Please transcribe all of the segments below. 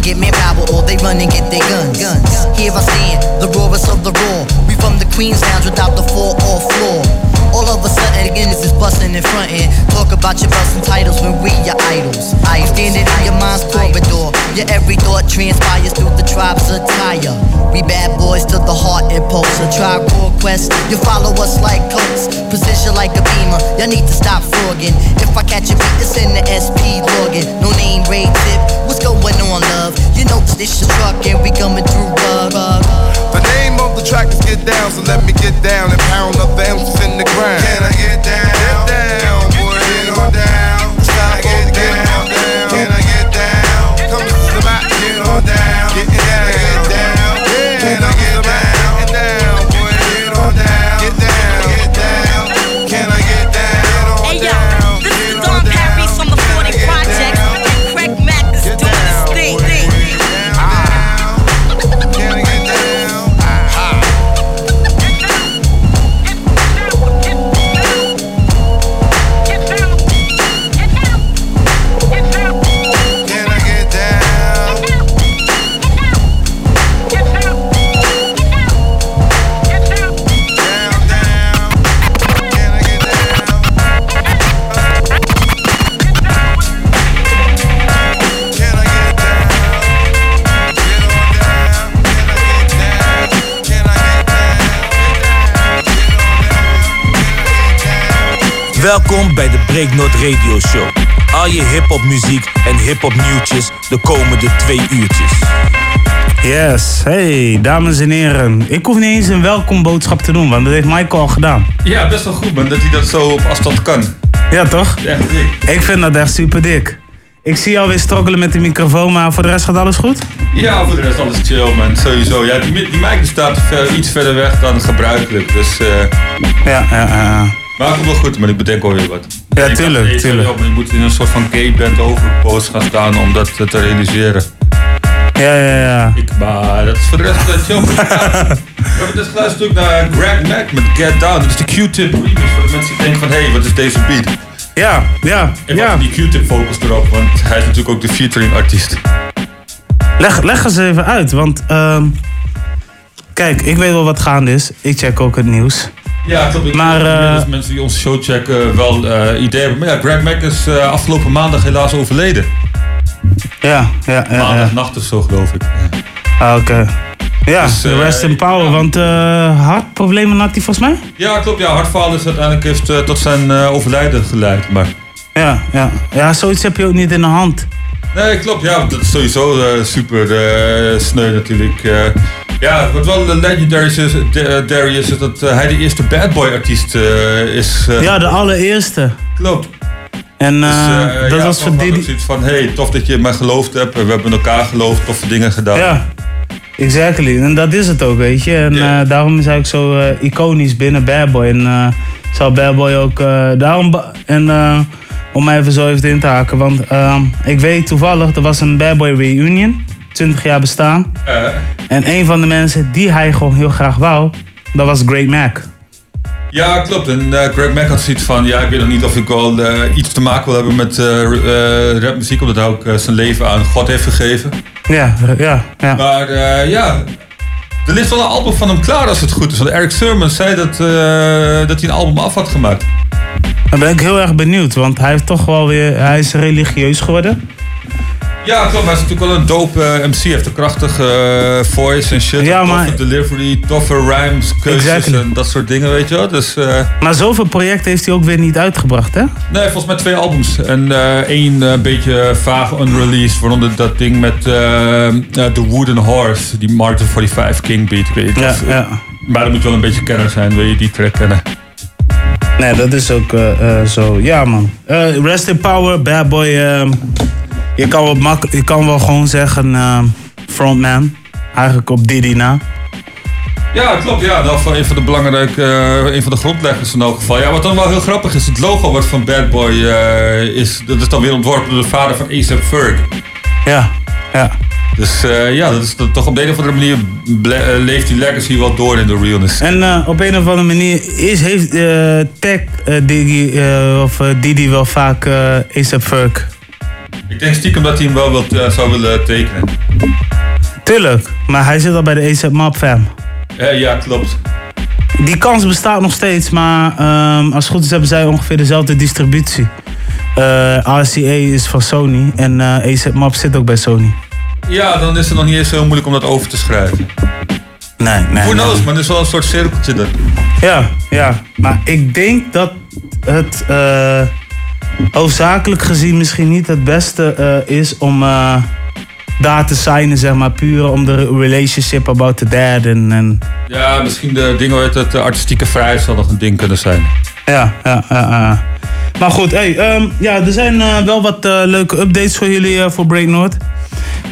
and get me rabble, or they run and get their guns. guns. Here I stand, the roarers of the roar. We from the Queen's Lounge without the four or floor. All of a sudden, again, this is bustin' and end. Talk about your bustin' titles when we your idols. I stand in your mind's corridor. Your every thought transpires through the tribes attire. We bad impulse. A tribe called quest. You follow us like cults. Position like a beamer. Y'all need to stop frogging. If I catch a beat, it's in the SP login. No name, Ray tip. What's going on, love? You know this your truck and we coming through rub. The name of the track is Get Down, so let me get down and pound up the M's in the ground. Can I get down? Get down, boy, get on down. Welkom bij de Breaknote Radio Show. Al je hip-hop muziek en hip-hop nieuwtjes de komende twee uurtjes. Yes, hey dames en heren. Ik hoef niet eens een welkomboodschap te doen, want dat heeft Michael al gedaan. Ja, best wel goed man, dat hij dat zo op afstand kan. Ja toch? Ja, dik. Ik vind dat echt super dik. Ik zie jou weer struggelen met de microfoon, maar voor de rest gaat alles goed? Ja, voor de rest alles chill, man. Sowieso. Ja, die, die mic staat eh, iets verder weg dan gebruikelijk, dus... Uh... Ja, ja, ja. Maar het wel goed, maar ik bedenk alweer wat. Ja, tuurlijk, tuurlijk. Je moet in een soort van gay band overpost gaan staan om dat te realiseren. Ja, ja, ja. Ik, maar dat is voor de rest uh, chill. We hebben dus geluisterd naar Greg Mack met Get Down. Dat is de Q-tip remix voor de mensen die denken van, hé, hey, wat is deze beat? Ja, ja, En ja. wat die Q-tip vocals erop, want hij is natuurlijk ook de featuring artiest. Leg, leg eens even uit, want... ehm, kijk, ik weet wel wat gaande is. Ik check ook het nieuws. Ja, klopt. Ik Maar, dat mensen die onze show checken wel eh idee hebben. Maar ja, Greg Mack is eh, afgelopen maandag helaas overleden. Ja, ja, ja. ja. Maandagnacht of zo, geloof ik. Ah, Oké. Ja, Dus, rest in power, ja. want hartproblemen had hij volgens mij? Ja, klopt. Ja, hartfalen is uiteindelijk heeft, tot zijn overlijden geleid. Maar Ja, ja. Ja, zoiets heb je ook niet in de hand. Nee, klopt. Ja, dat is sowieso eh, super eh, sneu natuurlijk. Eh, ja, wat wel legendary is, is, dat hij de eerste bad boy artiest is. Ja, de allereerste. klopt. En Dus, dat ja, was voor Diddy. zoiets van, hey, tof dat je in mij geloofd hebt. We hebben elkaar geloofd, toffe dingen gedaan. Ja, exactly. En dat is het ook, weet je. En daarom is hij ook zo iconisch binnen Bad Boy. En zou Bad Boy ook daarom... En om mij even zo even in te haken. Want eh, ik weet toevallig, er was een Bad Boy reunion. 20 jaar bestaan. Eh, En een van de mensen die hij gewoon heel graag wou, dat was Great Mac. ja, klopt. En eh, Greg Mack had zoiets van, ja, ik weet nog niet of ik wel eh, iets te maken wil hebben met rapmuziek. Omdat hij ook zijn leven aan God heeft gegeven. Ja, ja, ja. Maar ja, er ligt wel een album van hem klaar als het goed is. Want Eric Sermon zei dat, dat hij een album af had gemaakt. Dan ben ik heel erg benieuwd, want hij heeft toch wel weer, hij is religieus geworden. Ja, klopt. Hij is natuurlijk wel een dope eh, MC. Hij heeft een krachtige eh, voice en shit. Ja, een maar- toffe delivery, toffe rhymes, keuzes Exactly. en dat soort dingen, weet je wel. Dus eh, Maar zoveel projecten heeft hij ook weer niet uitgebracht, hè? nee, volgens mij twee albums. En één beetje vaag unreleased, waaronder dat ding met The Wooden Horse, die Martin 45 King beat. Ik weet niet Ja, of- ja. Maar dat moet wel een beetje kenner zijn, wil je die track kennen. Nee, dat is ook eh, eh, zo. Ja, man. Eh, rest in power, bad boy. je, kan wel mak je kan wel gewoon zeggen frontman. Eigenlijk op Diddy na. Ja, klopt. Ja, dat was een van de belangrijke, een van de grondleggers in elk geval. Ja, wat dan wel heel grappig is, het logo wat van Bad Boy is, dat is dan weer ontworpen door de vader van A$AP Ferg. Ja, ja. Dus eh, ja, dat is toch op de een of andere manier eh, leeft die legacy wel door in de realness. En eh, op een of andere manier is, heeft Tech eh, of Diddy wel vaak ASAP Ferg. Ik denk stiekem dat hij hem wel wilt, zou willen tekenen. Tuurlijk, maar hij zit al bij de ASAP Mob fam. Ja, klopt. Die kans bestaat nog steeds, maar ehm, als het goed is hebben zij ongeveer dezelfde distributie. RCA is van Sony en ASAP Mob zit ook bij Sony. Ja, dan is het nog niet eens heel moeilijk om dat over te schrijven. Nee, nee. Who nee. knows, maar er is wel een soort cirkeltje er. Ja, ja. Maar ik denk dat het eh, hoofdzakelijk gezien misschien niet het beste eh, is om eh, daar te signen, zeg maar, puur om de relationship about the dad. En, en Ja, misschien de dingen uit het artistieke vrijheid zal nog een ding kunnen zijn. ja, ja, ja, ja. Maar goed, hey, ehm, ja, er zijn wel wat leuke updates voor jullie voor Break North.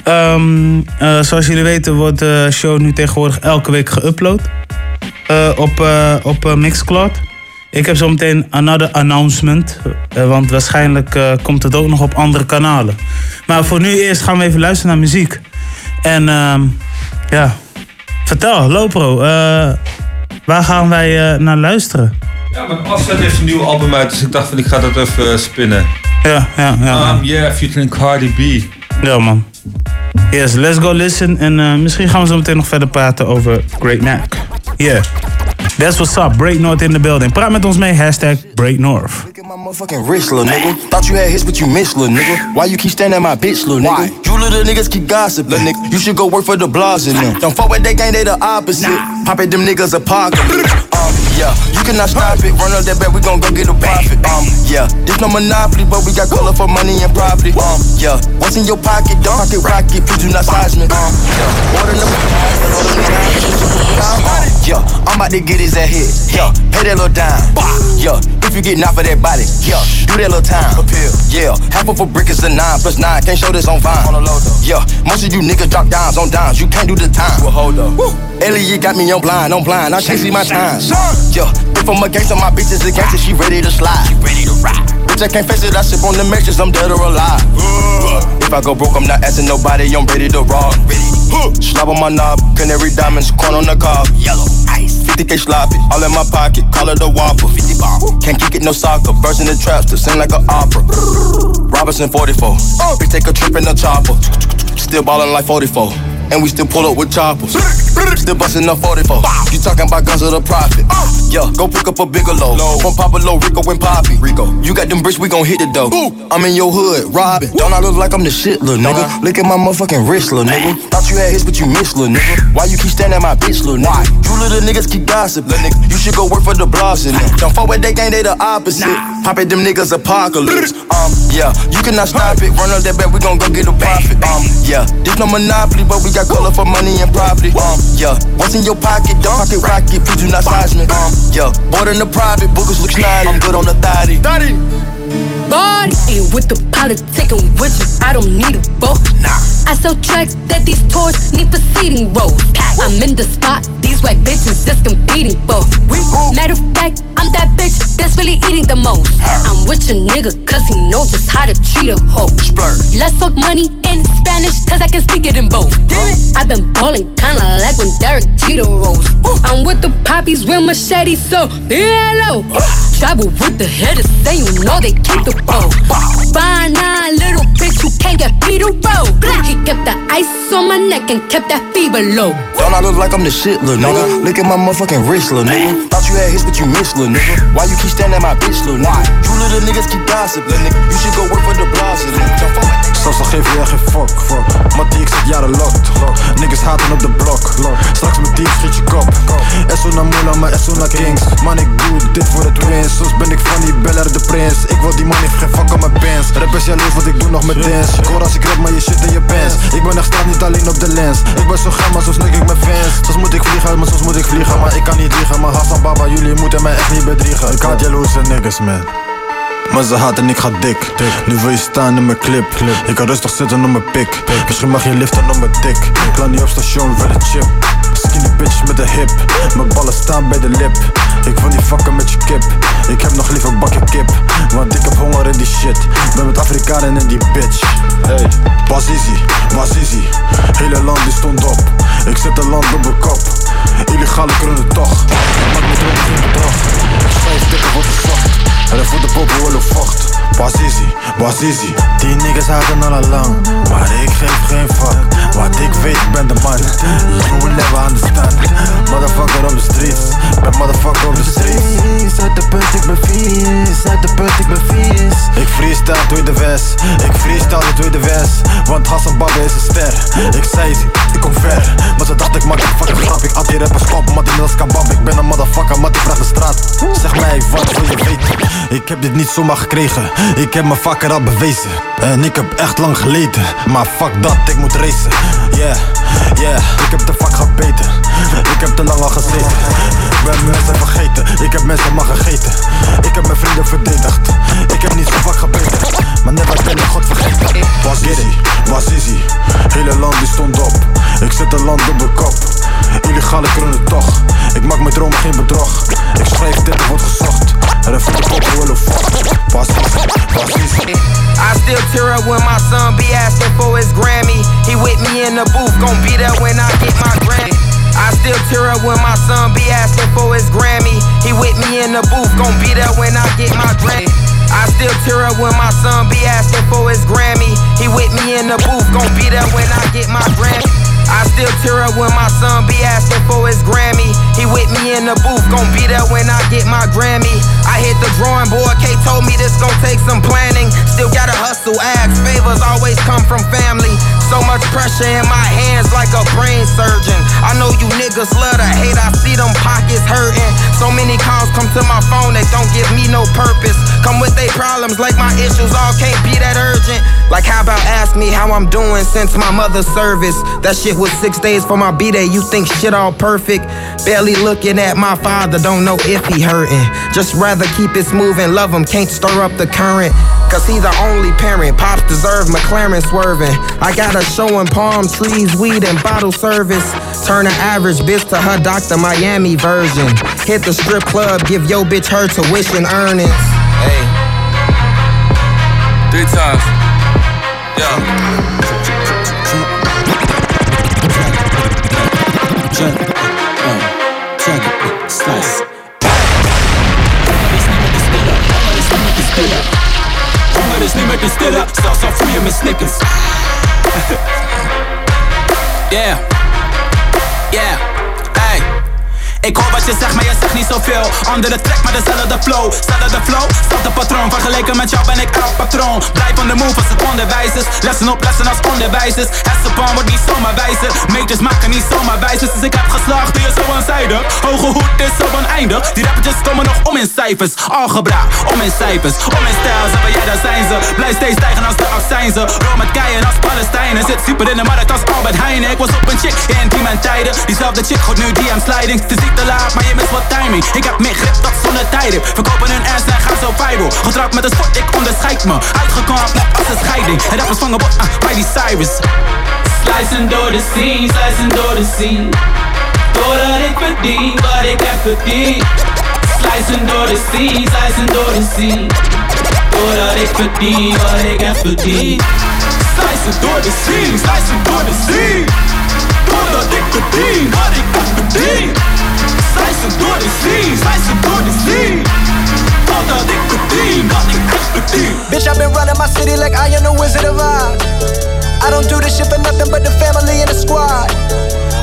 Ehm, eh, zoals jullie weten wordt de show nu tegenwoordig elke week geüpload eh, op, eh, op Mixcloud. Ik heb zo meteen another announcement, want waarschijnlijk komt het ook nog op andere kanalen. Maar voor nu eerst gaan we even luisteren naar muziek. En ehm, ja, vertel, Lopro, waar gaan wij naar luisteren? Ja, maar Offset heeft een nieuw album uit, dus ik dacht van ik ga dat even spinnen. Ja, ja, ja. ja. Um, yeah, featuring Cardi B. Ja, man. Yes, let's go listen. En eh, misschien gaan we zo meteen nog verder praten over Great Mac. Yeah. That's what's up. Break North in the building. Praat met ons mee. Hashtag Break North. Look at my motherfucking wrist, little nigga. Thought you had hits, but you missed, little nigga. Why you keep standing at my bitch, little nigga? You little niggas keep gossip, little nigga. You should go work for the blogs and them. Don't fuck with that gang, they the opposite. Pop it, them niggas apocalypse. Um, yeah, you cannot stop it. Run up that bet, we gon' go get a profit. Um, yeah, this no monopoly, but we got color for money and property. Um, yeah. What's in your pocket? Don't pocket rocket, please do not size me. Um, yeah. Order number yeah, I'm about to get his that hit. Yeah, pay that little dime. Yeah, if you get knocked for that body, yeah, do that little time. Yeah, half of a brick is a nine plus nine. Can't show this on Vine. Yeah, most of you niggas drop dimes on dimes. You can't do the time. Well, hold up. Elliot got me on blind, on blind. I can't see my time. Yeah, if I'm a gangster, my bitch is a gangster. She ready to slide. She ready to ride. Bitch, I can't face it. I sip on the matches. I'm dead or alive. If I go broke, I'm not asking nobody. I'm ready to rob. Slap on my knob, canary diamonds, corn on the cob. Yellow ice. 50k sloppy, all in my pocket, call it a whopper. 50 ball. Can't kick it no soccer, burst in the traps to sing like an opera. Robinson 44, bitch take a trip in the chopper. Still ballin' like 44, and we still pull up with choppers. Still bustin' up 44. You talking about guns of the profit? Yeah, go pick up a bigger load. From Pablo, Rico, and Poppy. Rico, you got them bricks, we gon' hit the dough. I'm in your hood, robbing. Don't I look like I'm the shit, little nigga? Look at my motherfucking wrist, little nigga. Thought you had hits, but you missed, little nigga. Why you keep standing at my bitch, little nigga? You little niggas keep gossip, little nigga. You should go work for the blogs and. Don't fuck with they gang, they the opposite. Pop at them niggas apocalypse. Um, yeah, you cannot stop it. Run up that bet, we gon' go get a profit. Um, yeah, this no monopoly, but we got color for money and property. Um, yeah, what's in your pocket? Don't pocket rocket, please do not size me. Um, yeah, board in the private, boogers look snotty. I'm good on the thotty. Body ain't with the politicking with you. I don't need a vote. I sell tracks that these tours need for seating rows. I'm in the spot, these white bitches just competing for. Matter of fact, I'm that bitch that's really eating the most. I'm with your nigga, cause he knows just how to treat a hoe. Let's talk money in Spanish, cause I can speak it in both. I've been ballin' kinda like when Derek Cheeto rolls. I'm with the poppies with machetes, so hello. Travel with the hitters, say you know they keep the bow. Fine nine, little bitch, you can't get beat a roll. He kept the ice on my neck and kept that fever low. Don't I look like I'm the shit, little nigga? Look at my motherfucking wrist, little nigga. Thought you had hits, but you missed, little nigga. Why you keep standing at my bitch, little nigga? You little niggas keep gossip, little nigga. You should go work for the little nigga. Zelfs al geef je geen fuck, fuck. Mattie, ik zit jaren locked. Niggas haten op de blok. Straks met die schiet je kop. Esso na Mula, maar Esso na Kings. Man, ik doe dit voor het wins. Soms ben ik van die beller de prins. Ik wil die man, heeft geen fuck aan mijn bands. Rap is jaloers, wat ik doe nog met dance. Ik hoor als ik rap, maar je shit in je pants. Ik ben echt staan niet alleen op de lens. Ik ben zo gaaf, maar soms nik ik mijn fans. Soms moet ik vliegen, maar soms moet ik vliegen. Maar ik kan niet liegen. Maar Hassan Baba, jullie moeten mij echt niet bedriegen. Ik haat jaloerse niggas, man. Maar ze haten, ik ga dik. Nu wil je staan in mijn clip. Ik kan rustig zitten op mijn pik. Misschien mag je liften op mijn dik. Ik niet op station, wil een chip. Skinny bitch met een hip. Mijn ballen staan bij de lip. Ik wil niet fucken met je kip. Ik heb nog liever bakken kip. Want ik heb honger in die shit. Ben met Afrikanen in die bitch. Hey, Bazizi, Bazizi. Hele land die stond op. Ik zet het land op mijn kop. Illegale kronen toch. Maak me droom geen bedrag. Ik schrijf dikker wordt gezocht. En voor de poppen willen vocht. Bazizi, Bazizi. Die niggas haten al lang. Maar ik geef geen fuck. Want ik weet, ik ben de man. You will never understand. Motherfucker op de streets. Ben motherfucker op de streets. Uit de punt, ik ben vies. Uit de punt, ik ben vies. Ik freestyle door de west. Ik freestyle door de west. Want Hassan Babbe is een ster. Ik zei ze, ik kom ver. Maar ze dacht ik maak een fucking grap. Ik at die rappers kop, maar die middels kabab. Ik ben een motherfucker, maar die vraagt de straat. Zeg mij, wat wil je weten? Ik heb dit niet zomaar gekregen. Ik heb me vaker al bewezen. En ik heb echt lang geleden. Maar fuck dat, ik moet racen. Yeah, yeah, ik heb de vak gebeten. Ik heb te lang al gezeten. Ik ben mensen vergeten. Ik heb mensen maar gegeten. Ik heb mijn vrienden verdedigd. Ik heb niet zo vak gebeten. Maar never ben ik God vergeten. Was easy, was easy. Hele land die stond op. Ik zet het land op mijn kop. Illegale kronen toch. Ik maak mijn dromen geen bedrog. Ik schrijf dit, wordt get my Grammy. I still tear up when my son be asking for his Grammy. He with me in the booth, gon' be there when I get my Grammy. I hit the drawing board, K told me this gon' take some planning. Still gotta hustle, ask favors always come from family. So much pressure in my hands like a brain surgeon. I know you niggas love to hate, I see them pockets hurting. So many calls come to my phone that don't give me no purpose. Come with they problems like my issues all can't be that urgent. Like, how about ask me how I'm doing since my mother's service? That shit was six days for my B day. You think shit all perfect? Barely looking at my father, don't know if he hurting. Just rather keep it smooth and love him, can't stir up the current. Cause he the only parent. Pops deserve McLaren swerving. I got her showing palm trees, weed, and bottle service. Turn an average bitch to her Dr. Miami version. Hit the strip club, give yo bitch her tuition earnings. Hey. Three times. Yeah. fill sauce on free of me Snickers. yeah. Ik hoor wat je zegt, maar je zegt niet zoveel. Andere track, maar dezelfde flow. Zelfde flow, zelfde patroon. Vergeleken met jou ben ik elk patroon. Blijf on the move als het onderwijzers. Lessen op lessen als onderwijzers. Hersenpan wordt niet zomaar wijzer. Meters maken niet zomaar wijzers. Dus ik heb geslaagd, die is zo onzijdig. Hoge hoed is zo oneindig. Die rappertjes komen nog om in cijfers. Algebra, om in cijfers. Om in stijl, ze ja, daar zijn ze. Blijf steeds stijgen als de accijnzen. Rol met keien als Palestijnen. Zit super in de markt als Albert Heijn. Ik was op een chick in die mijn tijden. Diezelfde chick gooit nu DM sliding. Is maar je mist wat timing. Ik heb meer grip, dat zonder tijden. Verkopen hun ass en gaan zo viral. Getrouwd met een sport, ik onderscheid me. Uitgekampt, net als een scheiding. En dat was vangen bot, ah, bij die Cyrus. Slicing door de scene, slicing door de scene. Doordat ik verdien wat ik heb verdiend. Slicing door de scene, slicing door de scene. Doordat ik verdien wat ik heb verdiend. Slicing door de scene, slicing door de scene. Doordat ik verdien wat ik heb verdiend. Heb verdiend. Bitch, I've been running my city like I am the Wizard of Oz. I don't do this shit for nothing but the family and the squad.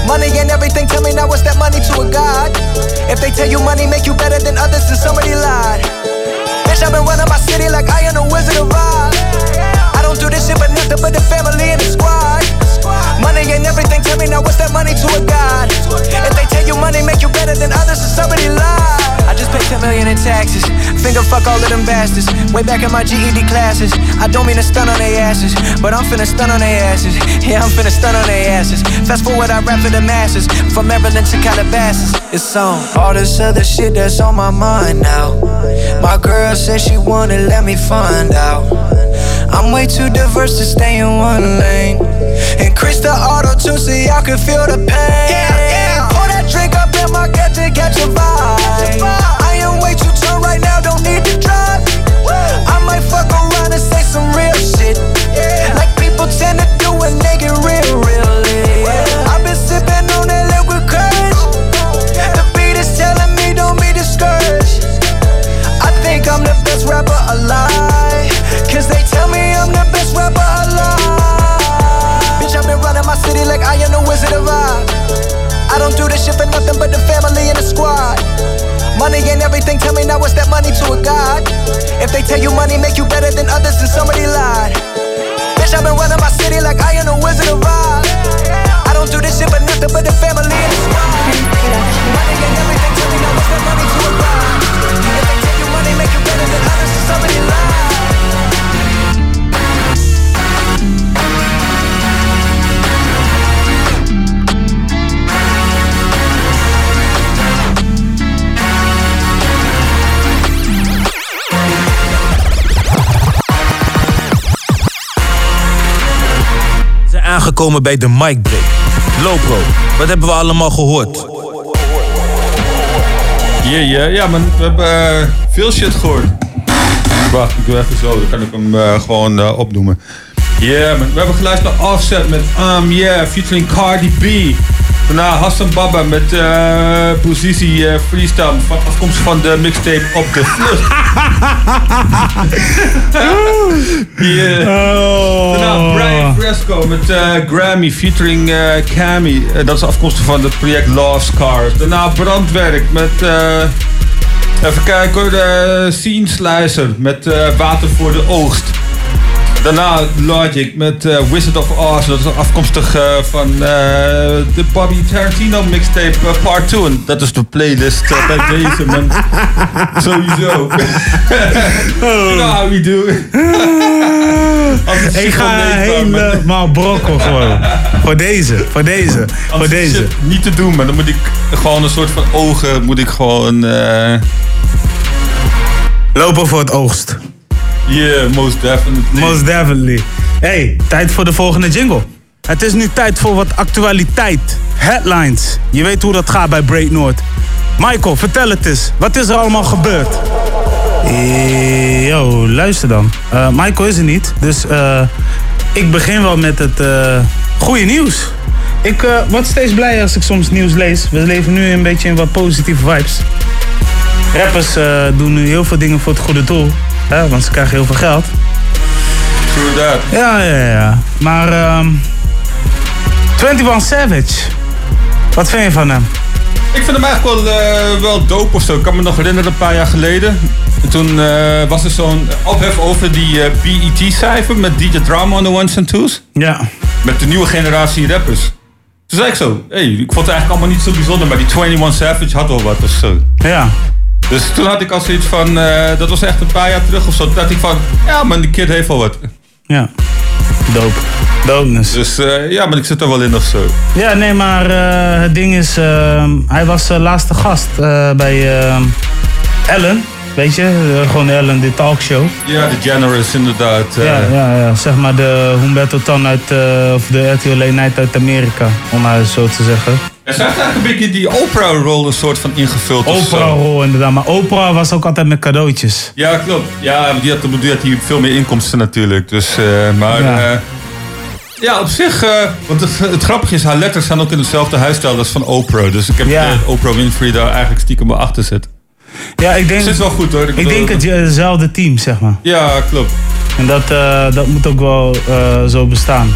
Money everything, tell me now what's that money to a god? If they tell you money make you better than others, then somebody lied. Bitch, I've been running my city like I am the Wizard of Oz. Don't do this shit for nothing but the family and the squad. Money and everything, tell me now what's that money to a god? If they tell you money make you better than others, then somebody lied. I just paid 10 million in taxes. Finger fuck all of them bastards. Way back in my GED classes. I don't mean to stun on their asses, but I'm finna stun on their asses. Yeah, I'm finna stun on their asses. Fast forward, I rap for the masses. From Maryland to Calabasas. It's on. All this other shit that's on my mind now. My girl said she wanna let me find out. I'm way too diverse to stay in one lane. Increase the auto tune so y'all can feel the pain. Yeah, yeah. Pour that drink up in my gut to catch a vibe. I am way too turned right now, don't need to drive. I might fuck around and say some real shit. Like people tend to do when they get real, real lit. I've been sipping on that liquid courage. The beat is telling me don't be discouraged. I think I'm the best rapper alive. I don't do this shit for nothing but the family and the squad. Money ain't everything, tell me now what's that money to a god? If they tell you money make you better than others, then somebody lied. Bitch, I've been running my city like I am the Wizard of Oz. I don't do this shit for nothing but the family and the squad. Money and everything, tell me now what's that money to a god? If they tell you money make you better than others, then somebody lied. Aangekomen bij de mic break. Lopro, wat hebben we allemaal gehoord? Yeah, yeah, ja man, we hebben eh, veel shit gehoord. Wacht, ik doe even zo, dan kan ik hem eh, gewoon eh, opnoemen. Yeah man, we hebben geluisterd naar Offset met Um Yeah, featuring Cardi B. Daarna Hassan Baba met eh positie eh, freestyle, van, afkomstig van de mixtape op de Flush. yeah. Daarna Brian Fresco met eh, Grammy featuring eh Cammy. Eh, dat is afkomstig van het project Lost Cars. Daarna Brandwerk met... eh, even kijken hoor, Scene Slicer met eh, Water voor de Oogst. Daarna Logic met eh, Wizard of Oz. Dat is afkomstig eh, van eh, de Bobby Tarantino mixtape Part 2. En dat is de playlist bij deze, man. Sowieso. you know how we do. Ik ga helemaal brokkel gewoon. voor deze, voor deze, voor deze. niet te doen, maar dan moet ik gewoon een soort van ogen, moet ik gewoon... Lopen voor het oogst. Yeah, most definitely. Most definitely. Hey, tijd voor de volgende jingle. Het is nu tijd voor wat actualiteit. Headlines. Je weet hoe dat gaat bij Break North. Michael, vertel het eens. Wat is er allemaal gebeurd? Yo, luister dan. Eh, Michael is er niet, dus eh, ik begin wel met het eh goede nieuws. Ik eh, word steeds blijer als ik soms nieuws lees. We leven nu een beetje in wat positieve vibes. Rappers eh, doen nu heel veel dingen voor het goede doel. Hè, want ze krijgen heel veel geld. True that. Ja, ja, ja. Maar ehm 21 Savage. Wat vind je van hem? Ik vind hem eigenlijk wel, eh, wel dope of zo. Ik kan me nog herinneren een paar jaar geleden. En toen eh, was er zo'n ophef over die eh, BET-cijfer met DJ Drama on the ones and twos. Ja. Met de nieuwe generatie rappers. Toen zei ik zo, hey, ik vond het eigenlijk allemaal niet zo bijzonder, maar die 21 Savage had wel wat of zo. Ja. Dus toen had ik al zoiets van, eh, dat was echt een paar jaar terug of zo. Toen dacht ik van, ja man, die kid heeft wel wat. Ja. Dope. Dopeness. Dus eh, ja, maar ik zit er wel in of zo. Ja, nee, maar eh, het ding is, ehm, hij was de laatste gast bij ehm, Ellen. Weet je, gewoon Ellen, de talkshow. Ja, de Generous inderdaad. Ja, ja, ja, zeg maar de Humberto Tan uit, of de RTL Late Night uit Amerika, om maar zo te zeggen. Er zijn eigenlijk een beetje die Oprah-rol een soort van ingevuld. Oprah-rol inderdaad, maar Oprah was ook altijd met cadeautjes. Ja, klopt. Ja, die had, die had hier veel meer inkomsten natuurlijk. Dus, eh, maar Ja. ja. ja, op zich, eh, want het, het grappige is, haar letters zijn ook in hetzelfde huisstijl als van Oprah. Dus ik heb Ja. eh, Oprah Winfrey daar eigenlijk stiekem bij achter zitten. Ja, ik denk, Zit wel goed hoor. ik denk het, hetzelfde team, zeg maar. Ja, klopt. En dat, eh, dat moet ook wel eh, zo bestaan.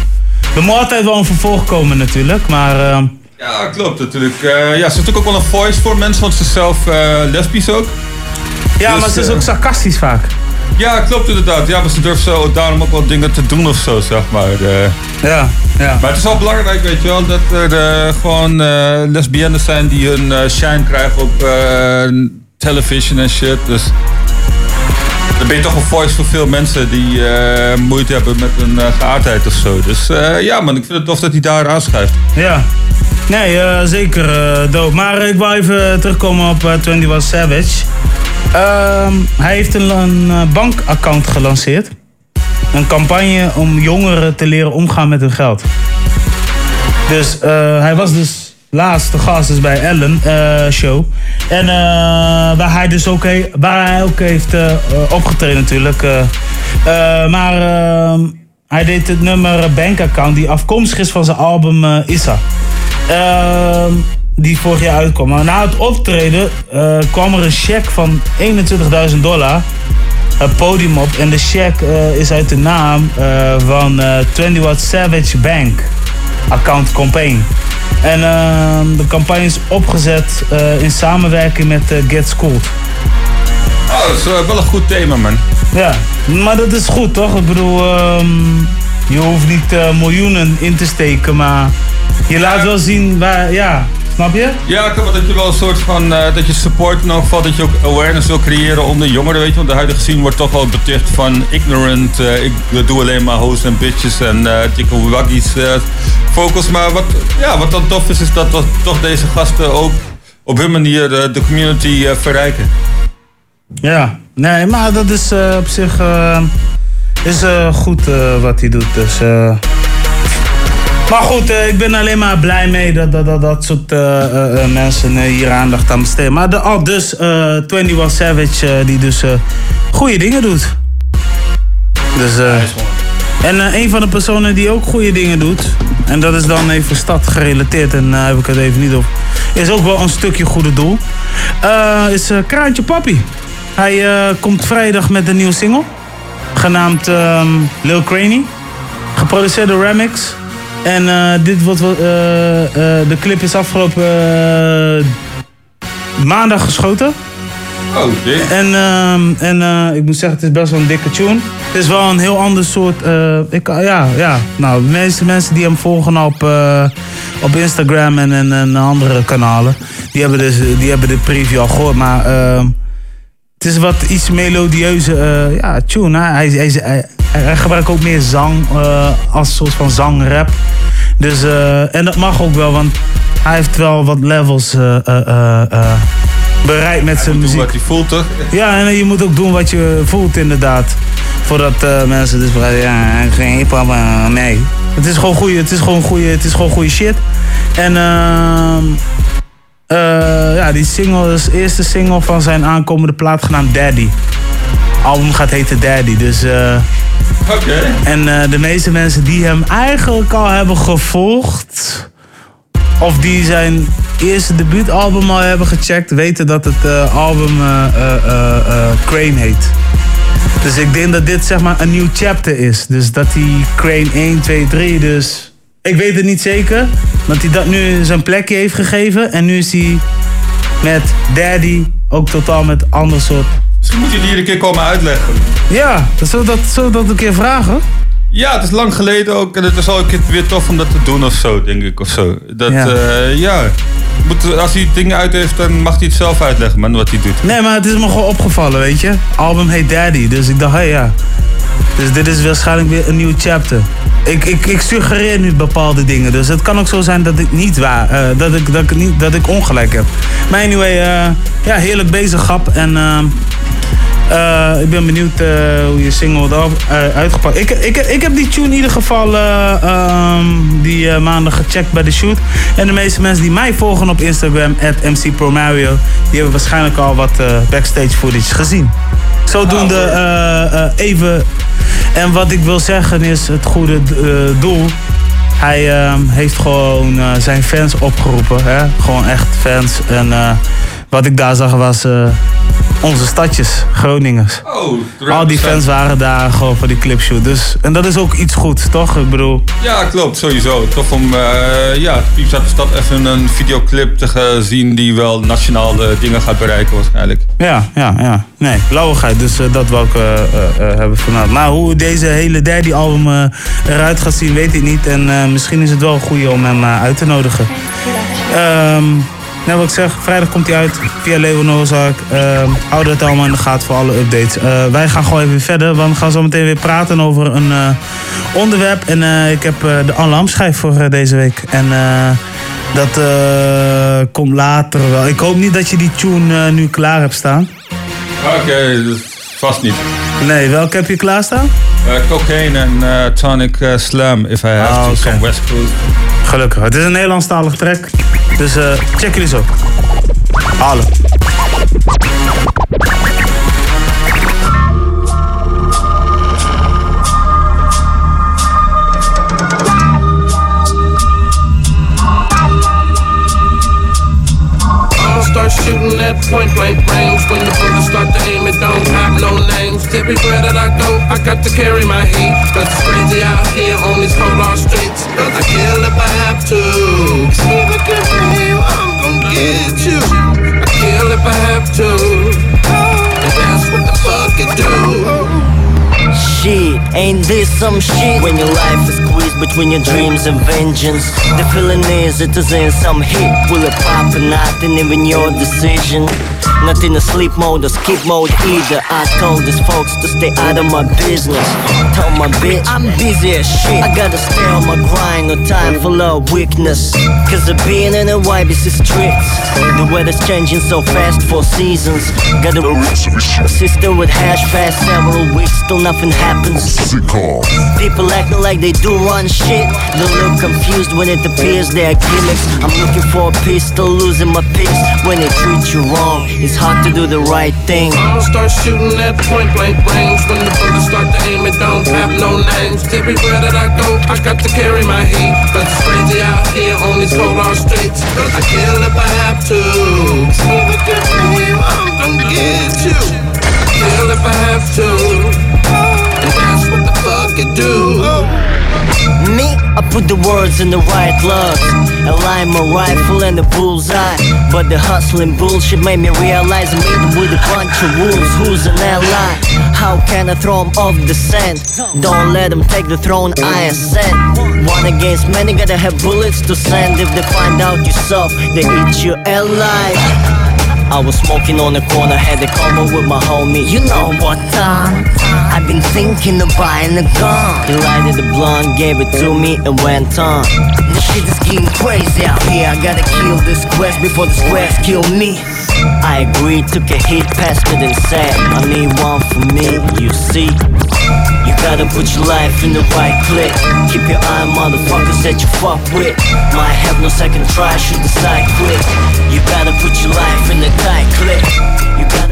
Er moet altijd wel een vervolg komen natuurlijk, maar... Ja, klopt natuurlijk. Eh, ja, ze heeft natuurlijk ook wel een voice voor mensen, want ze is zelf eh, lesbisch ook. ja, Dus, maar ze is eh, ook sarcastisch vaak. Ja, klopt inderdaad. Ja, maar ze durft zo daarom ook wel dingen te doen of zo, zeg maar. Ja, ja. Maar het is wel belangrijk, weet je wel, dat er gewoon lesbiennes zijn die hun shine krijgen op television en shit. Dus dan ben je toch een voice voor veel mensen die moeite hebben met hun geaardheid of zo. Dus ja man, ik vind het tof dat hij daar aanschuift. Ja. Nee, eh, zeker dope. Maar ik wil even terugkomen op eh 21 Savage. Ehm, hij heeft een, een bankaccount gelanceerd. Een campagne om jongeren te leren omgaan met hun geld. Dus hij was dus laatste gast dus bij Ellen show. En waar hij dus ook, waar hij ook heeft opgetreden natuurlijk. maar ehm, hij deed het nummer Bank Account die afkomstig is van zijn album Issa. Ehm, die vorig jaar uitkwam. Maar na het optreden eh, kwam er een cheque van 21.000 dollar het podium op. En de cheque eh, is uit de naam eh, van eh 20 Watt Savage Bank Account Campaign. En ehm, de campagne is opgezet in samenwerking met Get Schooled. Oh, dat is wel een goed thema man. Ja, maar dat is goed toch? Ik bedoel, ehm, je hoeft niet eh, miljoenen in te steken, maar je laat wel zien waar, ja, snap je? Ja, ik dat je wel een soort van, eh, dat je support in geval, dat je ook awareness wil creëren onder jongeren, weet je. Want de huidige scene wordt toch wel beticht van ignorant, eh, ik doe alleen maar hoes en bitches en uh, dikke waggies focus. Maar wat, ja, wat dan tof is, is dat, dat toch deze gasten ook op hun manier de community verrijken. Ja, nee, maar dat is op zich is, eh, goed eh, wat hij doet. Dus, eh. Maar goed, ik ben alleen maar blij mee dat dat, dat, dat soort mensen hier aandacht aan besteden. Maar de, al dus eh 21 Savage die dus goede dingen doet. Dus, en een van de personen die ook goede dingen doet, en dat is dan even stad gerelateerd, en daar heb ik het even niet op, is ook wel een stukje goede doel, is Kraantje Papi. Hij komt vrijdag met een nieuwe single, genaamd ehm, Lil Craney, geproduceerd door Remix. En eh, dit wordt, eh, de clip is afgelopen maandag geschoten. Oh, En, ehm, en ik moet zeggen, het is best wel een dikke tune. Het is wel een heel ander soort. ik, ja, ja, nou, de meeste mensen die hem volgen op, op Instagram en, en, en andere kanalen, die hebben, dus, die hebben de preview al gehoord. Maar ehm, het is wat iets melodieuze eh, ja, tune. Hè? Hij, hij, hij, hij gebruikt ook meer zang eh, als soort van zangrap. Dus, eh, en dat mag ook wel, want hij heeft wel wat levels bereikt met zijn muziek. Wat hij voelt, toch? Ja, en je moet ook doen wat je voelt inderdaad. Voordat mensen dus vragen, ja, geen hip-hop, nee. Het is gewoon goeie, het is gewoon goeie, het is gewoon shit. En eh, ja, die single is de eerste single van zijn aankomende plaat genaamd Daddy. album gaat heten Daddy, dus... eh, Oké. En eh, de meeste mensen die hem eigenlijk al hebben gevolgd, of die zijn eerste debuutalbum al hebben gecheckt, weten dat het album Crane heet. Dus ik denk dat dit zeg maar een nieuw chapter is. Dus dat hij Crane 1, 2, 3, dus ik weet het niet zeker. Dat hij dat nu zijn plekje heeft gegeven. En nu is hij met Daddy ook totaal met ander soort. Misschien moet je die hier een keer komen uitleggen. Ja, zullen we dat, zullen we dat een keer vragen? Ja, het is lang geleden ook. En het is al een keer weer tof om dat te doen of zo, denk ik. Of zo. Dat, Ja. ja. Als hij dingen uit heeft, dan mag hij het zelf uitleggen, man, wat hij doet. Nee, maar het is me gewoon opgevallen, weet je. Album heet Daddy, dus ik dacht, hé ja. Dus dit is waarschijnlijk weer een nieuw chapter. Ik, ik, ik suggereer nu bepaalde dingen, dus het kan ook zo zijn dat ik niet waar, eh, dat, ik, dat, ik niet, dat ik ongelijk heb. Maar anyway, eh, ja, heerlijk bezig, grap. En eh, ik ben benieuwd hoe je single wordt uitgepakt. Ik, ik, ik heb die tune in ieder geval eh, ehm, die maandag gecheckt bij de shoot. En de meeste mensen die mij volgen op Instagram, @mcpromario, die hebben waarschijnlijk al wat eh, backstage footage gezien. Zodoende eh, eh, even. En wat ik wil zeggen is het goede doel. Hij ehm, heeft gewoon zijn fans opgeroepen. Hè? Gewoon echt fans. En wat ik daar zag was eh, onze stadjes, Groningers. Oh, Al die fans waren daar gewoon voor die clipshoot. Dus, en dat is ook iets goeds, toch? Ik bedoel, Ja, klopt, sowieso. Tof om uh, ja, de stad even een videoclip te zien die wel nationaal eh, dingen gaat bereiken waarschijnlijk. ja, ja, ja. Nee, lauwigheid. Dus dat wou ik hebben vanavond. Maar hoe deze hele Daddy album eruit gaat zien, weet ik niet. En misschien is het wel goed om hem uit te nodigen. Ehm nou, wat ik zeg, vrijdag komt hij uit via Leeuwen Noorzaak. Ehm hou dat allemaal in de gaten voor alle updates. Eh, wij gaan gewoon even verder, want we gaan zo meteen weer praten over een eh, onderwerp. En eh, ik heb de alarmschijf voor deze week. En dat komt later wel. Ik hoop niet dat je die tune nu klaar hebt staan. Oké, vast niet. Nee, welke heb je klaarstaan? Uh, cocaine en uh, tonic uh, slam, if I have Ah, to, some West Coast. Gelukkig. Het is een Nederlandstalige track. Dus eh, check jullie zo. Halen. Start shooting at point blank range. When the bullets start to aim, it don't have no names. Everywhere that I go, I got to carry my heat. Cause it's crazy out here on these cold hard streets. Cause I kill if I have to. If I can you, I'm gonna get you. I kill if I have to. And that's what the fuck it do. Shit, ain't this some shit? When your life is between your dreams and vengeance. The feeling is it is in some hit Will it pop or not, and even your decision Not in a sleep mode or skip mode either. I told these folks to stay out of my business. Told my bitch, I'm busy as shit. I gotta stay on my grind, no time for love weakness. Cause the being in a vibe is strict The weather's changing so fast for seasons. Got a system with hash past several weeks Still nothing happens. People acting like they do run shit. They look confused when it appears they're gimmicks I'm looking for a pistol, losing my peace When they treat you wrong It's hard to do the right thing I'ma start shooting at point blank range. When the bullets start to aim, it don't have no names. Everywhere that I go, I got to carry my heat. But it's crazy out here on these cold hard streets. I kill if I have to. If I can you, I'm gonna get you. Kill if I have to. Do. Me, I put the words in the right gloves. line my rifle and the bullseye. But the hustling bullshit made me realize I'm meeting with a bunch of wolves. Who's an ally? How can I throw 'em off the scent? Don't let them take the throne I ascend. One against many, gotta have bullets to send. If they find out you soft, they eat you alive. I was smoking on the corner, had a combo with my homie. You know what time? I've been thinking of buying a gun. He lighted the blunt, gave it to me, and went on. This shit is getting crazy out here. I gotta kill this quest before this squares kill me. I agreed, took a hit, passed it and said, I need one for me, you see. Gotta put your life in the right click. Keep your eye on motherfuckers that you fuck with. Might have no second try, shoot the side quick. You gotta put your life in the tight click. You gotta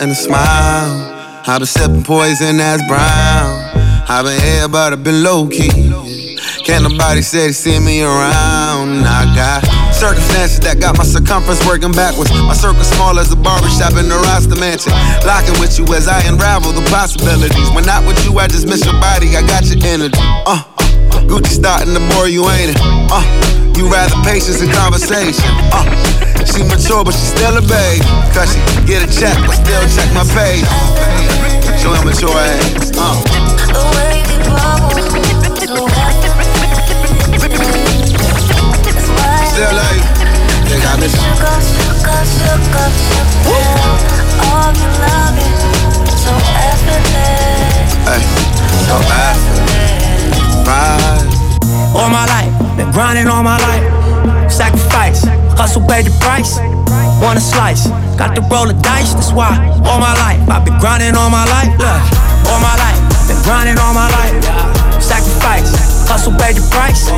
and a smile. I've been sipping poison that's brown. I've been here, but I've been low key. Can't nobody say they see me around. I got circumstances that got my circumference working backwards. My circle small as a barbershop in the Rasta mansion. Locking with you as I unravel the possibilities. When not with you, I just miss your body. I got your energy. Uh, Gucci starting to bore you, ain't it? Uh, you rather patience and conversation. Uh, she mature, but she still a babe. Cause she get a check, but still check my page. Show him mature ass. Uh. Still like, they got me. Hey, so effortless. Right. All my life, been grinding all my life. Sacrifice, hustle paid the price. Want a slice, got to roll the dice, that's why. All my life, I've been grinding all my life. Look, all my life, been grinding all my life. Sacrifice, hustle paid the price.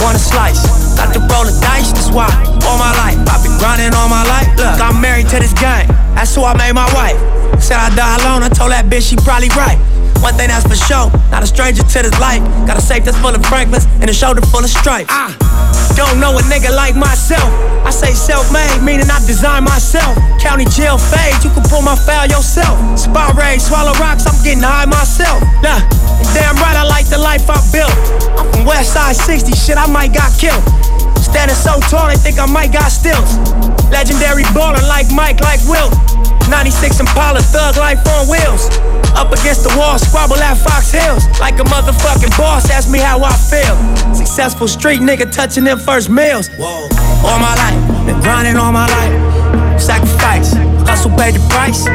Want a slice, got to roll the dice, that's why. All my life, I've been grinding all my life. Look, I'm married to this game, that's who I made my wife. Said I die alone, I told that bitch she probably right. One thing that's for sure, not a stranger to this life. Got a safe that's full of Franklins and a shoulder full of stripes. I don't know a nigga like myself. I say self-made, meaning I design myself. County jail fade, you can pull my file yourself. Spot raid, swallow rocks, I'm getting high myself. Nah, damn right I like the life I built. I'm from West Side 60, shit I might got killed. Standing so tall, they think I might got stilts. Legendary baller like Mike, like Wilt. 96 Impala, thug life on wheels. Up against the wall, squabble at Fox Hills. Like a motherfucking boss, ask me how I feel. Successful street nigga touching them first meals. Whoa. All my life, been grinding all my life. Sacrifice, hustle paid the price.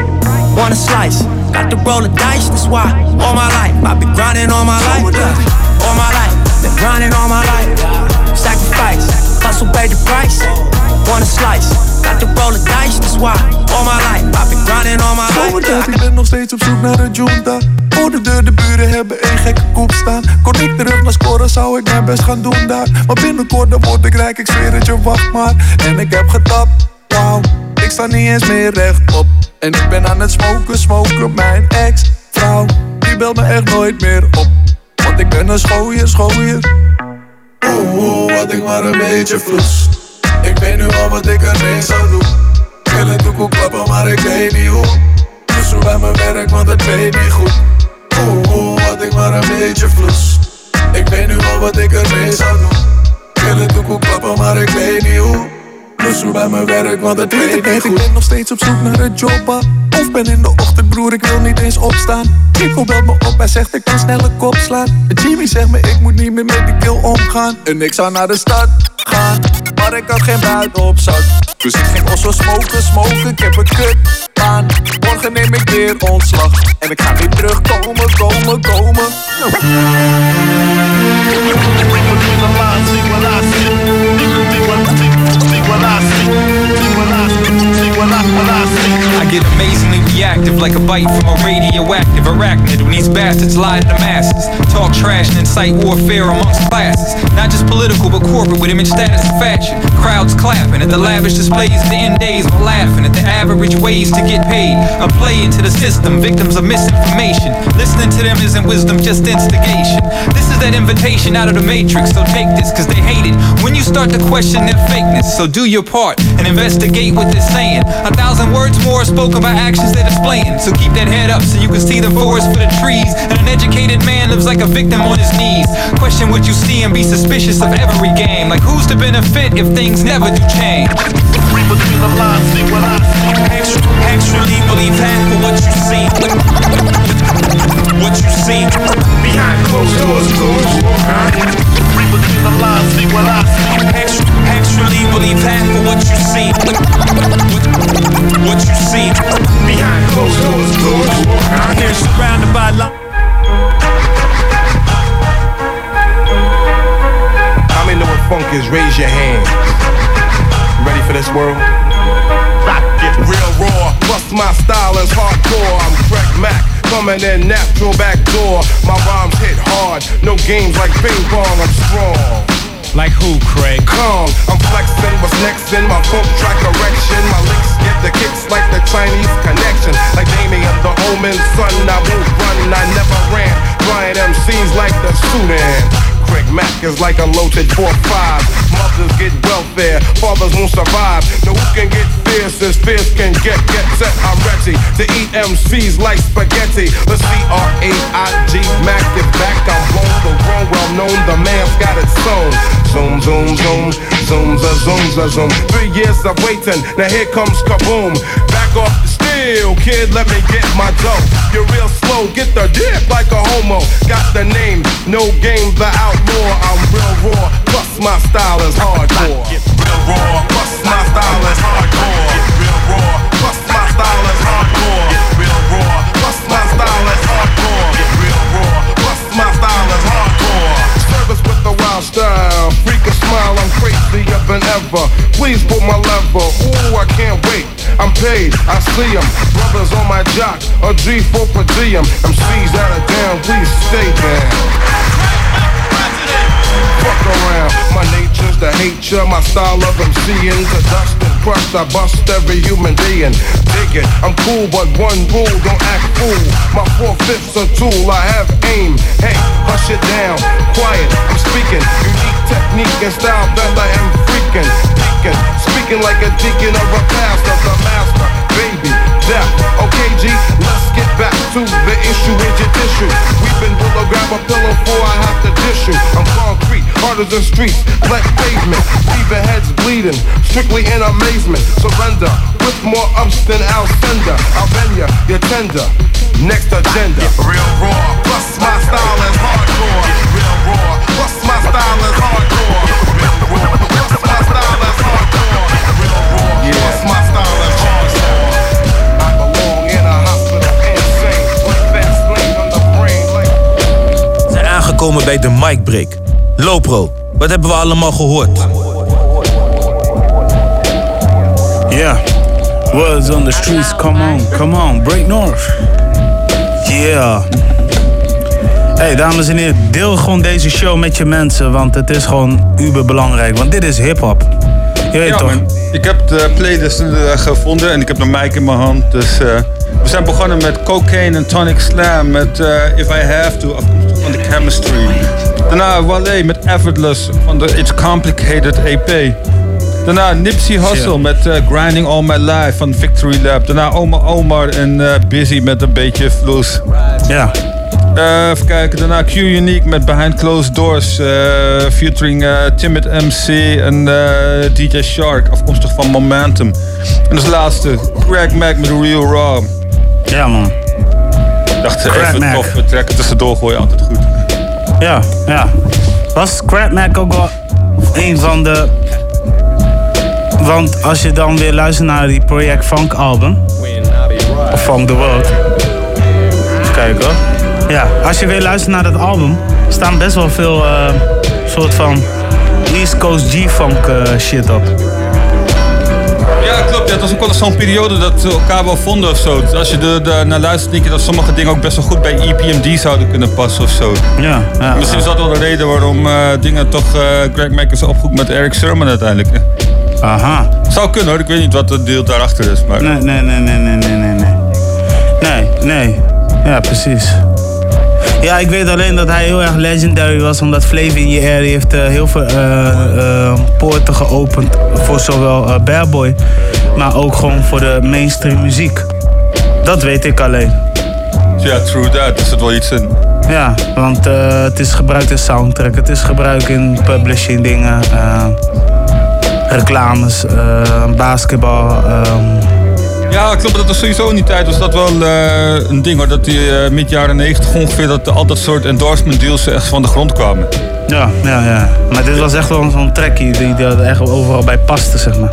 Want a slice, got to roll the dice, that's why. All my life, I've been grinding all my life. All my life, been grinding all my life. Sacrifice, hustle paid the price. Want a slice, got to roll dice, that's why. All my life, I've been grinding all my life. Zomertijd, ik ben nog steeds op zoek naar een junta. Voor de deur, de buren hebben één gekke koep staan. Kon ik terug naar scoren, zou ik mijn best gaan doen daar. Maar binnenkort dan word ik rijk, ik zweer het je, wacht maar. En ik heb getapt, wauw. Ik sta niet eens meer rechtop. En ik ben aan het smoken, smoken. Mijn ex-vrouw, die belt me echt nooit meer op. Want ik ben een schooier, schooier. Oeh, wat ik maar een beetje vloes. Ik ben nu al wat ik ermee zou doen. Wil het ook klappen, maar ik weet niet hoe. Dus zo bij mijn werk, want het weet niet goed. Oeh, oeh, wat ik maar een beetje vloes. Ik weet nu al wat ik ermee zou doen. Het ook klappen, maar ik weet niet hoe. Dus zo bij mijn werk, want het weet niet goed. Ik ben nog steeds op zoek naar een job. Of ben in de ochtend, broer, ik wil niet eens opstaan. Chico belt me op, hij zegt ik kan snelle kop slaan. En Jimmy zegt me, ik moet niet meer met die kill omgaan. En ik zou naar de stad gaan, maar ik had geen buiten op zak. Dus ik ging also smoken, smoken, ik heb een kut baan. Morgen neem ik weer ontslag. En ik ga niet terugkomen, komen, komen. when I speak. When I speak get amazingly reactive like a bite from a radioactive arachnid when these bastards lie to the masses. Talk trash and incite warfare amongst classes. Not just political, but corporate with image status and fashion. Crowds clapping at the lavish displays of the end days while laughing at the average ways to get paid. A play into the system, victims of misinformation. Listening to them isn't wisdom, just instigation. This is that invitation out of the matrix, so take this, cause they hate it. When you start to question their fakeness, so do your part and investigate what they're saying. A thousand words more spoken by actions they're displaying. So keep that head up so you can see the forest for the trees. And an educated man lives like a victim on his knees. Question what you see and be suspicious of every game. Like who's to benefit if things never do change? Read between the lines, see what I see. Extra, actually believe half of what you see. What you see behind closed doors, closed Read between the lines, see what I see. Extra, actually believe half of what you see. What, you see behind closed doors, closed Here surrounded by. How many funk is? Raise your hand. Ready for this world? Real raw, plus my style is hardcore. I'm Craig Mack, coming in natural back door. My rhymes hit hard, no games like ping pong. I'm strong. Like who, Craig? Calm, I'm flexing, what's next in my funk track erection. My licks get the kicks like the Chinese connection. Like Damien, the Omen son, I won't run, I never ran. Flying MCs like the Sudan. Mack is like a loaded 4-5. Mothers get welfare, fathers won't survive. No, who can get fierce as fierce can get? Get set, I'm ready to eat MCs like spaghetti. The C-R-A-I-G Mac is back. I'm blown, the grown, well known. The man's got it sewn. Zoom, zoom, zoom, zoom, za, zoom, zoom. Three years of waiting, now here comes kaboom. Back off the steel, kid, let me get my dough. You're real slow, get the dip like a homo. Got the name, no game, the outlaw. I'm real raw, plus my style is hardcore. Real raw, plus my style is hardcore. Real raw, plus my style is hardcore. Real raw, plus my style is hardcore. Wild style, freak a smile, I'm crazier than ever. Please put my lever, ooh, I can't wait. I'm paid, I see 'em. Brothers on my jock, a G for per diem. MCs out of down, please stay down. Fuck around, my nature's hate ya. My style of MCing to dust and crush. I bust every human being. Dig it, I'm cool, but one rule, don't act fool. My four fifths a tool, I have aim. Hey, hush it down, quiet, I'm speaking. Unique technique and style that I am freaking. Deacon, speaking like a deacon or a pastor, the master, death. Okay, G, let's get back to the issue with your tissue. Weeping, willow, grab a pillow before I have to dish you. I'm concrete, harder than streets, black pavement. Your heads bleeding, strictly in amazement. Surrender with more ups than I'll sender. I'll bend ya, you're tender. Next agenda. Real raw, plus my style is hardcore. Real raw, plus my style is hardcore. Real raw, plus my style is hardcore. Real raw, plus my aangekomen bij de Mic Break. Lopro, wat hebben we allemaal gehoord? Yeah. Words on the streets, come on, come on, break north. Yeah. Hey, dames en heren, deel gewoon deze show met je mensen, want het is gewoon uber belangrijk. Want dit is hip-hop. Je weet Ja, toch? man. Ik heb de playlist eh, gevonden en ik heb een mic in mijn hand. Dus eh, we zijn begonnen met Cocaine en Tonic Slam met eh, If I Have To van de Chemistry. Daarna Wale met Effortless van de It's Complicated EP. Daarna Nipsey Hussle met eh, Grinding All My Life van Victory Lab. Daarna Omar Omar en eh, Busy met een beetje vloes. Ja. Eh, even kijken, daarna Q Unique met Behind Closed Doors. featuring Timid MC en DJ Shark, afkomstig van Momentum. En als laatste Craig Mac met Real Raw. Ja man. Ik dacht Craig even Mac. tof, we trekken tussendoor gooien altijd goed. Ja, ja. Was Crab Mac ook wel een van de... Want als je dan weer luistert naar die Project Funk album... Of Funk the World. Even kijken hoor. Ja, als je weer luistert naar dat album... staan best wel veel eh, soort van East Coast G-funk eh, shit op. Ja, het was ook wel zo'n periode dat ze elkaar wel vonden of zo. Dus Als je er naar luistert, denk je dat sommige dingen ook best wel goed bij EPMD zouden kunnen passen of zo. Ja, ja. Misschien is dat wel de reden waarom eh, dingen toch eh, Greg met Eric Sermon uiteindelijk. Aha. Zou kunnen hoor, ik weet niet wat het deel daarachter is. Maar... Nee, nee, nee, nee, nee, nee, nee. Nee, nee. Ja, precies. Ja, ik weet alleen dat hij heel erg legendary was, omdat Flavor in je area heeft eh, heel veel eh, eh, poorten geopend voor zowel Bad Boy, maar ook gewoon voor de mainstream muziek. Dat weet ik alleen. Ja, true that. Er zit wel iets in. Ja, want het is gebruikt in soundtrack, het is gebruikt in publishing dingen, reclames, basketbal. ehm, Ja, klopt. Dat was sowieso in die tijd was dat wel eh, een ding hoor. Dat die eh mid jaren 90 ongeveer dat al dat soort endorsement deals echt van de grond kwamen. Ja, ja, ja. Maar dit was echt wel zo'n trackie die, die er echt overal bij paste, zeg maar.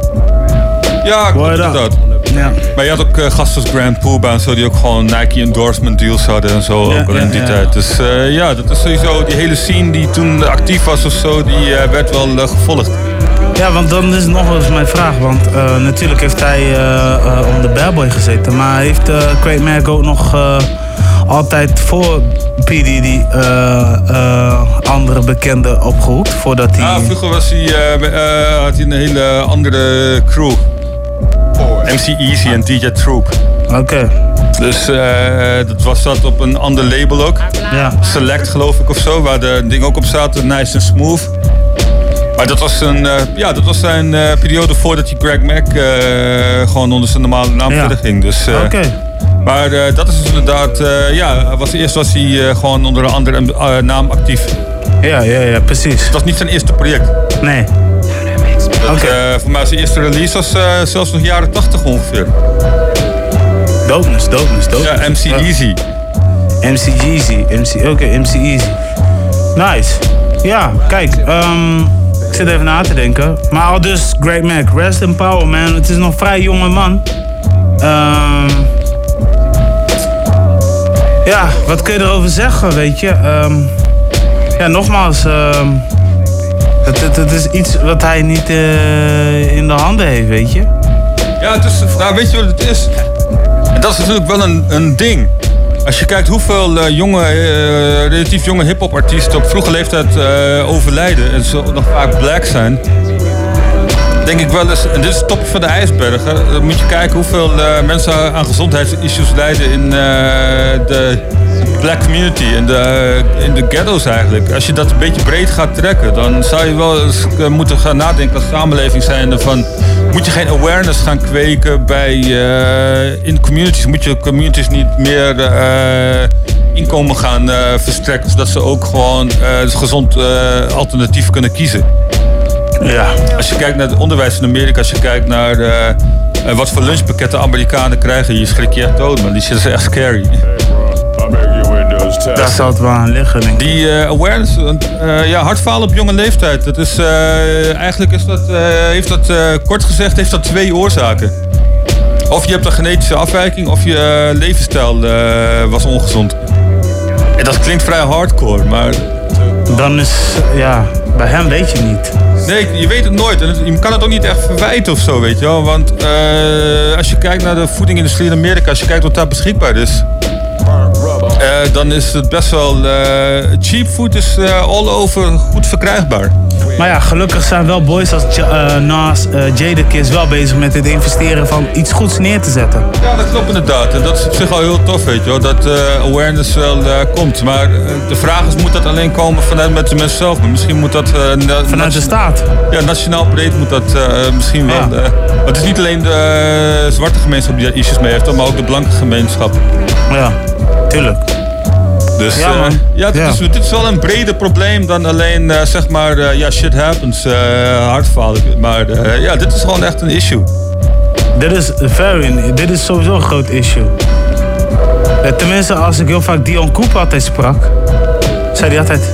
Ja, klopt inderdaad. Ja. Maar je had ook eh, gasten als Grand Pooba en zo die ook gewoon Nike endorsement deals hadden en zo Ja, ook ja, in die tijd. Dus eh, ja, dat is sowieso die hele scene die toen actief was of zo, die eh, werd wel eh, gevolgd. Ja, want dan is nog wel eens mijn vraag. Want eh, natuurlijk heeft hij eh, eh, om de bad boy gezeten. Maar heeft eh Craig Mack ook nog eh, altijd voor P. Diddy eh, eh, andere bekenden opgehoekt? Voordat hij... Ja, vroeger was hij, eh, eh, had hij een hele andere crew. MC Easy en DJ Troop. Oké. Dus eh, dat was dat op een ander label ook. Ja. Select geloof ik of zo, waar de dingen ook op zaten. Nice and smooth. Maar dat was, een, eh, ja, dat was zijn eh, periode voordat hij Greg Mack eh, gewoon onder zijn normale naam Ja. verder ging. Dus, Oké. Maar dat is dus inderdaad, ja, was, eerst was hij gewoon onder een andere naam actief. Ja, ja, ja, precies. Het was niet zijn eerste project. Nee. Dat, voor mij zijn eerste release was zelfs nog jaren 80 ongeveer. Dopeness, dopeness, dopeness. Ja, MC Easy. MC Jeezy. MC, Oké, MC Easy. Nice. Ja, kijk. ehm, ik zit even na te denken. Maar al dus Great Mac. Rest in power, man. Het is nog vrij jonge man. Ehm, ja, wat kun je erover zeggen, weet je? Ehm, ja, nogmaals. ehm, het, het, is iets wat hij niet eh, in de handen heeft, weet je? Ja, het is, weet je wat het is? Dat is natuurlijk wel een, een ding. Als je kijkt hoeveel eh, jonge, eh, relatief jonge hip-hop artiesten op vroege leeftijd eh, overlijden en ze nog vaak black zijn. Denk ik wel eens, en dit is het topje van de ijsbergen. Dan moet je kijken hoeveel mensen aan gezondheidsissues lijden in de black community, in de, in de ghetto's eigenlijk. Als je dat een beetje breed gaat trekken, dan zou je wel eens eh, moeten gaan nadenken als samenleving zijn van moet je geen awareness gaan kweken bij eh, in communities? Moet je communities niet meer eh, inkomen gaan verstrekken, zodat ze ook gewoon een gezond alternatief kunnen kiezen? Ja. Als je kijkt naar het onderwijs in Amerika, als je kijkt naar wat voor lunchpakketten Amerikanen krijgen, je schrik je echt dood, man. Die shit is echt scary. Daar zou het wel aan liggen, denk ik. Die eh, awareness, eh, ja, hartfalen op jonge leeftijd. Dat is, eh, eigenlijk is dat, eh, heeft dat, eh, kort gezegd, heeft dat twee oorzaken. Of je hebt een genetische afwijking, of je levensstijl eh, was ongezond. En dat klinkt vrij hardcore, maar... Dan is, ja, bij hem weet je niet. Nee, je weet het nooit. En je kan het ook niet echt verwijten of zo, weet je wel. Want eh, als je kijkt naar de voedingindustrie in Amerika, als je kijkt wat daar beschikbaar is. Eh, dan is het best wel. eh, cheap food is eh, all over goed verkrijgbaar. Maar ja, gelukkig zijn wel boys als Nas, Jadakiss wel bezig met het investeren van iets goeds neer te zetten. Ja, dat klopt inderdaad. En dat is op zich al heel tof, weet je wel. Dat awareness wel komt. Maar de vraag is, moet dat alleen komen vanuit met de mensen zelf? Maar misschien moet dat... Vanuit de staat? Ja, nationaal breed moet dat misschien wel... maar het is niet alleen de zwarte gemeenschap die daar issues mee heeft, maar ook de blanke gemeenschap. Ja, tuurlijk. Dus Ja, man. ja, dit, Ja. Is, dit is wel een breder probleem dan alleen eh, zeg maar, eh, ja, shit happens, hardfalen. Maar ja, dit is gewoon echt een issue. Dit is very, dit is sowieso een groot issue. Tenminste, als ik heel vaak Dion Cooper altijd sprak, zei hij altijd: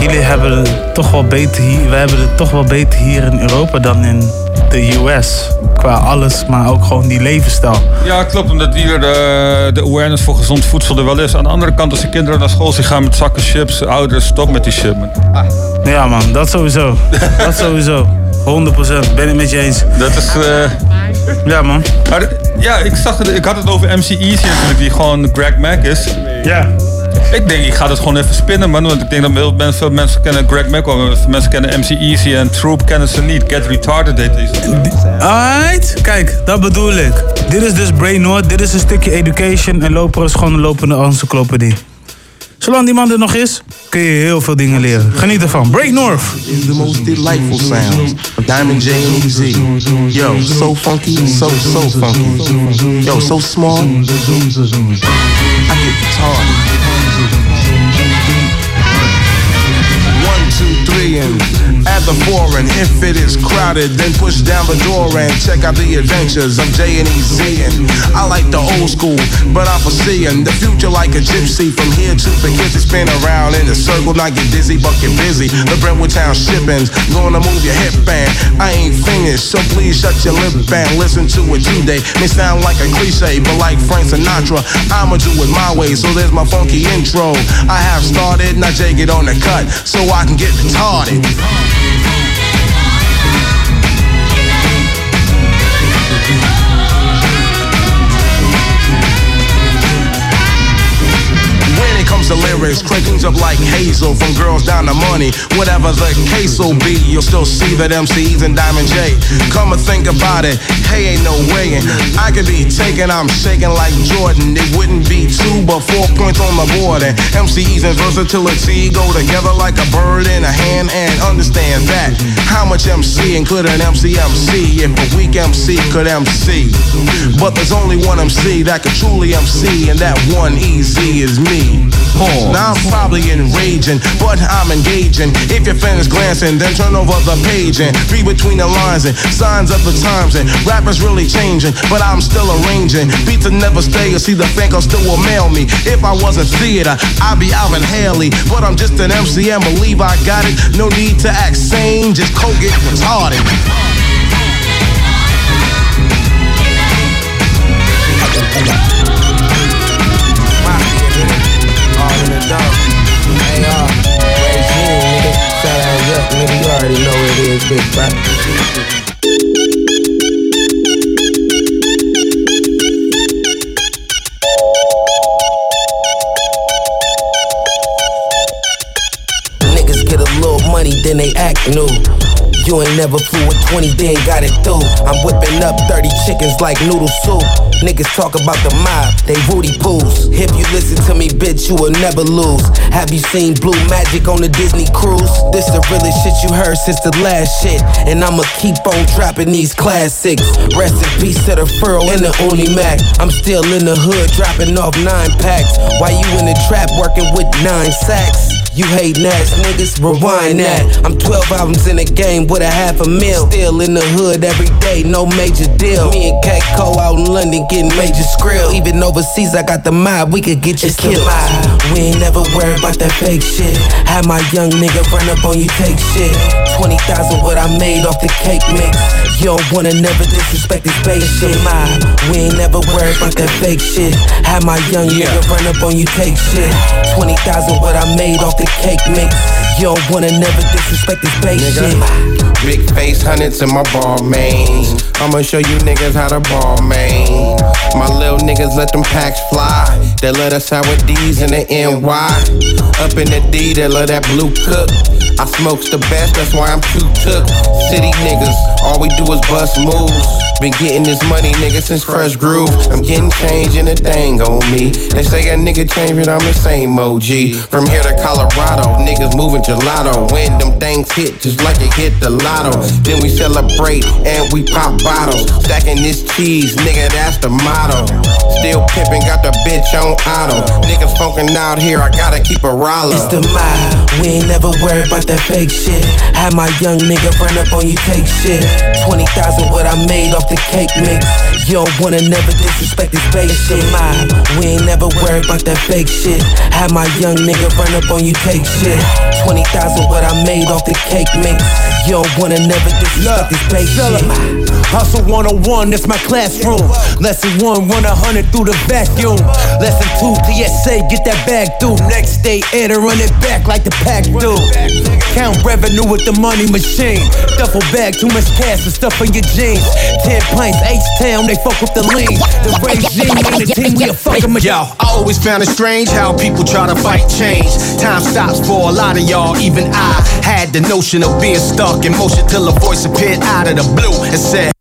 Jullie hebben het toch wel beter hier, wij hebben het toch wel beter hier in Europa dan in de US. Qua alles, maar ook gewoon die levensstijl. Ja, klopt, omdat hier eh, de awareness voor gezond voedsel er wel is. Aan de andere kant, als de kinderen naar school gaan met zakken chips, ouders, stop met die shit, man. Ja, man, dat sowieso. dat sowieso. 100% ben ik met je eens. Dat is. eh, Ja, man. Maar ja, ik, zag ik had het over MC Easy natuurlijk, die gewoon Greg Mack is. Ja. Ik denk, ik ga dat gewoon even spinnen, man. Want ik denk dat veel veel mensen kennen Greg Veel mensen kennen MC Easy en Troop kennen ze niet. Get Retarded deed deze. Alright, kijk, dat bedoel ik. Dit is dus Brain Noord, dit is een stukje education en Loper is gewoon een lopende encyclopedie. Zolang die man er nog is, kun je heel veel dingen leren. Geniet ervan. Break North. is the most delightful sounds of Diamond J and Easy. Yo, so funky, so so funky. Yo, so small. I get retarded. Two, three, and at the foreign. If it is crowded, then push down the door and check out the adventures of J and Easy. And I like the old school, but I'm foreseeing the future like a gypsy. From here to the kids that spin around in a circle, not get dizzy, but get busy. The Brentwood Town shippings, gonna move your hip band. I ain't finished, so please shut your lip and listen to it today. May sound like a cliche, but like Frank Sinatra, I'ma do it my way. So there's my funky intro. I have started, now Jay get on the cut, so I can get it's retarded. Comes to lyrics, crankings up like Hazel from girls down to money. Whatever the case will be, you'll still see that MC's and Diamond J. Come and think about it, hey, ain't no way. I could be taken, I'm shaking like Jordan. It wouldn't be two, but four points on the board. And MC's and versatility go together like a bird in a hand. And understand that how much MCing could an MC MC if a weak MC could MC? But there's only one MC that could truly MC, and that one easy is me. Now I'm probably enraging, but I'm engaging. If your fan is glancing, then turn over the page and read between the lines and signs of the times. And rappers really changing, but I'm still arranging. Beats will never stay, or see the fan still will mail me. If I was a theater, I'd be Alvin Haley. But I'm just an MC and believe I got it. No need to act sane, just cold get retarded. All up, nigga. You already know what it is, big. Niggas get a little money, then they act new. You ain't never flew with 20, then got it through. I'm whipping up 30 chickens like noodle soup. Niggas talk about the mob, they Rudy Poos. If you listen to me, bitch, you will never lose. Have you seen Blue Magic on the Disney cruise? This the realest shit you heard since the last shit. And I'ma keep on dropping these classics. Rest in peace to the furrow and the Uni Mac. I'm still in the hood dropping off nine packs. Why you in the trap working with nine sacks. You hating ass niggas, rewind that. I'm 12 albums in the game with a half a mil. Still in the hood every day, no major deal. Me and K Co out in London getting major skrill. Even overseas, I got the mob, we could get you killed. We ain't never worried about that fake shit. Had my young nigga run up on you, take shit. 20,000 what I made off the cake mix. You don't wanna never disrespect this base shit. My, We ain't never worried about that fake shit. Had my young nigga run up on you, take shit. 20,000 what I made off the cake mix. You don't wanna never disrespect this base shit. Big face hundreds in my ball mains. I'ma show you niggas how to ball main. My little niggas let them packs fly. They let us out with D's in the NY. Up in the D, they love that blue cook. I smokes the best, that's why I'm too took. City niggas, all we do is bust moves. Been getting this money, nigga, since Fresh Groove. I'm getting change and a thing on me. They say a nigga change, but I'm the same OG. From here to Colorado, niggas moving gelato. When them things hit, just like it hit the lotto. Then we celebrate and we pop bottles. Stacking this cheese, nigga, that's the motto. Still pimping, got the bitch on auto. Niggas funkin' out here, I gotta keep a Rollo. It's the mile. We ain't never worried about that fake shit. Had my young nigga run up on you, take shit. 20,000 what I made off the cake mix. You don't wanna never disrespect this base shit. Mile. We ain't never worried about that fake shit. Had my young nigga run up on you, take shit. 20,000 what I made off the cake mix. You don't wanna never disrespect this base shit. Hustle 101, that's my classroom. Lesson one, run a hundred through the vacuum. Lesson two, PSA, get that bag through. Next day, air to run it back like the pack do. Count revenue with the money machine. Duffel bag, too much cash and stuff in your jeans. Ten pints, H-Town, they fuck with the lean. The regime ain't a team, we a fucking machine. Yo, I always found it strange how people try to fight change. Time stops for a lot of y'all, even I had the notion of being stuck in motion till a voice appeared out of the blue and said,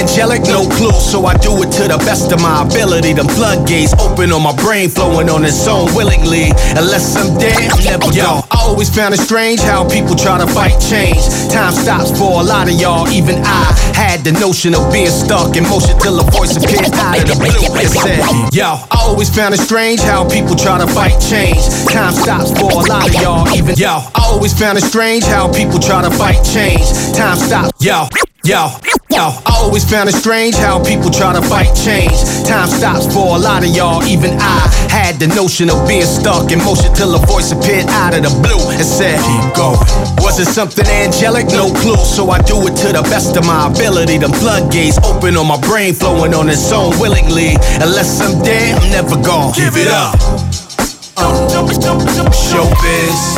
angelic? No clue, so I do it to the best of my ability. The floodgates open on my brain, flowing on its own willingly. Unless I'm dead, never Yo, I always found it strange how people try to fight change. Time stops for a lot of y'all, even I had the notion of being stuck in motion till a voice appeared out of the blue and said, Yo, I always found it strange how people try to fight change. Time stops for a lot of y'all, even yo. I always found it strange how people try to fight change. Time stops, yo. Yo, yo, I always found it strange how people try to fight change. Time stops for a lot of y'all, even I had the notion of being stuck in motion till a voice appeared out of the blue and said, Keep going. Was it something angelic? No clue, so I do it to the best of my ability. The floodgates open on my brain, flowing on its own willingly. Unless I'm dead, I'm never gonna give it up. Uh, showbiz,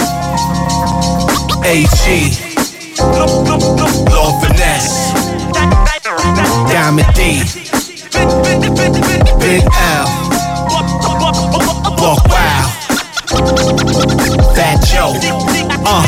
AG. Law finesse. Diamond D. Big L. Wow. Fat Joe. Uh.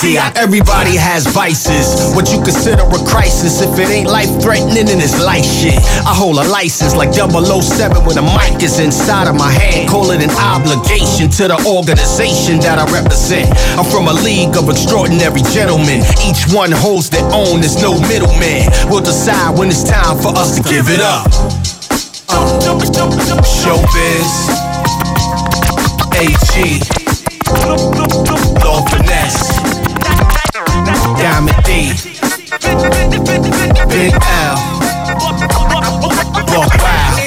D.I. Everybody has vices. What you consider a crisis if it ain't life threatening and it's life shit. I hold a license like 007 when a mic is inside of my hand. Call it an obligation to the organization that I represent. I'm from a league of extraordinary gentlemen. Each one holds their own, there's no middleman. We'll decide when it's time for us to give it up. Uh, showbiz, AG. Law Finesse. Diamond D. Big L. Walk wild.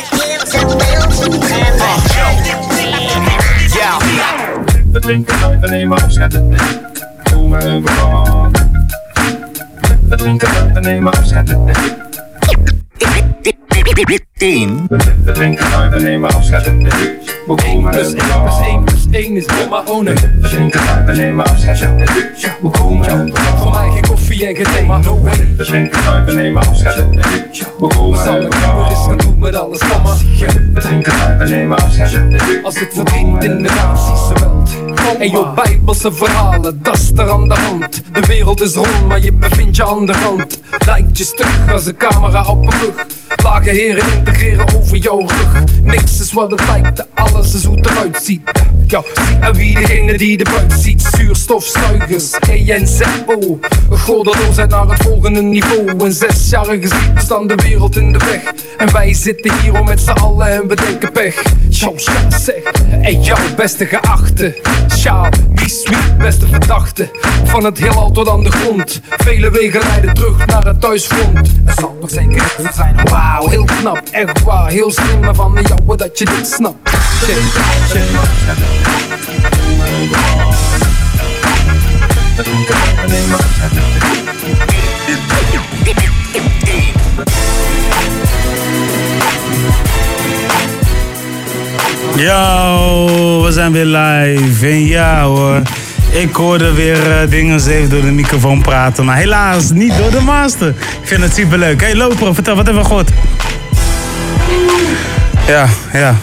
Neem me 1. We drinken ruimen, nemen afscheid. We komen 1 plus 1 plus 1 is bomma one. We drinken ruimen, nemen afscheid. We komen. Voor mij geen koffie en geen thee, maar no way. We drinken ruimen, nemen afscheid. We komen er vanaf. Dus dan doe met alles, kom maar. We drinken ruimen, nemen afscheid. Als het verdient in de nazi's geweld. En joh, bijbelse verhalen, dat is er aan de hand. De wereld is rond, maar je bevindt je aan de rand. Lijkt je stug als een camera op een vlucht. Lage heren integreren over jouw rug. Niks is wat het lijkt, alles is hoe het eruit ziet. Ja, en wie degene die de buit ziet. Zuurstofzuigers, ENZO. Gordeloosheid naar het volgende niveau. Een zesjarige ziekte staan de wereld in de weg. En wij zitten hier om met z'n allen en we denken pech. Show, show, zeg. Hey, jouw beste geachte. Sjaal, wie sweet, beste verdachte. Van het heelal tot aan de grond. Vele wegen leiden terug naar het thuisfront. Er zal nog zijn gericht zijn. Wauw, heel knap, echt waar. Heel slim, maar van jou dat je dit snapt. Shit. Yo, we zijn weer live. En ja hoor, Ik hoorde weer eh, dingen even door de microfoon praten, maar helaas niet door de master. Ik vind het superleuk. Hey Loper, vertel, wat hebben we gehoord? Ja, ja.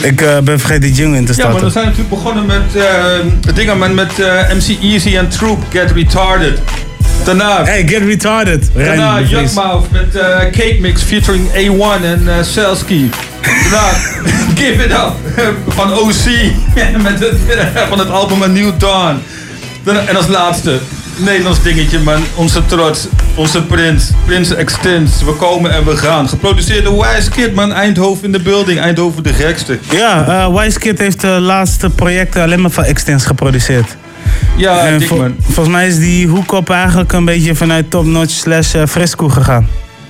Ik eh, ben vergeten die jingle in te Ja, starten. maar we zijn natuurlijk begonnen met eh dingen met, met eh, MC Easy en Troop, Get Retarded. Daarna... Hey, Get Retarded. Daarna Rijn Vries. Yuckmouth met eh, Cake Mix featuring A1 en eh Selski. Daarna Give It Up van OC met het, van het album A New Dawn. Daarna- en als laatste, Nederlands dingetje man, onze trots, onze prins, Prins Extens. We komen en we gaan. Geproduceerd door Wise Kid man, Eindhoven in de building, Eindhoven de gekste. Ja, eh Wise Kid heeft de laatste projecten alleen maar van Extens geproduceerd. Ja, En vol- man. Volgens mij is die hoek-op eigenlijk een beetje vanuit Top Notch slash eh, Fresco gegaan.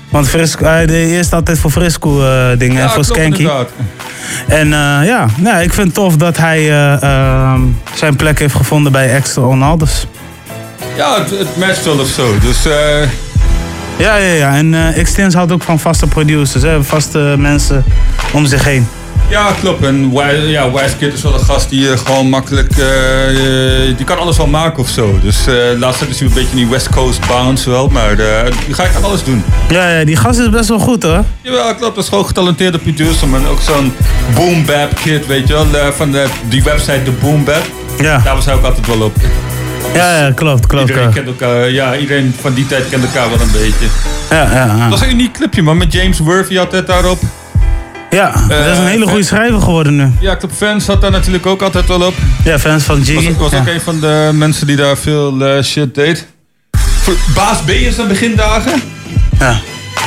Want Fresco, hij deed eerst altijd voor Fresco eh, dingen en voor Skanky. inderdaad. En eh, ja, nou, ik vind het tof dat hij eh, ehm, zijn plek heeft gevonden bij Extra Onalders. Ja, het, het matcht wel of zo. Dus eh, Ja, ja, ja. En eh Extens houdt ook van vaste producers, hè, vaste mensen om zich heen. Ja, klopt. En Wi- ja, Wise Kid is wel een gast die eh, gewoon makkelijk... eh, eh, die kan alles wel maken of zo. Dus eh laatst tijd is hij een beetje in die West Coast bounce wel. Maar die ga ik aan alles doen. Ja, ja, die gast is best wel goed hoor. Jawel, klopt. Dat is gewoon getalenteerde producer. Maar ook zo'n boom bap kid, weet je wel. van de, die website, de boom bap. Ja. Daar was hij ook altijd wel op. Ja, ja klopt, klopt. Iedereen kent elkaar. Ja, iedereen van die tijd kent elkaar wel een beetje. Ja, ja, ja. Dat was een uniek clipje, man. Met James Worthy altijd daarop. Ja, dat is een hele goede schrijver geworden nu. Ja, Club Fans had daar natuurlijk ook altijd wel op. Ja, fans van Jiggy. Was, was ja. ook een van de mensen die daar veel eh, shit deed. Voor Baas B is aan begindagen. Ja.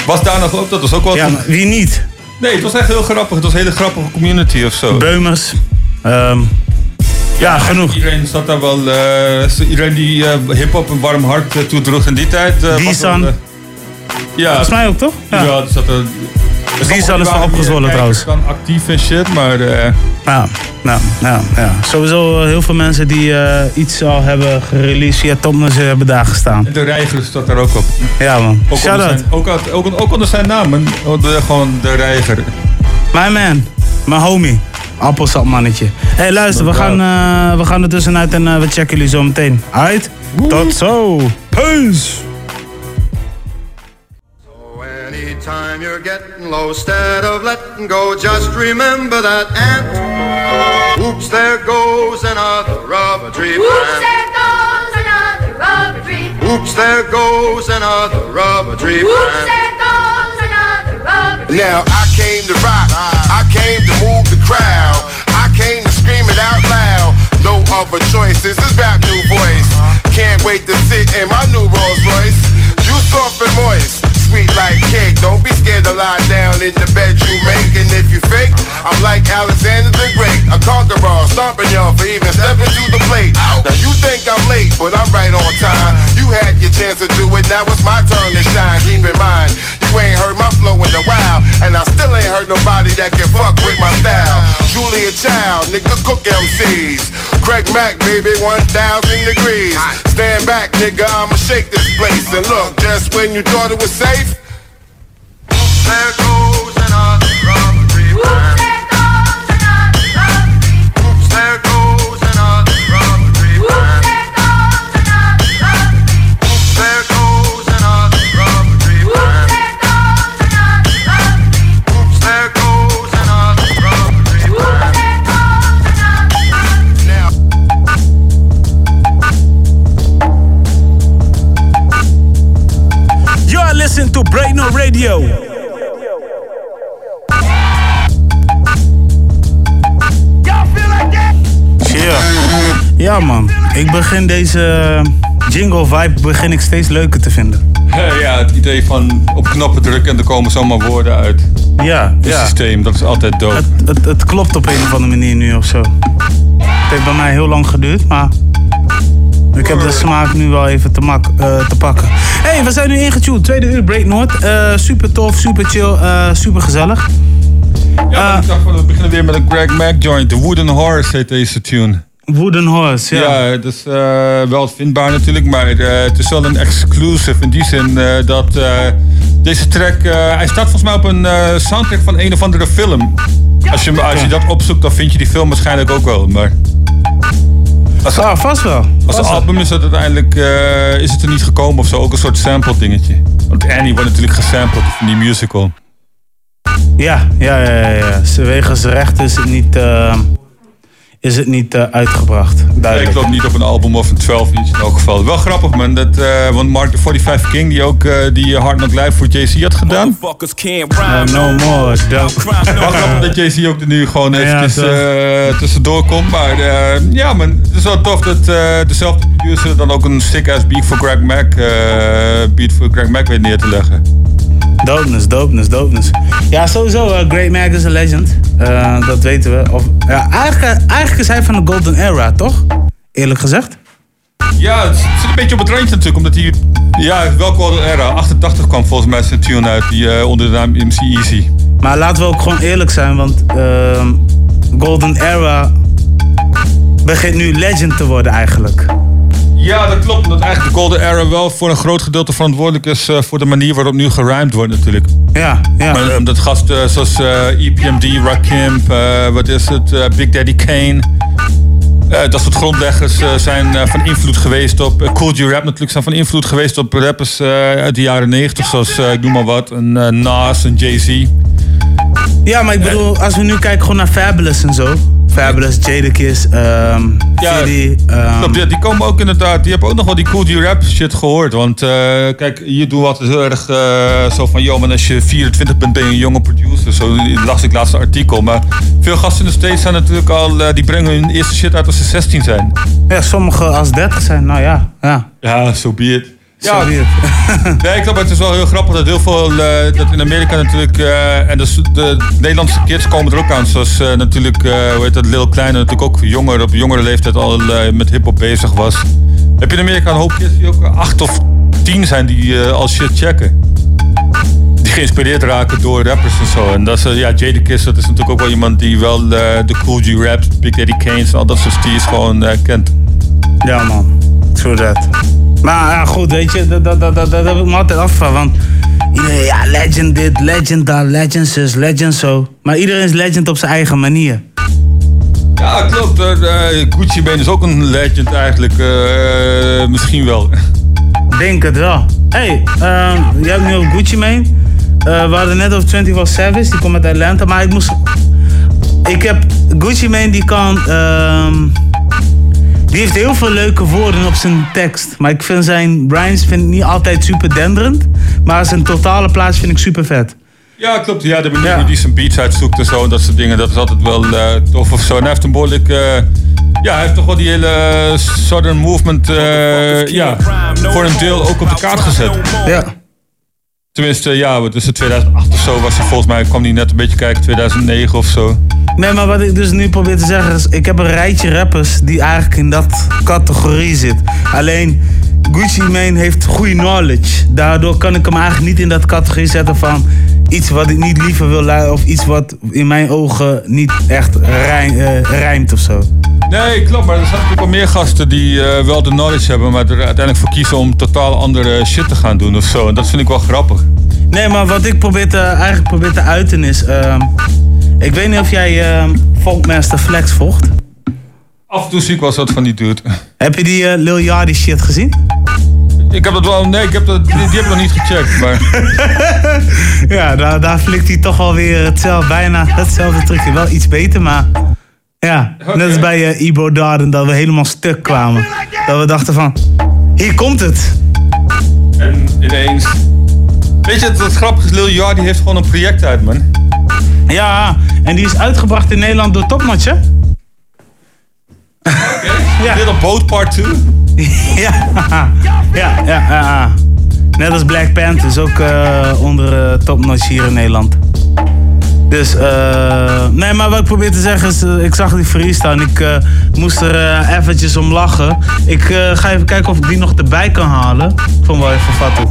Was daar nog op? Dat was ook wel... Ja, maar wie niet? Nee, het was echt heel grappig. Het was een hele grappige community of zo. Beumers. Ehm, ja, genoeg. Iedereen zat daar wel... eh, iedereen die eh, hip-hop een warm hart eh, toedroeg in die tijd. eh, eh, ja. Volgens mij ook, toch? Ja, Ja. er zat er... Die is alles van opgezwollen trouwens. Dan actief en shit, maar... eh, Ja, nou, ja, ja. Sowieso eh, heel veel mensen die eh, iets al hebben gereleased via Tomness hebben daar gestaan. de reiger staat daar ook op. Ja man, Ook shout onder, out. zijn, ook, uit- ook, ook onder zijn naam. oh, gewoon de reiger. My man, mijn homie. Appelsapmannetje. Hé hey, luister, we gaan, eh, we gaan er tussenuit en eh, we checken jullie zo meteen. Alright? Tot zo. Peace. Anytime you're getting low, instead of letting go, just remember that ant. Oops, there goes another rubber tree Oops, plant. there goes another rubber tree. Oops, there goes another rubber tree Oops, plant. there goes another rubber tree. Now I came to rock, I came to move the crowd, I came to scream it out loud. No other choice, this is rap new voice. Can't wait to sit in my new Rolls Royce. You soft and moist, sweet like cake. Don't be scared to lie down in the bed you make. And if you fake, I'm like Alexander the Great, a conqueror, stomping y'all for even stepping to the plate. Now you think I'm late, but I'm right on time. You had your chance to do it, now it's my turn to shine. Keep in mind, you ain't heard my flow in a while, and I still ain't heard nobody that can fuck with my style. Julia Child, nigga, cook MCs. Craig Mack, baby, 1000 degrees. Stand back, nigga, I'ma shake this place. And look, just when you thought it was safe, there goes another rubber Radio. Ja. ja man, ik begin deze jingle vibe begin ik steeds leuker te vinden. Ja, het idee van op knoppen drukken en er komen zomaar woorden uit. Ja, Het ja. systeem, dat is altijd dood. Het, het, het klopt op een of andere manier nu of zo. Het heeft bij mij heel lang geduurd, maar ik heb de smaak nu wel even te, mak, eh, te pakken. hey, we zijn nu ingetuned. Tweede uur Break Noord. Eh, super tof, super chill, eh, super gezellig. Ja, maar ik dacht van, we beginnen weer met een Greg Mack joint. The Wooden Horse heet deze tune. Wooden Horse, ja. Ja, het is eh, wel vindbaar natuurlijk, maar eh, het is wel een exclusive in die zin eh, dat eh, deze track, eh, hij staat volgens mij op een soundtrack van een of andere film. Als je, als je dat opzoekt, dan vind je die film waarschijnlijk ook wel. Maar Als, ah, vast wel. Als Vast wel. album is dat uiteindelijk eh, is het er niet gekomen of zo. Ook een soort sample dingetje. Want Annie wordt natuurlijk gesampled in die musical. Ja, ja, ja, ja. ja. Ze- Wegens recht is het niet, eh, is het niet eh, uitgebracht. Ik Duidelijk. loop niet op een album of een 12 inch in elk geval. Wel grappig man, dat, eh, want Mark the 45 King die ook eh, die Hard Knock Live voor Jay-Z had gedaan. No more. Wel grappig dat Jay-Z ook er nu gewoon Ja, eventjes eh, tussendoor komt. Maar eh, ja man, het is wel tof dat eh, dezelfde producer dan ook een sick-ass beat voor Greg Mac, eh, beat voor Greg Mac weet neer te leggen. Dopeness, dopeness, dopeness. Ja, sowieso. eh, Great Mac is a legend. Eh, dat weten we. Of, ja, eigenlijk, eigenlijk is hij van de Golden Era, toch? Eerlijk gezegd. Ja, het zit een beetje op het randje natuurlijk, omdat hij ja, wel Golden Era, 88 kwam volgens mij zijn tune uit, die eh, onder de naam MC Easy. Maar laten we ook gewoon eerlijk zijn, want ehm, Golden Era begint nu legend te worden eigenlijk. Ja, dat klopt. Omdat eigenlijk de Golden Era wel voor een groot gedeelte verantwoordelijk is eh, voor de manier waarop nu geruimd wordt natuurlijk. Ja, ja. Maar eh, dat gasten zoals eh, EPMD, Rakim, eh, wat is het, eh, Big Daddy Kane. eh, dat soort grondleggers eh, zijn eh, van invloed geweest op... eh, Cool G Rap natuurlijk zijn van invloed geweest op rappers eh, uit de jaren 90. Zoals, eh, ik noem maar wat, een eh, Nas, een Jay-Z. Ja, maar ik bedoel, als we nu kijken gewoon naar Fabulous en zo. Fabulous, Jadakiss, ehm Ja, Fiddy. ehm, Klopt, ja, die komen ook inderdaad. Die hebben ook nog wel die cool G-rap shit gehoord. Want eh, kijk, doen we altijd heel erg eh, zo van... Yo, man, als je 24 bent, ben je een jonge producer. Zo las ik laatste artikel. Maar veel gasten in de States zijn natuurlijk al... eh, die brengen hun eerste shit uit als ze 16 zijn. Ja, sommigen als 30 zijn, nou ja. Ja, Ja, so be it. Ja, nee, ik geloof, het is wel heel grappig dat heel veel, eh, dat in Amerika natuurlijk, eh, en de Nederlandse kids komen er ook aan, zoals eh, natuurlijk, hoe heet dat, Lil Kleine natuurlijk ook jonger, op jongere leeftijd al met hip-hop bezig was. Heb je in Amerika een hoop kids die ook acht of tien zijn die al shit checken? Die geïnspireerd raken door rappers en zo. En dat is, ja, Jadakiss, dat is natuurlijk ook wel iemand die wel de Cool G raps, Big Daddy Kane's en al dat soort steers gewoon kent. Ja, man. True that. Maar ja, goed, weet je, dat, dat, dat, dat, dat heb ik me altijd afgevraagd. Want iedereen, ja, legend dit, legend dat, legend zus, legend zo. Maar iedereen is legend op zijn eigen manier. Ja, klopt. Eh, Gucci Mane is ook een legend eigenlijk. eh, misschien wel. Denk het wel. hey, ehm, je hebt nu over Gucci Mane. Eh, we hadden net over 21 Savage, die komt uit Atlanta. Maar ik moest... Ik heb... Gucci Mane die kan... ehm, die heeft heel veel leuke woorden op zijn tekst. Maar ik vind zijn rhymes vind ik niet altijd super denderend. Maar zijn totale plaats vind ik super vet. Ja, klopt. Ja, de manier hoe die zijn beats uitzoekt en zo en dat soort dingen, dat is altijd wel eh, tof of zo. En hij heeft een behoorlijk. eh, ja, hij heeft toch wel die hele Southern Movement. eh, ja, voor een deel ook op de kaart gezet. Ja. Tenminste, ja, tussen 2008 of zo was hij volgens mij, kwam hij net een beetje kijken, 2009 of zo. Nee, maar wat ik dus nu probeer te zeggen is... Ik heb een rijtje rappers die eigenlijk in dat categorie zit. Alleen Gucci Mane heeft goede knowledge. Daardoor kan ik hem eigenlijk niet in dat categorie zetten van... Iets wat ik niet liever wil luisteren... Of iets wat in mijn ogen niet echt eh, rijmt of zo. Nee, klopt, maar er zijn natuurlijk wel meer gasten die eh, wel de knowledge hebben, maar er uiteindelijk voor kiezen om totaal andere shit te gaan doen of zo. En dat vind ik wel grappig. Nee, maar wat ik probeer te, eigenlijk probeer te uiten is... ehm, ik weet niet of jij ehm Funkmaster Flex volgt. Af en toe zie ik wel wat van die dude. Heb je die eh, Lil Yachty shit gezien? Ik heb dat wel, nee, ik heb dat, die, die heb ik nog niet gecheckt, maar... Ja, daar, daar flikt hij toch alweer hetzelfde, bijna hetzelfde trucje. Wel iets beter, maar ja. Net als bij eh, Ibo Darden, dat we helemaal stuk kwamen. Dat we dachten van, hier komt het. En ineens... Weet je, het, het grappige is, Lil Yachty heeft gewoon een project uit, man. Ja, en die is uitgebracht in Nederland door Topnotch, hè? Ja. Little Boat Part 2? ja. ja, ja, ja. Net als Black Panthers, ook eh, onder eh, Topnotch hier in Nederland. Dus, eh, nee, maar wat ik probeer te zeggen is, ik zag die freestyle en ik moest er eventjes om lachen. Ik ga even kijken of ik die nog erbij kan halen. Vond wel even vat toe.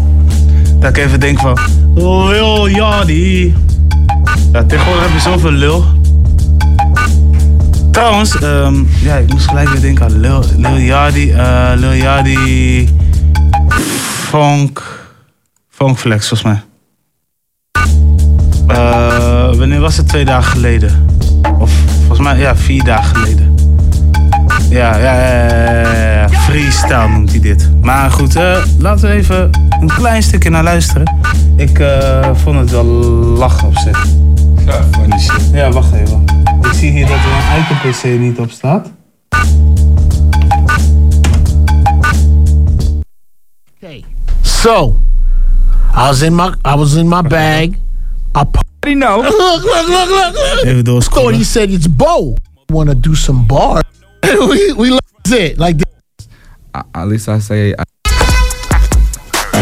Dat ik even denk van, lil, ja, die. Ja, tegenwoordig heb je zoveel lul. Trouwens, ehm, ja, ik moest gelijk weer denken aan Lil, Lil eh, Lil Yachty, Funk, Funk Flex volgens mij. Eh, wanneer was het? Twee dagen geleden. Of volgens mij, ja, vier dagen geleden. Ja, ja, ja, ja, freestyle noemt hij dit. Maar goed, eh, laten we even een klein stukje naar luisteren. Ik vond het wel lachen op zich. Ja, funny shit. Ja, wacht even. Ik zie hier dat er een eigen PC niet op staat. So, I was in my I was in my bag. I already know. Look, look, look, look, look. Even doorscrollen. Thought he said it's Bo. Want to do some bars? we we like it like this. At least I say.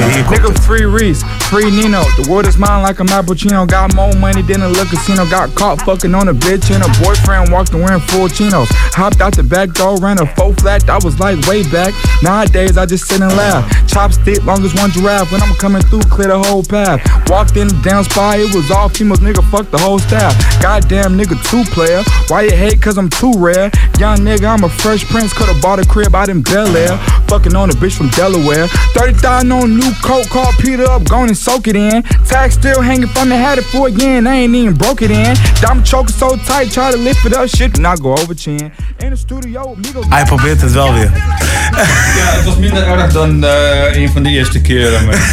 Nigga, free Reese, free Nino. The world is mine like a Mappuccino. Got more money than a little casino. Got caught fucking on a bitch and a boyfriend walked in wearing full chinos. Hopped out the back door, ran a faux flat. That was like way back. Nowadays, I just sit and laugh. Chopstick, long as one giraffe. When I'm coming through, clear the whole path. Walked in the damn spot, it was all females. Nigga, fuck the whole staff. Goddamn nigga, two player. Why you hate? Cause I'm too rare. Young nigga, I'm a fresh prince. Could've bought a crib out in Bel Air. Fucking on a bitch from Delaware. 30,000 on a new coat, called Peter up, gone and soak it in. Tag still hanging from the hat it for again. I ain't even broke it in. Diamond choker so tight, try to lift it up, shit, do not go over chin. In the studio, Migos. Hij probeert het wel weer. Ja, het was minder erg dan eh, een van de eerste keren. Maar...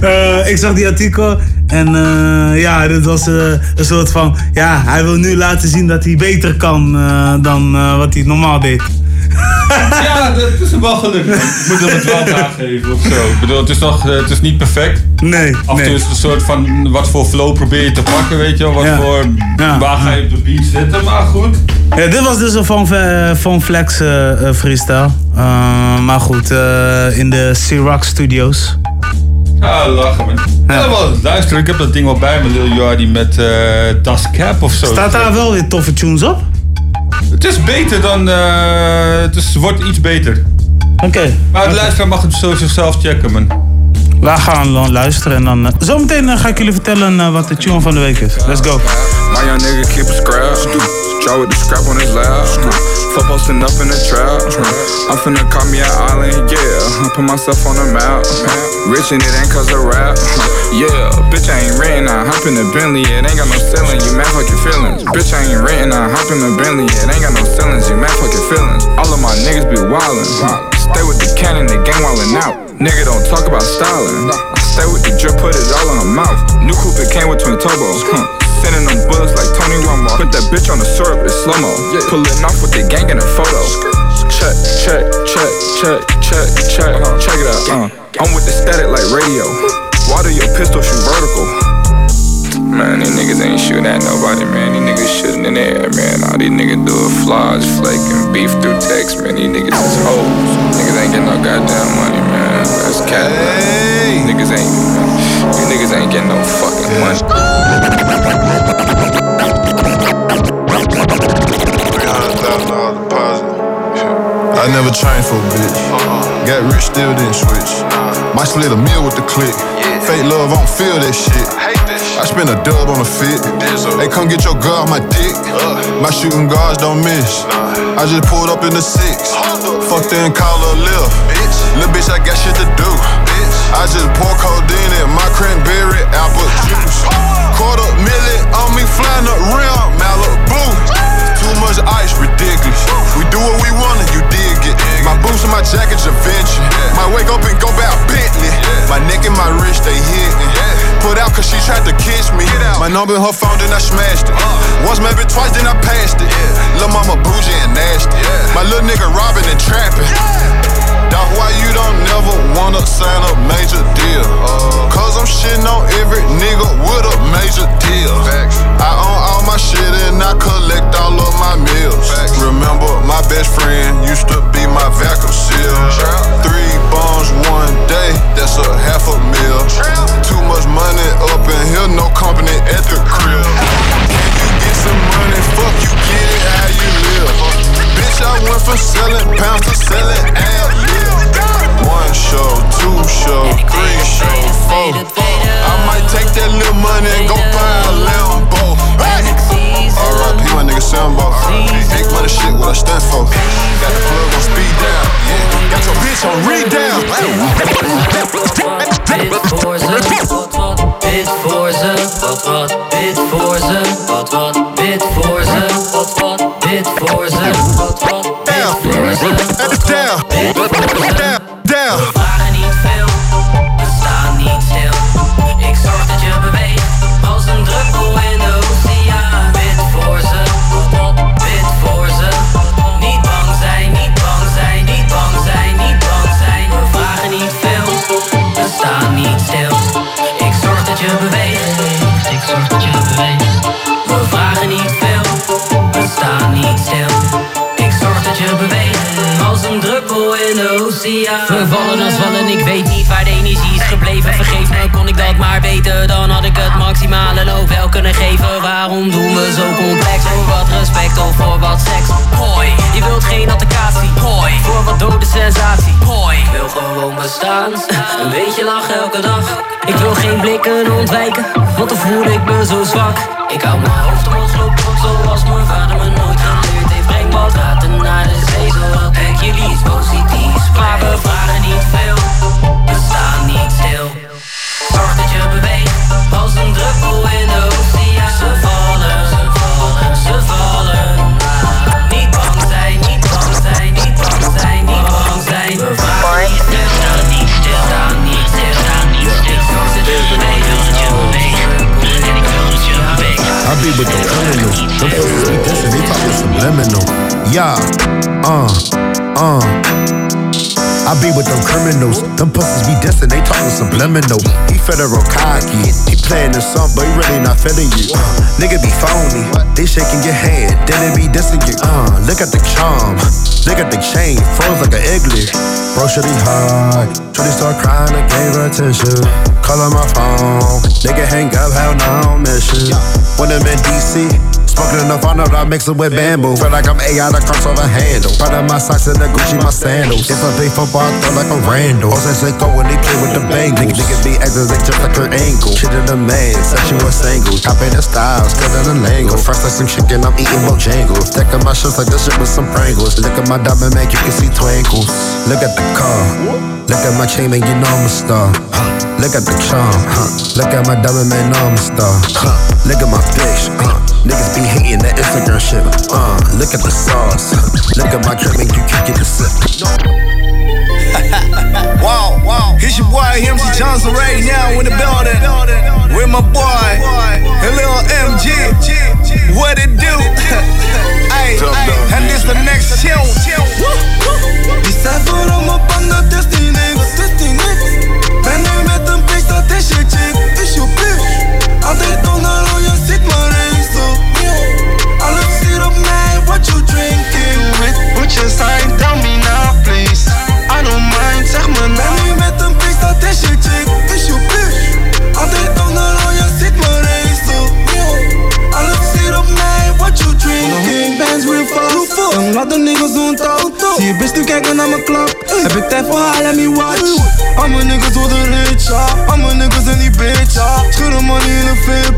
Eh, ik zag die artikel en eh, ja, dit was een soort van... Ja, hij wil nu laten zien dat hij beter kan dan eh, wat hij normaal deed. ja, dat is wel gelukt. Ik moet hem het wel nageven of zo. Ik bedoel, het is, nog, eh, het is niet perfect. Nee, Af en toe nee. is het een soort van wat voor flow probeer je te pakken, weet je wel. Wat Ja. voor, Ja. waar ga je op de beat zitten, maar goed. Ja, dit was dus een Von, Ve- Von Flex eh, eh, freestyle. Eh, maar goed, eh, in de C-Rock Studios. Ja, lachen man. Ja, wel, luister, ik heb dat ding wel bij me, Lil Yardi met eh Das Cap of zo. Staat daar wel weer toffe tunes op? Het is beter dan, eh, het is, wordt iets beter. Oké. Maar de luisteraar mag het zo zichzelf checken man. We gaan dan luisteren en dan... eh, zometeen eh, ga ik jullie vertellen eh, wat de tune van de week is. Let's go. My young nigga keep a scrap. Draw with the scrap on his lap. Fuck posting up in the trap. I'm finna call me an island, yeah. Put myself on the map. Rich and it ain't cause of rap. Yeah, bitch, I ain't renting. I hop in the Bentley, it ain't got no ceiling. You mad your feelings. Bitch, I ain't renting. I hop in the Bentley, it ain't got no ceilings. You mad fuck your feelings. All of my niggas be wildin'. Stay with the cannon, the gang wildin' out. Nigga don't talk about styling. I stay with the drip, put it all in her mouth. New coupe, it came with twin turbos. Huh. Sending them bullets like Tony Romo. Put that bitch on the syrup, it's slow mo. Pulling off with the gang in a photo. Check, check, check, check, check, check, check it out. Uh. I'm with the static like radio. Water your pistol, shoot vertical. Man, these niggas ain't shooting at nobody, man. These niggas shooting in the air, man. All these niggas do is flies, flaking, beef through text, man. These niggas is hoes. Niggas ain't getting no goddamn money, man. That's cat. man. Niggas ain't, you niggas ain't getting no fucking money. I never changed for a bitch. Got rich, still didn't switch. Might split a meal with the click. Fake love, I don't feel that shit. I spend a dub on a fit. Hey, come get your girl my dick. My shooting guards don't miss. I just pulled up in the six. Fucked her and call her lift. Little bitch, I got shit to do. I just pour codeine in my cranberry apple juice. Quarter million on me flying rim, Malibu. Too much ice, ridiculous. We do what we want and you dig it. My boots and my jacket, Givenchy. Might wake up and go back Bentley. My neck and my wrist, they hitting. Put out cause she tried to kiss me. My number in her phone, then I smashed it. Uh. Once, maybe twice, then I passed it. Yeah. Lil' mama bougie and nasty. Yeah. My little nigga robbing and trapping. Dog, why you don't never wanna sign a major deal? Cause I'm shitting on every nigga with a major deal. I own all my shit and I collect all of my meals. Remember, my best friend used to be my vacuum seal. Three bombs one day, that's a half a meal. Too much money up in here, no company at the crib. Can you get some money? Fuck you, get it how you live. Bitch, I went from selling pounds to selling ad one show, two show, three show, four. I might take that little money and go buy a Lambo. Hey! RIP my nigga Sambo. Big money, shit what I stand for. Got the plug on speed down. Yeah. Got your bitch on read down. Bid voor ze, wat wat, bid voor ze, wat wat, bid voor ze, wat wat, bid voor ze, wat wat, bid voor ze, wat wat, bid voor ze, wat wat, bid voor ze, wat wat, bid voor ze, wat wat, bid voor ze, wat wat, bid voor ze, wat wat, bid voor ze, wat wat, bid voor ze, wat wat, bid voor ze, wat wat, bid voor ze, wat wat, bid voor ze, wat wat, bid voor ze, wat wat, bid voor ze, wat wat, bid voor ze, wat wat, bid voor ze, wat wat, bid voor down. In de oceaan. We vallen als vallen, ik weet niet waar de energie is gebleven. Vergeef me, kon ik dat maar weten. Dan had ik het maximale ook wel kunnen geven. Waarom doen we zo complex? Voor wat respect of voor wat seks? Hoi, je wilt geen attaccatie. Hoi, voor wat dode sensatie. Hoi, Ik wil gewoon bestaan, een beetje lachen elke dag. Ik wil geen blikken ontwijken, want dan voel ik me zo zwak. Ik hou mijn hoofd op zoals mijn vader me nooit geleerd heeft. Breng wat water naar de zee, zodat ik jullie iets positiefs. Maar we vragen niet veel, we staan niet stil. Zorg dat je beweegt, als een druppel in de oceaan. Ze vallen, ze vallen, ze vallen. Niet bang zijn, niet bang zijn, niet bang zijn, niet bang zijn. We vragen niet veel, staan niet stil, staan niet stil, staan niet stil. Zorg dat je beweegt, dat je beweegt. En ik wil dat je beweegt. I be with the criminals. Them pussies be dissing, they talking subliminal. Yeah, uh, uh. I be with them criminals. Them pussies be dissing, they talking subliminal. He federal cocky. He playing the song, but he really not feeling you. Uh, nigga be phony. They shaking your hand, then they be dissing you. Uh, look at the charm. Look at the chain, froze like an igloo. Bro, should he hard? Shorty start crying, I gave her attention. Call on my phone. Nigga hang up, hell no, I don't miss you. When I'm in DC, Smoking enough, I know that I mix it with bamboo. Feel like I'm AI, the cross over handle. Part of my socks and the Gucci, my sandals. If I play football, I throw like a Randall. Say go when they play with the Bengals. Niggas, be acting like just like her ankle. Shit in the man, sexual single. Top in the styles, good in the lingo. Fresh like some chicken, I'm eating Bojangles. Stacking my shirts like this shit with some Pringles. Look at my diamond, man, you can see twinkles. Look at the car. Look at my chain, man, you know I'm a star. Look at the charm. Huh. Look at my diamond, man, know I'm a star. Huh. Look at my bitch. Huh. Niggas be hating that Instagram shit. Uh, look at the sauce. Look at my drink, make you can't get the sip. wow, wow. It's your boy MC Johnson right now in the building. With my boy, a little MG. What it do? Ay, and this the next tune. Die staat voor om op bang, dat is die niks. Ben nu met een bitch, dat is je chick. What you drinking with? Moet je zijn, tell me now please. Laat de niggas doen touw. Zie je bitch nu kijken naar mijn klap. Heb ik tijd voor haar, let me watch. Al mijn niggas worden rich, ja. Al mijn niggas in die bitch, ja. Schudden money in een VIP.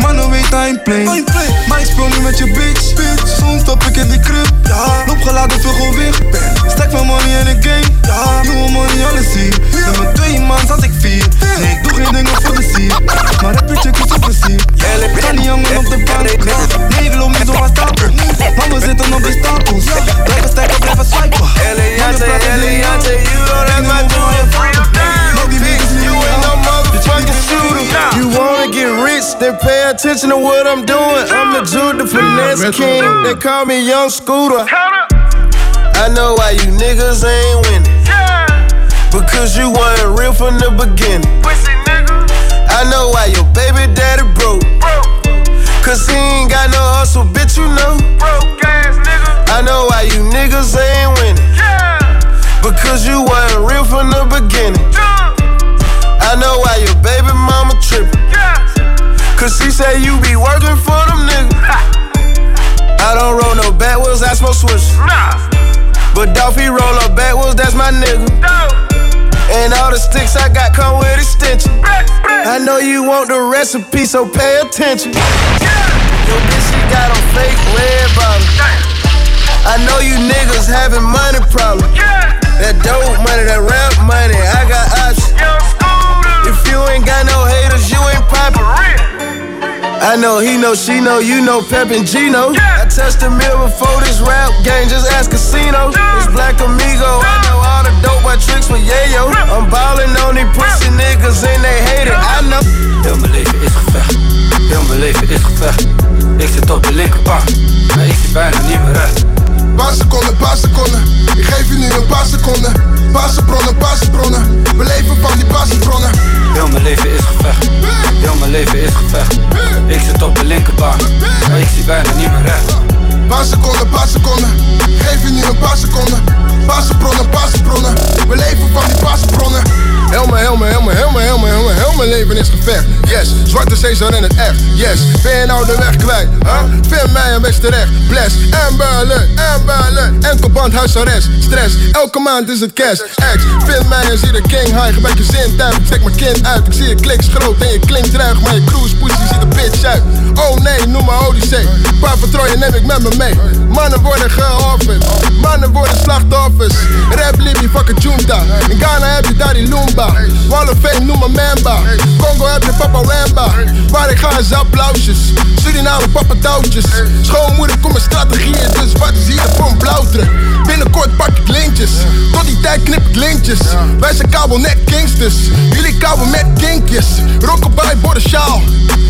Mannen weet I'm play. Maar ik speel nu met je bitch. bitch. Soms stap ik in die crib, ja. Loop geladen veel gewicht. Stek van money in de game, ja. Nieuwe money, alles zie. Met mijn twee maanden als ik vier. Nee, ik doe geen dingen voor de sier. Maar heb je chick is super sier. Kan die jongen op de bank. Nee, ik loop niet zo aan stapel. Maar we zitten op de stapels. Blijven stijgen, blijven swipen. Eliante, Eliante, you don't have my do it Bitch, you ain't no motherfucking shooter. You wanna get rich, then pay attention to what I'm doing. I'm the Jude, the finesse king. They call me Young Scooter. I know why you niggas ain't winning. Because you weren't real from the beginning. I know why your baby daddy broke. Cause he ain't got no hustle, bitch, you know. I know why you niggas ain't winning. Because you weren't real from the beginning. I know why your baby mama trippin'. Cause she say you be working for them niggas. I don't roll no backwards, I smoke switch. But Dolphy roll up backwards, that's my nigga. And all the sticks I got come with extension. I know you want the recipe, so pay attention. Yo, bitch, she got on fake red bottom. I know you niggas having money problems. That dope money, that rap money, I got options. If you ain't got no haters, you ain't poppin'. I know he know, she know, you know Pep and Gino. I touched a meal before this rap game, just ask Casino. It's Black Amigo, I know all the dope by tricks with Yayo. I'm ballin' on these pussy niggas and they hate it, I know. Heel mijn leven is gevecht, heel mijn leven is gevecht. Ik zit op de linkerbank, maar ik zie bijna niet meer recht. Paar seconden, paar seconden. Ik geef je nu een paar seconden. Paasebronnen, paasebronnen. We leven van die paasebronnen. Heel mijn leven is gevecht, heel mijn leven is gevecht. Ik zit op de linkerbank, maar ik zie bijna niet meer recht. Paar seconden, paar seconden. Ik geef je nu een paar seconden. Paasebronnen, paasebronnen. We leven van die paasebronnen. Heel mijn, heel mijn, heel mijn, heel mijn, leven is gevecht. Yes, zwarte Caesar in het echt. Yes, ben je nou de weg kwijt? Huh? Vind mij een best terecht. Bless, Amberlen, Amberlen. Enkelband, huisarrest, stress. Elke maand is het cash. Ex, vind mij en zie de king high. Gebruik je zin thuis, ik steek mijn kind uit. Ik zie je kliks groot en je klinkt ruig. Maar je cruise pussy ziet er bitch uit. Oh nee, noem maar Odyssey. Paar patrooien neem ik met me mee. Mannen worden geofferd. Mannen worden slachtoffers. Rap Libby, fuck a junta. In Ghana heb je daar die Lumba. Wall noem maar Mamba. Congo heb je Papa Wamba. Waar ik ga is applausjes. Suriname, papa touwtjes. Schoonmoeder, kom mijn strategie is dus wat is hier voor een blauwdruk. Binnenkort pak ik lintjes. Tot die tijd knip ik lintjes. Wij zijn kabel net gangsters. Jullie kabel met kinkjes. Rockabye, borden sjaal.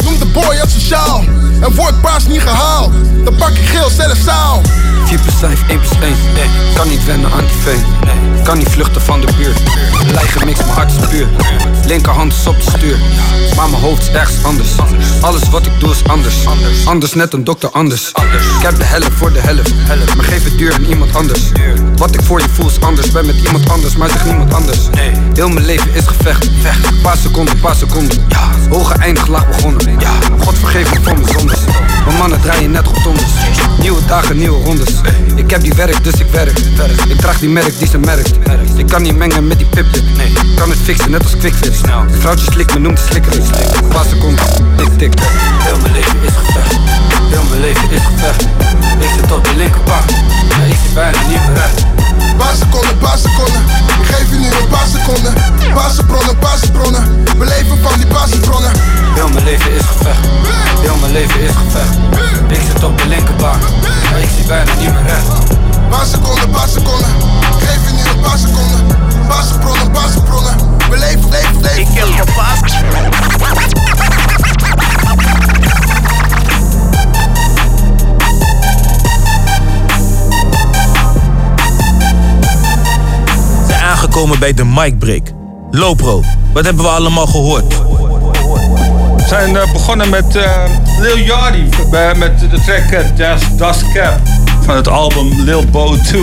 Noem de boy als een sjaal. En wordt paas niet gehaald. Dan pak ik geel, zet een zaal. 4 plus 5, 1 plus 1. Nee, kan niet wennen aan die veen. Kan niet vluchten van de buurt. Lijgen mix, mijn hart puur. Linkerhand is op het stuur. Maar mijn hoofd is ergens anders. Alles wat ik doe is anders. Anders net een dokter anders. Ik heb de helft voor de helft. Maar geef het duur aan iemand anders. Wat ik voor je voel is anders. Ben met iemand anders, maar zeg niemand anders. Heel mijn leven is gevecht. Paar seconden, paar seconden. Hoge eindig laag begonnen. God vergeef me voor mijn zondes. Mijn mannen draaien net rotondes. Nieuwe dagen, nieuwe rondes. Ik heb die werk, dus ik werk. Ik draag die merk die ze merkt. Ik kan niet mengen met die kan het fixen net als quickfit. De vrouwtje slik me, noemt de slikker. Paar seconden, tik tik. Heel mijn leven is gevecht. Heel mijn leven is gevecht. Ik zit op de linkerbank. Maar ik zie bijna niet meer recht. Paar seconden, paar seconden. Ik geef je nu een paar seconden. Paasebronnen, paasebronnen. We leven van die paasebronnen. Heel mijn leven is gevecht. Heel mijn leven is gevecht. Ik zit op de linkerbank. Maar ik zie bijna niet meer recht. Paar seconden, paar seconden. Geef je nu een paar seconden. Paasebronnen, paasebronnen. We leven, leven, leven. Ik heb gepaast. zijn aangekomen bij de Mic Break. Lopro, wat hebben we allemaal gehoord? We zijn eh, begonnen met eh, Lil Yachty eh, met de track Dust, Dust Cap van het album Lil Bo 2.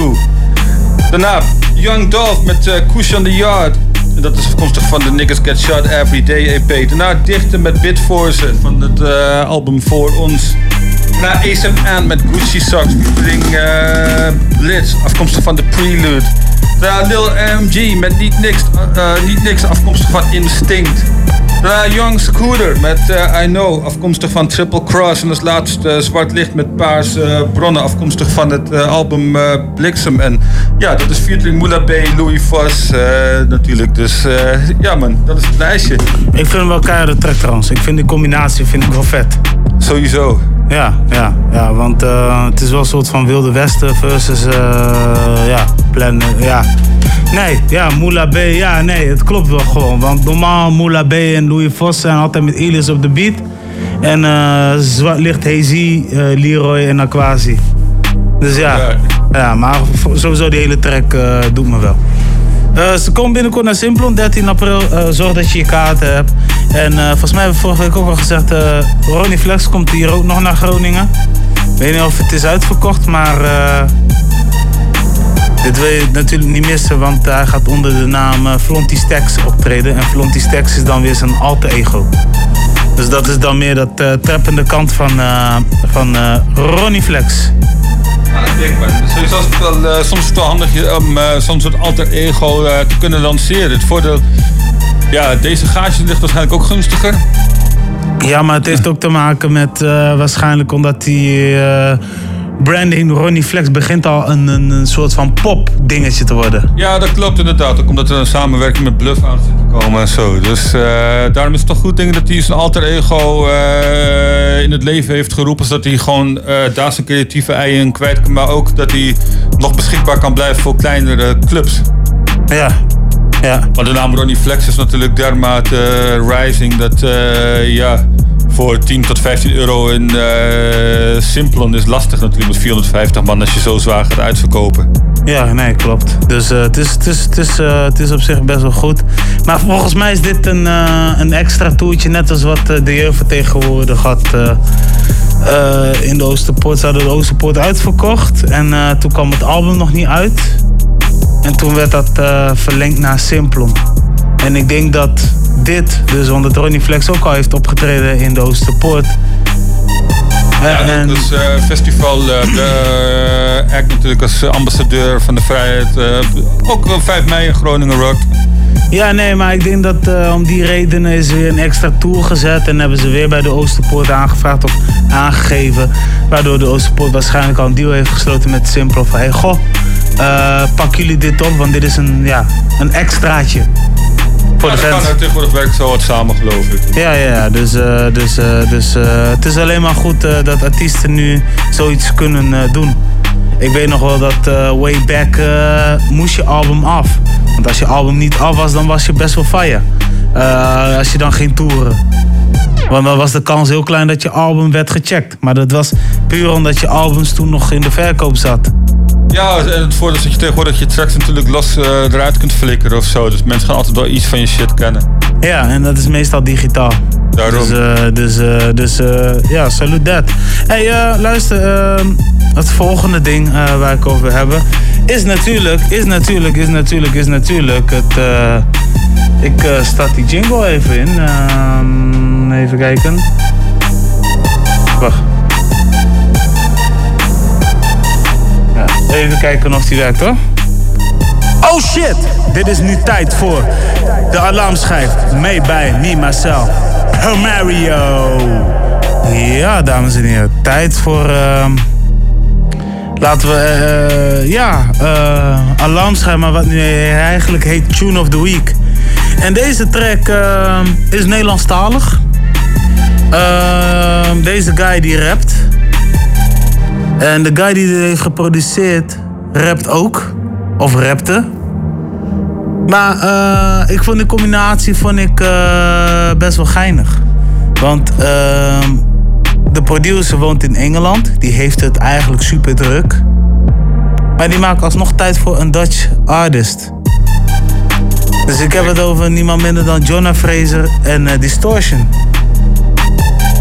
Daarna Young Dolph met uh, Kush on the Yard. En dat is afkomstig van de Niggas Get Shot Every Day EP. Daarna Dichten met Bitforce van het eh, album Voor Ons. Daarna ASM met Gucci Socks featuring eh, Blitz, afkomstig van The Prelude. Daarna Lil MG met Niet Niks, eh, niet niks afkomstig van Instinct. Daarna Young Scooter met eh, I Know, afkomstig van Triple Cross. En als laatste eh, Zwart Licht met Paars eh, Bronnen, afkomstig van het eh, album eh, Bliksem. En ja, dat is featuring Moula B, Louis Vos eh, natuurlijk. Dus eh, ja man, dat is het lijstje. Ik vind hem wel keiharde track trouwens. Ik vind die combinatie vind ik wel vet. Sowieso. Ja, ja, ja want eh, het is wel een soort van Wilde Westen versus, eh, ja, plan, ja. Nee, ja, Moula B, ja, nee, het klopt wel gewoon. Want normaal Moula B en Louis Vos zijn altijd met Elias op de beat. En eh zwart licht Hazy, eh, Leroy en Aquasi. Dus ja, ja. maar sowieso die hele track eh, doet me wel. Ze komen binnenkort naar Simplon, 13 april. Zorg dat je je kaarten hebt. En volgens mij hebben we vorige week ook al gezegd... Ronnie Flex komt hier ook nog naar Groningen. Ik weet niet of het is uitverkocht, maar... eh, dit wil je natuurlijk niet missen, want hij gaat onder de naam uh, Flonty Stacks optreden. En Flonty Stacks is dan weer zijn alter ego. Dus dat is dan meer dat eh trappende kant van, eh, van eh, Ronnie Flex. Sowieso is het wel, eh, soms is het wel handig om eh, soms het alter ego eh, te kunnen lanceren. Het voordeel, ja, deze gage ligt waarschijnlijk ook gunstiger. Ja, maar het heeft ook te maken met eh, waarschijnlijk omdat hij eh, branding Ronnie Flex begint al een, een, een soort van pop dingetje te worden. Ja, dat klopt inderdaad. Ook omdat er een samenwerking met Bluff aan zit te komen en zo. Dus eh, daarom is het toch goed denk ik dat hij zijn alter ego eh, in het leven heeft geroepen. Zodat hij gewoon eh, daar zijn creatieve eieren kwijt kan. Maar ook dat hij nog beschikbaar kan blijven voor kleinere clubs. Ja. Ja. Want de naam Ronnie Flex is natuurlijk dermate rising dat ja, voor 10 tot 15 euro in eh Simplon is lastig natuurlijk met 450 man als je zo zwaar gaat uitverkopen. Ja, nee, klopt. Dus eh, het, is, het, is, het, is, eh, het is op zich best wel goed. Maar volgens mij is dit een, een extra toertje, net als wat de jeugd vertegenwoordigd had in de Oosterpoort. Ze hadden de Oosterpoort uitverkocht en toen kwam het album nog niet uit. En toen werd dat verlengd naar Simplon. En ik denk dat dit, dus omdat Ronnie Flex ook al heeft opgetreden in de Oosterpoort. Ja, en... dus eh, festival, eh, de eh, act natuurlijk als eh, ambassadeur van de vrijheid. eh, ook op 5 mei in Groningen Rock. Ja, nee, maar ik denk dat eh, om die redenen is er weer een extra tour gezet. En hebben ze weer bij de Oosterpoort aangevraagd of aangegeven. Waardoor de Oosterpoort waarschijnlijk al een deal heeft gesloten met Simplo. Van hey, goh, eh, pak jullie dit op, want dit is een, ja, een extraatje. Voor Ja, de fans. kan, tegenwoordig werkt zo wat samen geloof ik. Ja, ja, ja. Dus, eh, dus, eh, dus eh, het is alleen maar goed dat artiesten nu zoiets kunnen doen. Ik weet nog wel dat way back moest je album af. Want als je album niet af was, dan was je best wel fire. Als je dan ging toeren. Want dan was de kans heel klein dat je album werd gecheckt. Maar dat was puur omdat je albums toen nog in de verkoop zat. Ja, en het voordeel is dat je tegenwoordig je tracks natuurlijk los eh, eruit kunt flikkeren of zo. Dus mensen gaan altijd wel iets van je shit kennen. Ja, en dat is meestal digitaal. Daarom. Dus, eh, dus, eh, dus ja, salute that. Hey, luister, het volgende ding waar ik over hebben is natuurlijk, is natuurlijk, is natuurlijk, is natuurlijk het. eh, ik start die jingle even in. Ehm, even kijken. Wacht. Even kijken of die werkt hoor. Oh shit! Dit is nu tijd voor de alarmschijf. Made by me, myself. Mario. Ja, dames en heren. Tijd voor... ehm, laten we... eh, ja, eh alarmschijf, maar wat nu eigenlijk heet Tune of the Week. En deze track ehm, is Nederlandstalig. Ehm, deze guy die rapt. En de guy die dit heeft geproduceerd, rapt ook. Of rapte. Maar eh, ik vond de combinatie vond ik, eh, best wel geinig. Want ehm, de producer woont in Engeland. Die heeft het eigenlijk super druk. Maar die maakt alsnog tijd voor een Dutch artist. Dus ik heb het over niemand minder dan Jonah Fraser en eh, Distortion.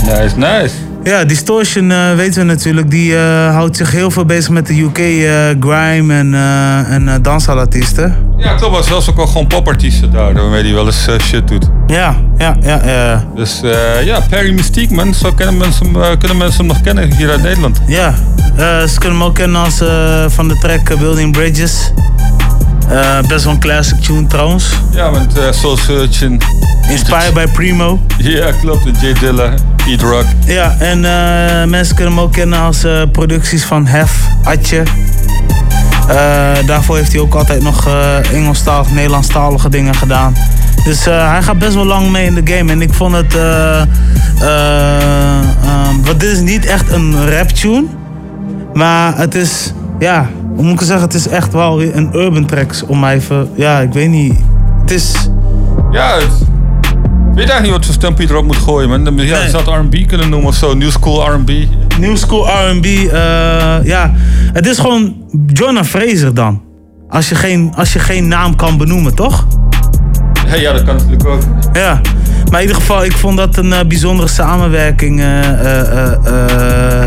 Nice, nice. Ja, Distortion eh, weten we natuurlijk. Die eh, houdt zich heel veel bezig met de UK eh, grime en, en danshaalartiesten. Ja, klopt. Maar zelfs ook wel gewoon popartiesten daar, waarmee die wel eens shit doet. Ja, ja, ja. ja. Dus ja, Perry Mystique, man. Zo kennen mensen, hem, kunnen mensen hem nog kennen hier uit Nederland. Ja, ze kunnen hem ook kennen als van de track Building Bridges. Eh, best wel een classic tune trouwens. Ja, met uh, Soul Searching. Inspired by Primo. Ja, klopt. Jay Dilla, Eat Rock. Ja, en eh, mensen kunnen hem ook kennen als producties van Hef, Atje. Daarvoor heeft hij ook altijd nog Engelstalige, Nederlandstalige dingen gedaan. Dus hij gaat best wel lang mee in de game. En ik vond het. want dit is niet echt een rap tune. Maar het is. Ja, hoe moet ik zeggen? Het is echt wel een urban tracks. Om mij even. Ja, ik weet niet. Het is. Ja, het, ik weet eigenlijk niet wat voor stempel je erop moet gooien, man. Ja, je zou het R&B kunnen noemen of zo. New School R&B. New School R&B, eh, ja. Het is gewoon Jonah Fraser dan. Als je, geen, als je geen naam kan benoemen, toch? Ja, ja, dat kan natuurlijk ook. Ja. Maar in ieder geval, ik vond dat een eh, bijzondere samenwerking. eh,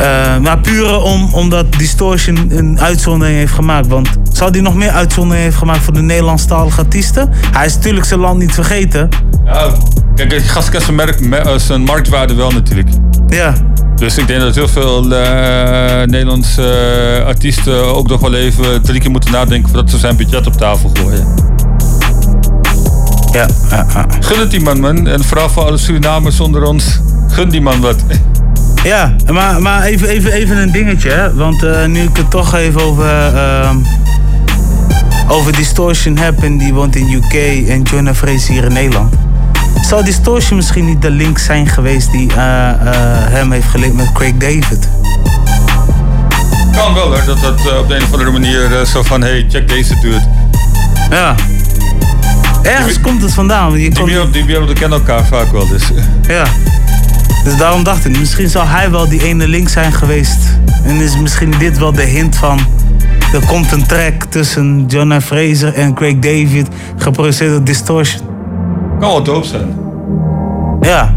eh, maar puur om, omdat Distortion een uitzondering heeft gemaakt. Want zou hij nog meer uitzonderingen heeft gemaakt voor de Nederlandstalige artiesten? Hij is natuurlijk zijn land niet vergeten. Ja, kijk, die gast kent zijn, merk, me- eh, zijn marktwaarde wel natuurlijk. Ja. Dus ik denk dat heel veel eh, Nederlandse artiesten ook nog wel even drie keer moeten nadenken voordat ze zijn budget op tafel gooien. Ja. Gun het die man, man. En vooral voor alle Surinamers onder ons. Gun die man wat. Ja, maar, maar even, even, even een dingetje, hè? Want eh, nu ik het toch even over, ehm, over Distortion heb en die woont in UK en Jonah Fraser hier in Nederland. Zou Distortion misschien niet de link zijn geweest die eh, eh, hem heeft gelinkt met Craig David? Kan wel hoor, dat dat op de een of andere manier zo van, hey, check deze dude. Ja. Ergens komt het vandaan. Je Die kon- wereld- die werelden kennen elkaar vaak wel, dus... Ja. Dus daarom dacht ik, misschien zou hij wel die ene link zijn geweest. En is misschien dit wel de hint van. Er komt een track tussen Jonah Fraser en Craig David, geproduceerd door Distortion. Kan wel dope zijn. Ja.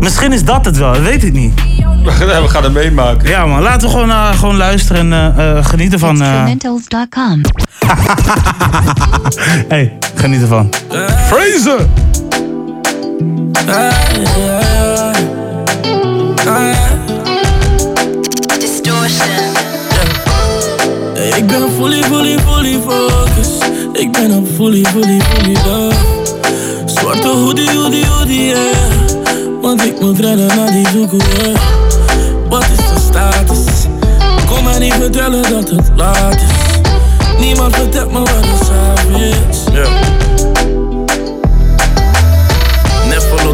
Misschien is dat het wel, dat weet ik niet. We gaan, we gaan het meemaken. Ja man, laten we gewoon, eh, gewoon luisteren en eh, eh, genieten van... eh Instrumentals.com. hey, geniet ervan. Fraser! Distortion. Ik ben fully, fully, fully focused. Ik ben op fully, fully, fully love. Zwarte hoodie, hoodie, hoodie, yeah. Want ik moet rennen naar die doekoe, yeah. Wat is de status? Kom mij niet vertellen dat het laat is. Niemand vertelt me wat het saaf is. Yeah.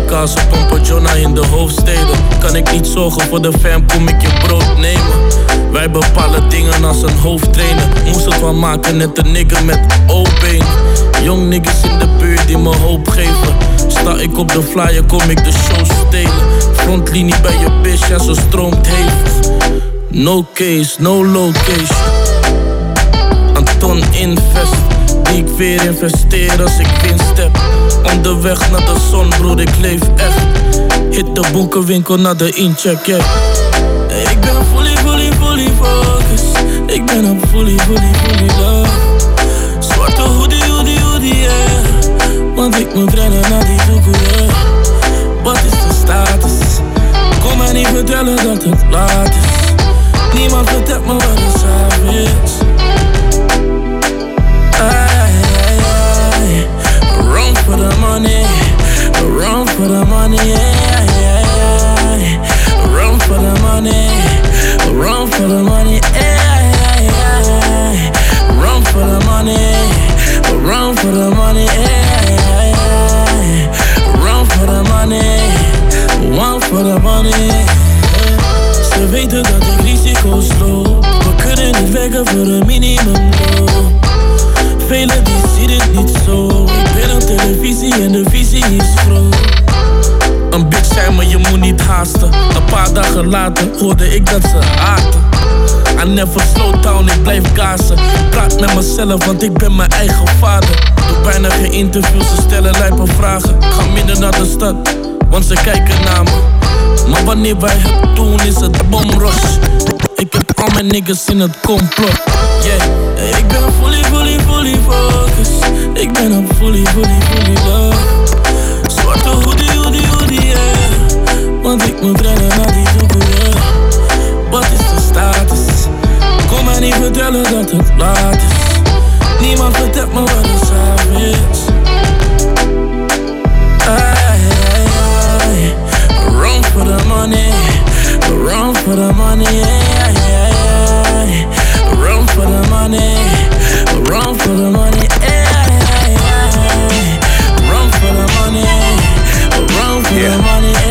Lokaal, ze pompen Jonah in de hoofdsteden. Kan ik niet zorgen voor de fam, kom ik je brood nemen. Wij bepalen dingen als een hoofdtrainer. Moest het wel maken, net een nigger met O-been. Jong niggas in de buurt die me hoop geven. Sta ik op de flyer, kom ik de show stelen. Frontlinie bij je bitch, ja, ze stroomt hevig. No case, no location. Anton Invest, ik weer investeer als ik winst heb. Onderweg naar de zon, broer, ik leef echt. Hit de boekenwinkel naar de incheck. Ik ben fully, fully, fully focused. Ik ben op fully, fully, fully love. Zwarte hoodie, hoodie, hoodie, yeah. Want ik moet rennen naar die doekoe. Wat is de status? Kom mij niet vertellen dat het laat is. Niemand vertelt me wat het is. For the money, yeah, yeah, yeah. Run for the money, run for the money, yeah, yeah, yeah. Run for the money, run for the money, yeah, yeah, yeah. Run for the money, one for the money. Weten dat ik risico's loop. We kunnen niet werken voor een minimumloon. Velen die zien het niet zo. Ik ben op televisie en de visie is groot. Een me, je moet niet haasten. Een paar dagen later hoorde ik dat ze haten. I never slow down, ik blijf gazen. Praat met mezelf, want ik ben mijn eigen vader. Doe bijna geen interviews, ze stellen lijpe vragen. Ik ga minder naar de stad, want ze kijken naar me. Maar wanneer wij het doen, is het bomrush. Ik heb al mijn niggas in het complot. Yeah, ik ben fully, fully, fully focused. Ik ben op fully, fully, fully love. Nu brengen naar die zoekende Wat status? Run for the money Run for the money ay, ay, ay. Run for the money. Run for the money. Ay, ay, ay. Run for the money. Run for the money.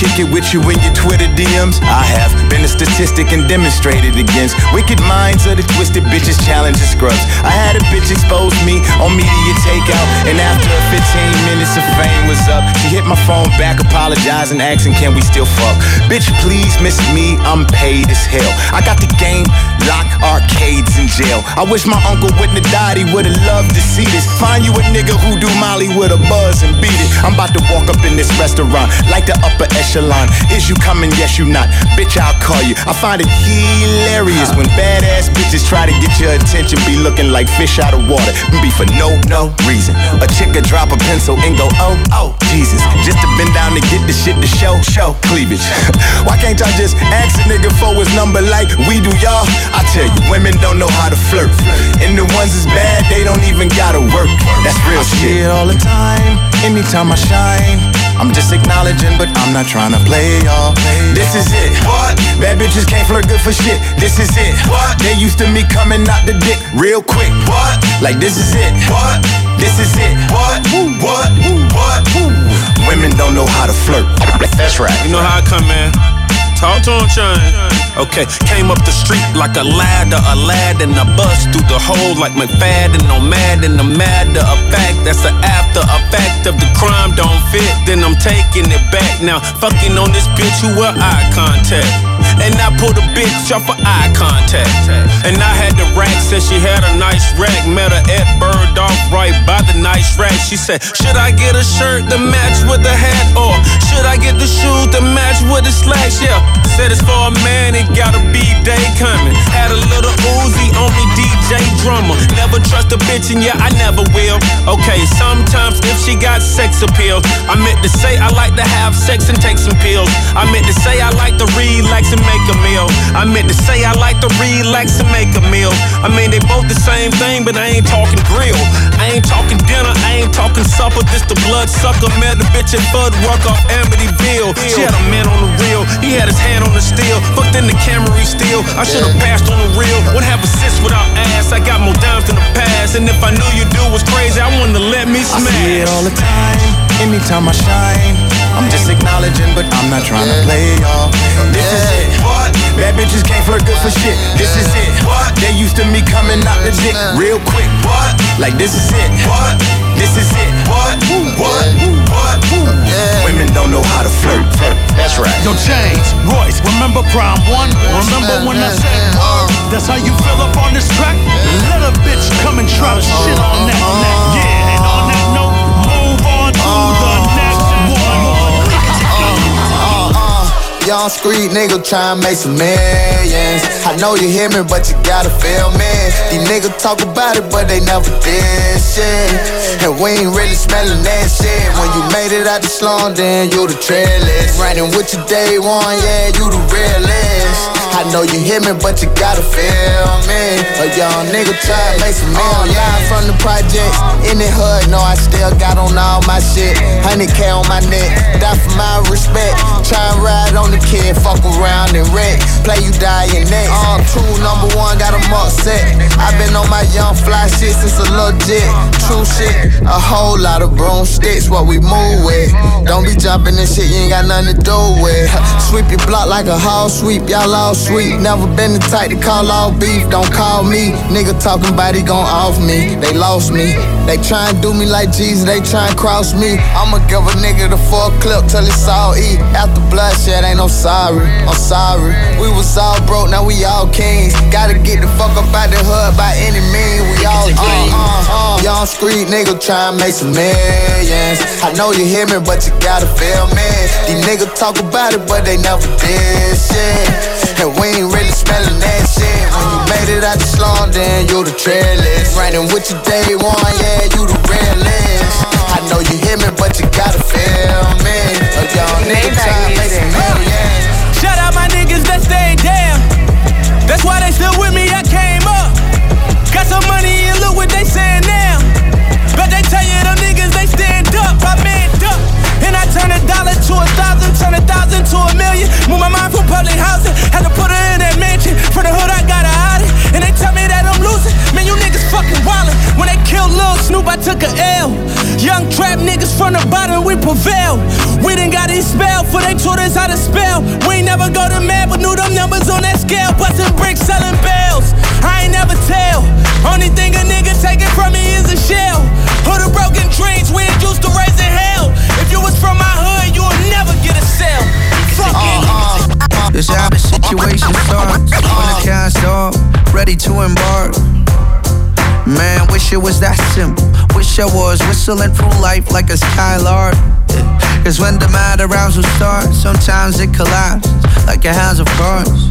Kick it with you in your Twitter DMs? I have been a statistic and demonstrated against wicked minds of the twisted bitches challenging scrubs. I had a bitch expose me on media takeout, and after 15 minutes of fame was up, she hit my phone back, apologizing, asking, Can we still fuck? Bitch, please miss me, I'm paid as hell. I got the game locked, arcades in jail. I wish my uncle wouldn't have died, he would've loved to see this. Find you a nigga who do Molly with a buzz and beat it. I'm about to walk up in this restaurant like the upper echelon. Is you coming? Yes, you not. Bitch, I'll call you. I find it hilarious when badass bitches try to get your attention, be looking like fish out of water, be for no, no reason. A chick could drop a pencil and go, oh, oh, Jesus. Just to bend down to get the shit to show, show cleavage. Why can't y'all just ask a nigga for his number like we do y'all? I tell you, women don't know how to flirt. And the ones that's bad, they don't even gotta work. That's real shit. See it all the time, anytime I shine. I'm just acknowledging, but I'm not trying to play y'all. This is it. What? Bad bitches can't flirt good for shit. This is it. What? They used to me coming out the dick real quick. What? Like this is it. What? This is it. What? What? What? Women don't know how to flirt. That's right. You know how I come, man. Talk to him, Chine. Okay, came up the street like a ladder, a lad, and I bust through the hole like McFadden on Madden. A matter of fact, that's the after effect of the crime don't fit. Then I'm taking it back now. Fucking on this bitch who wear eye contact. And I pulled a bitch off for eye contact. And I had the rack, said she had a nice rack. Met her at Bird off right by the nice rack. She said, Should I get a shirt to match with the hat? Or should I get the shoes to match with the slacks? Yeah. Said it's for a man, it gotta be day coming. Had a little Uzi on me, DJ drummer. Never trust a bitch, and yeah, I never will. Okay, sometimes if she got sex appeal, I meant to say I like to have sex and take some pills. I meant to say I like to relax and make a meal. I meant to say I like to relax and make a meal. I mean, they both the same thing, but I ain't talking grill. I ain't talking dinner, I ain't talking supper. This the blood sucker. Met the bitch at Bud Work off Amityville. She had a man on the reel, he had his hand on the steel. Fucked in the Camry steel. I should've passed on the real. Would have assist without ass. I got more dimes than the past. And if I knew you do was crazy, I wanted to let me I smash. see it all the time, anytime I shine. I'm just acknowledging, but I'm not trying to play y'all. This is it. What? Bad bitches can't flirt good for shit. This is it. What? They used to me coming out the dick real quick. What? Like this is it. What? This is it. What? What? What? Women don't know how to flirt. That's right. Yo, James, Royce, remember Prime One? Remember when I said, That's how you feel up on this track? Let a bitch come and drop shit on that, on that. Uh-huh. Yeah, Young street nigga tryna make some millions. I know you hear me, but you gotta feel me. These niggas talk about it, but they never did shit. And we ain't really smelling that shit. When you made it out the slum, then you the trailers. Riding with you day one, yeah, you the realest. I know you hear me, but you gotta feel me. A young nigga try to make some million. Live from the projects, in the hood, know I still got on all my shit. 100K on my neck, die for my respect. Try and ride on the kid, fuck around and wreck. Play you your next. Uh, true number one, got got 'em upset. i been on my young fly shit since a jet. True shit, a whole lot of broomsticks, what we move with. Don't be jumping this shit, you ain't got nothing to do with. Sweep your block like a house sweep, y'all all sweet. Never been the type to call all beef, don't call me. Nigga talking about he gon' off me, they lost me. They try and do me like Jesus, they try and cross me. I'ma give a nigga the full clip till it's all E. After bloodshed, ain't no sorry, I'm sorry. We was all broke, now we all kings. Gotta get the fuck up out the hood by any means. We all uh, uh, uh. Young street nigga try and make some millions. I know you hear me, but you gotta feel me. These niggas talk about it, but they never did shit. And we ain't really smelling that shit. When you made it out the slum, then you the trailers. Riding with you day one, yeah, you the realest. I know you hear me, but you gotta feel me. A young nigga try and make some millions. Out my niggas that stayed down. That's why they still with me. I came up. Got some money and look what they saying now. But they tell you them niggas they stand up. I manned up. And I turn a dollar to a thousand, turn a thousand to a million. Move my mind from public housing. Had to put her in that mansion. For the hood, I got to hide. And they tell me that I'm losing. Man, you niggas fucking wildin'. When they killed Lil Snoop, I took a L. Young trap niggas from the bottom, we prevail. We done got these spell, for they taught us how to spell. We ain't never go to mad, but knew them numbers on that scale. Busting bricks, selling bells. I ain't never tell. Only thing a nigga taking from me is a shell. Hood of broken dreams, we ain't used to raising hell. If you was from my hood, you would never get a cell. Fuck it. Uh, uh, uh. This how the situation starts. When the cast off, ready to embark. Man, wish it was that simple. Wish I was whistling through life like a Skylard. Yeah. Cause when the matter rounds will start, sometimes it collapses like a house of cards.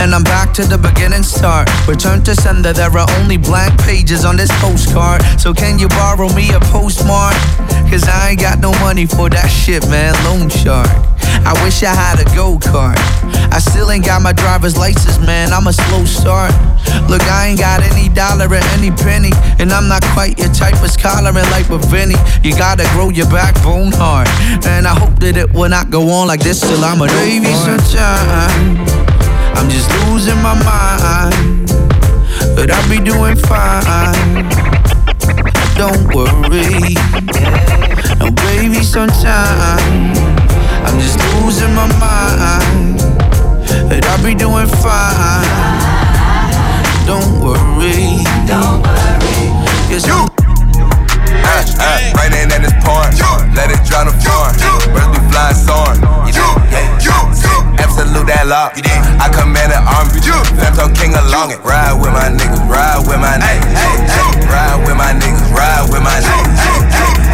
And I'm back to the beginning start. Return to sender, there are only blank pages on this postcard. So can you borrow me a postmark? Cause I ain't got no money for that shit, man. Loan shark. I wish I had a go kart. I still ain't got my driver's license, man. I'm a slow start. Look, I ain't got any dollar or any penny. And I'm not quite your type of scholar in life with Vinny. You gotta grow your backbone hard. And I hope that it will not go on like this till I'm a baby sunshine. I'm just losing my mind. But I'll be doing fine. Don't worry. No baby sunshine. I'm just losing my mind. But I'll be doing fine. Don't worry. Don't worry. Yes, you. Uh, raining and it's pouring. Let it drown the floor. Birds be flying soaring. Absolute that lock. I command an army. Femto king along it. Ride with my niggas. Ride with my niggas. Ride with my niggas. Ride with my niggas.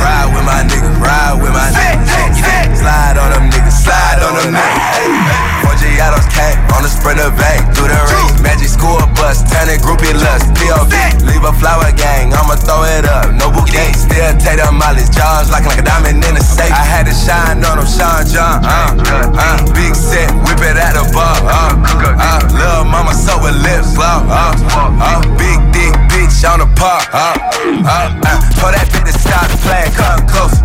Ride with my niggas. Ride with my niggas. Slide on them niggas. Slide on them niggas. Four Giados came on the sprinter vein. Through the race. Magic school bus. Turning groupie lust. POV. Leave a flower gang. I'ma throw it up. No bouquet. Still take them mollies. Jaws like, like a diamond in a safe. I had to shine on them. Sean John. Uh, uh, big set. Whip it at the bar. Uh, uh, little mama so with lips. Uh, uh, uh, big dick bitch on the park. Uh, uh, uh, for that bitch to stop playing. Come close.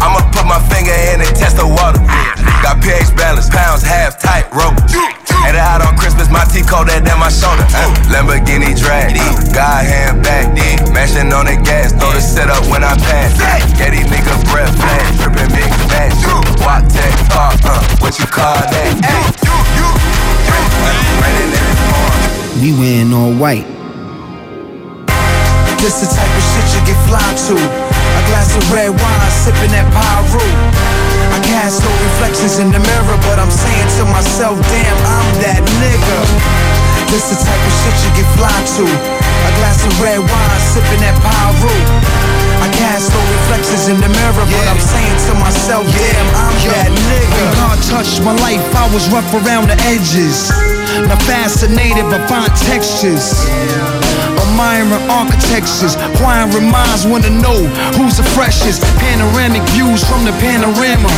I'ma put my finger in and test the water. Got pH balance, pounds half tight rope. Had it out on Christmas, my teeth colder than my shoulder. Uh, Lamborghini drag, God hand back, mashing on the gas, throw the set up when I pass. Get these niggas breath flash, dripping big match. Walk tech talk, uh, what you call that? Hey, you, you, you. We wearing all white. This the type of shit you get fly to. A glass of red wine, sipping that Pyro. I cast no reflections in the mirror, but I'm saying to myself, damn, I'm that nigga. This the type of shit you get fly to. A glass of red wine, sipping that Pyro. I cast no reflections in the mirror, but I'm saying to myself, damn, I'm that nigga. When God touched my life, I was rough around the edges. Not fascinated by fine textures. Admiring architectures, acquiring minds wanna know who's the freshest. Panoramic views from the panorama.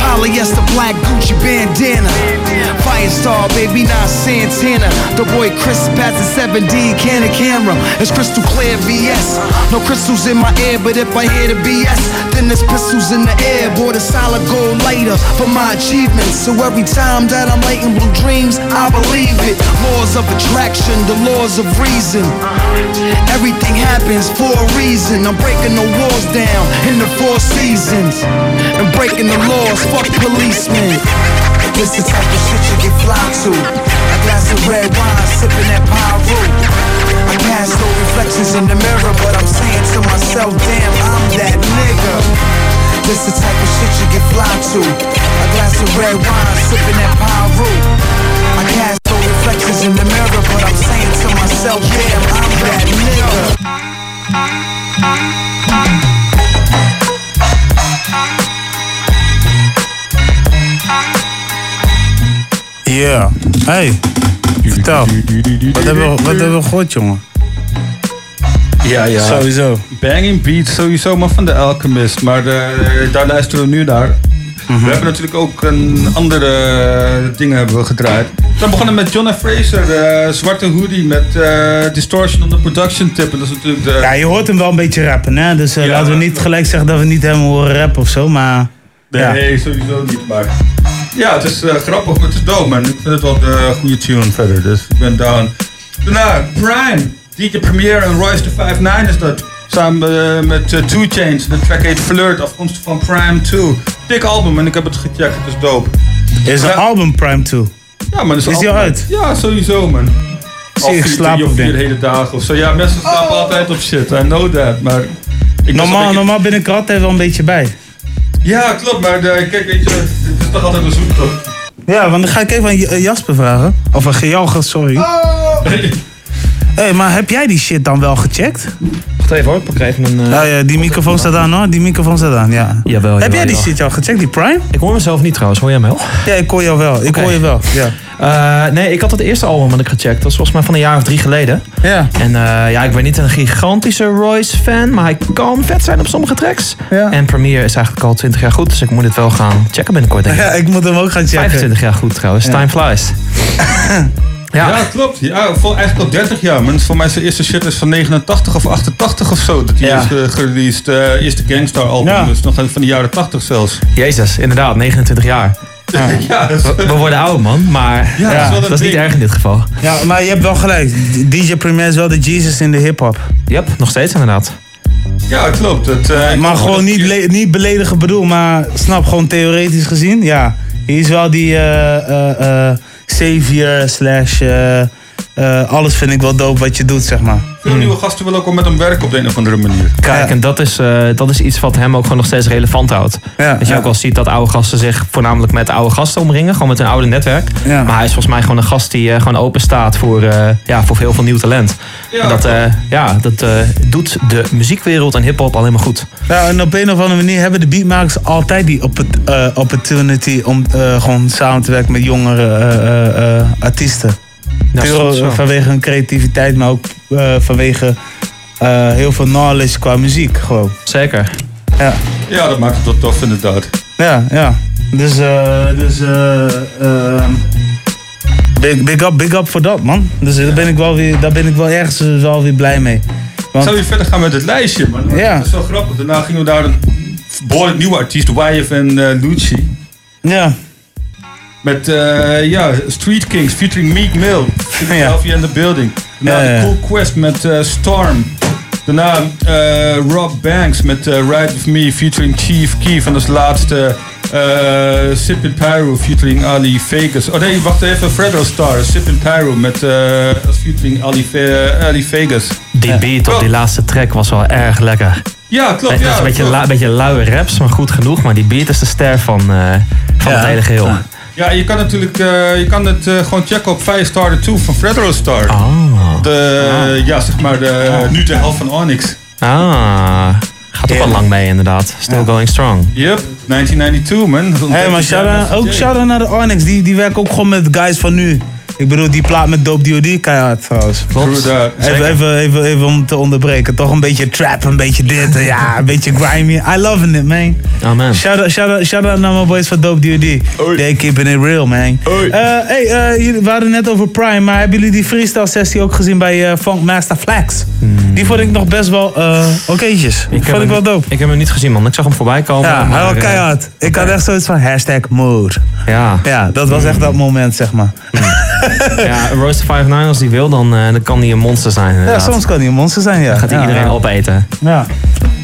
Polyester black Gucci bandana. Firestar, baby, not Santana. The boy Chris passing 7D can camera. It's crystal clear VS. No crystals in my ear, but if I hear the BS, then there's pistols in the air. Bought a solid gold lighter for my achievements. So every time that I'm lighting blue dreams, I believe it. Laws of attraction, the laws of reason. Everything happens for a reason. I'm breaking the walls down in the four seasons. And breaking the laws, fuck policemen. This the type of shit you get fly to. A glass of red wine, sipping that Pyro. I cast no reflections in the mirror, but I'm saying to myself, damn, I'm that nigga. This the type of shit you get fly to. A glass of red wine, sipping that Pyro. I cast no reflections in the mirror, but I'm myself, damn, I'm that nigga. Ja. Hey, vertel. Wat hebben, we, wat hebben we gehoord, jongen? Ja, ja. Sowieso. Banging Beat, sowieso, maar van de Alchemist. Maar eh, daar luisteren we nu naar. Mhm. We hebben natuurlijk ook een andere dingen hebben we gedraaid. We begonnen met John. Fraser, eh, zwarte hoodie met eh, distortion on the production tip. En dat is natuurlijk de... Ja, je hoort hem wel een beetje rappen, hè? Dus eh, Ja. laten we niet gelijk zeggen dat we niet helemaal horen rappen of zo, maar... Ja. Nee, sowieso niet. Maar ja, het is grappig, maar het is dope, man. Ik vind het wel een goede tune verder, dus ik ben down. Daarna, Prime, DJ Premier en Royce the 5'9 is dat. Samen met uh, Two Chains. De track heet Flirt, afkomstig van Prime 2. Dik album en ik heb het gecheckt, het is dope. Is een Ja. album Prime 2? Ja, maar Is die al uit? Ja, sowieso, man. Geslapen drie of vier hele dagen of zo. Ja, mensen slapen altijd op shit. I know that. Maar ik Normaal, normaal ben ik er altijd wel een beetje bij. Ja, klopt. Maar de, kijk, weet je, het is toch altijd een zoektocht. Ja, want dan ga ik even aan eh, Jasper vragen. Of aan Gejalger, sorry. Hé, hey, maar heb jij die shit dan wel gecheckt? Wacht even hoor, ik pak even een... eh, Ja, ja, die microfoon staat aan hoor. Die microfoon staat aan, ja. Jawel, Heb jij die shit al gecheckt, die Prime? Ik hoor mezelf niet trouwens, hoor jij me wel? Ja, ik hoor jou wel. Ik hoor je wel, ja. Eh, nee, ik had het eerste album dat ik gecheckt. Dat was volgens mij van een jaar of drie geleden. Ja. En eh, ja, ik ben niet een gigantische Royce-fan, maar hij kan vet zijn op sommige tracks. Ja. En Premiere is eigenlijk al 20 jaar goed, dus ik moet het wel gaan checken binnenkort. Denk ik. Ja, ik moet hem ook gaan checken. 25 jaar goed trouwens, Ja. time flies. Ja, klopt. Ja, vol, eigenlijk al 30 jaar. Man. Voor mij zijn eerste shit is van 89 of 88 of zo. Dat hij Ja. is uh, gereleased. eh eerste Gangstar album. Ja. Dus nog van de jaren 80 zelfs. Jezus, inderdaad, 29 jaar. Ja, we, we worden oud man, maar Ja, ja, dat is dat, niet erg in dit geval. Ja, maar je hebt wel gelijk. DJ Premier is wel de Jesus in de hip-hop. Yep, nog steeds inderdaad. Ja, klopt. Het, eh, ik maar gewoon dat- niet, niet beledigen bedoel, maar snap gewoon theoretisch gezien. Ja, hij is wel die eh Savior slash uh, eh, alles vind ik wel dope wat je doet, zeg maar. Veel nieuwe gasten willen ook wel met hem werken op de een of andere manier. Kijk, en dat is, eh, dat is iets wat hem ook gewoon nog steeds relevant houdt. Ja, dat je ja. ook wel ziet dat oude gasten zich voornamelijk met oude gasten omringen. Gewoon met een oude netwerk. Ja. Maar hij is volgens mij gewoon een gast die eh, gewoon open staat voor, eh, ja, voor heel veel nieuw talent. Ja, en dat, eh, ja, dat eh, doet de muziekwereld en hiphop alleen maar goed. Ja, en op een of andere manier hebben de beatmakers altijd die oppor- eh, opportunity om eh, gewoon samen te werken met jongere eh, eh, eh, artiesten. Ja, Puur vanwege hun creativiteit, maar ook eh, vanwege eh, heel veel knowledge qua muziek gewoon. Zeker. Ja, Ja, dat maakt het wel tof inderdaad. ja, ja. Dus, eh, dus eh, big, big up, big up voor dat man. Dus daar ben ik wel weer, daar ben ik wel ergens wel weer blij mee. Want- Zou je verder gaan met het lijstje, man? Ja. Dat is wel grappig. Daarna gingen we daar een behoorlijk nieuwe artiest, YF en eh Lucci. Ja. Met eh, ja, Street Kings featuring Meek Mill. Philadelphia in the Building. Daarna Ja, ja. The Cool Quest met eh, Storm. Daarna eh, Rob Banks met Ride With Me featuring Chief Keef. En als laatste eh Sippin' Pyro featuring Ali Vegas. Oh nee, wacht even. Fredro Star. Sippin' Pyro met eh, als featuring Ali, Ali Vegas. Die beat op die laatste track was wel erg lekker. Ja, klopt. Het is een beetje, klopt. lu- beetje luie raps, maar goed genoeg. Maar die beat is de ster van, eh, van het hele geheel. Ja, je kan natuurlijk eh, je kan het eh, gewoon checken op Firestarter 2 van Fredro Star. Ah. De, Ja, zeg maar de, nu de helft van Onyx. Ah, gaat toch wel lang mee inderdaad. Still going strong. Yep, 1992 man. Hé, maar shout-out- ook shout-out naar de Onyx. Die, die werken ook gewoon met guys van nu. Ik bedoel, die plaat met Dope D.O.D. keihard trouwens. Klopt. Even, even, even, even om te onderbreken. Toch een beetje trap, een beetje dit. en Ja, een beetje grimy. I love it, man. Amen. Shout-out shout out, shout out naar mijn boys van Dope D.O.D. They keeping it real, man. Eh hey, eh, jullie- we hadden net over Prime. Maar hebben jullie die freestyle sessie ook gezien bij eh Funk Master Flex? Die vond ik nog best wel eh okéetjes. heb vond ik wel dope. Ik heb hem niet gezien man, ik zag hem voorbij komen. Ja, maar, hij was eh, keihard. Ik had echt zoiets van hashtag mood. Ja. Ja, dat was echt dat moment, zeg maar. ja, Roast 59 als die wil, dan, eh, dan kan hij een monster zijn Ja, inderdaad. soms kan hij een monster zijn, ja. Dan gaat hij Ja, iedereen ja. opeten. Ja.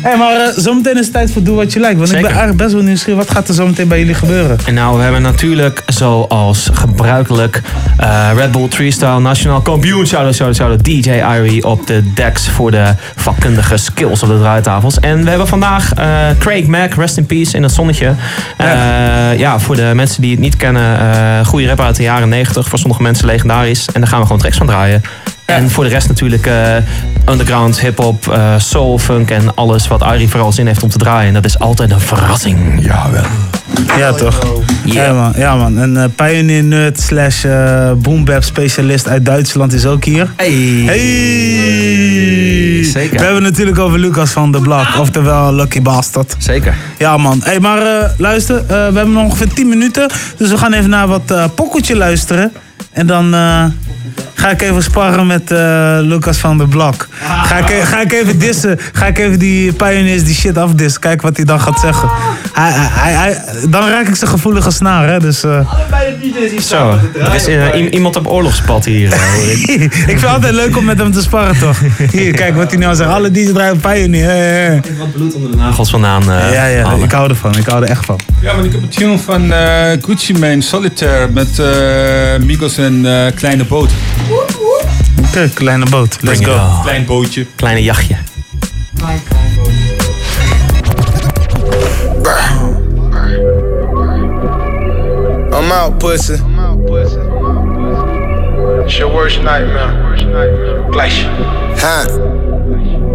Hé, maar eh, zometeen is het tijd voor Doe Wat Je Lijkt. Want ik ben eigenlijk best wel nieuwsgierig. Wat gaat er zometeen bij jullie gebeuren? En nou, we hebben natuurlijk zoals gebruikelijk eh, Red Bull Freestyle Nationaal Kampioen. Shout-out, shout-out, shout-out DJ Irie op de decks voor de vakkundige skills op de draaitafels. En we hebben vandaag eh, Craig Mack, rest in peace, in het zonnetje. Eh, ja, voor de mensen die het niet kennen, goede rapper uit de jaren 90. Voor sommige mensen legendarisch. En daar gaan we gewoon tracks van draaien. En voor de rest natuurlijk eh, underground, hip-hop, eh, soul, funk en alles wat Irie vooral zin heeft om te draaien. En dat is altijd een verrassing. Jawel. Ja, toch? Ja, man. Ja, man. En eh Pioneer Nerd slash eh boombap specialist uit Duitsland is ook hier. Hey. Hey. Zeker. We hebben het natuurlijk over Lucas van de Blak. Oftewel Lucky Bastard. Zeker. Ja, man. Hey, maar luister. we hebben nog ongeveer 10 minuten. Dus we gaan even naar wat pokkeltje luisteren. En dan ga ik even sparren met eh, Lucas van de Blok. Ga ik, e- ga ik even dissen. Ga ik even die pioneers die shit afdissen. Kijken wat hij dan gaat zeggen. hij, hij, hij- dan raak ik zijn gevoelige snaar, hè. Dus, eh. Zo, er is eh, iemand op oorlogspad hier. hoor ik. ik vind het altijd leuk om met hem te sparren, toch? Hier, kijk wat hij nou zegt. Alle DJ's draaien Pioneer. hè, hè. Wat bloed onder de nagels vandaan. eh, ja, ja, ik hou ervan. Ik hou er echt van. Ja, want ik heb een tune van eh, Gucci Mane, Solitaire, met eh, Migos en eh, Kleine Boot. Oké, kleine boot. Let's Bring go. Klein bootje. Kleine jachtje. I'm out, pussy. It's your worst nightmare. Glacier. Huh.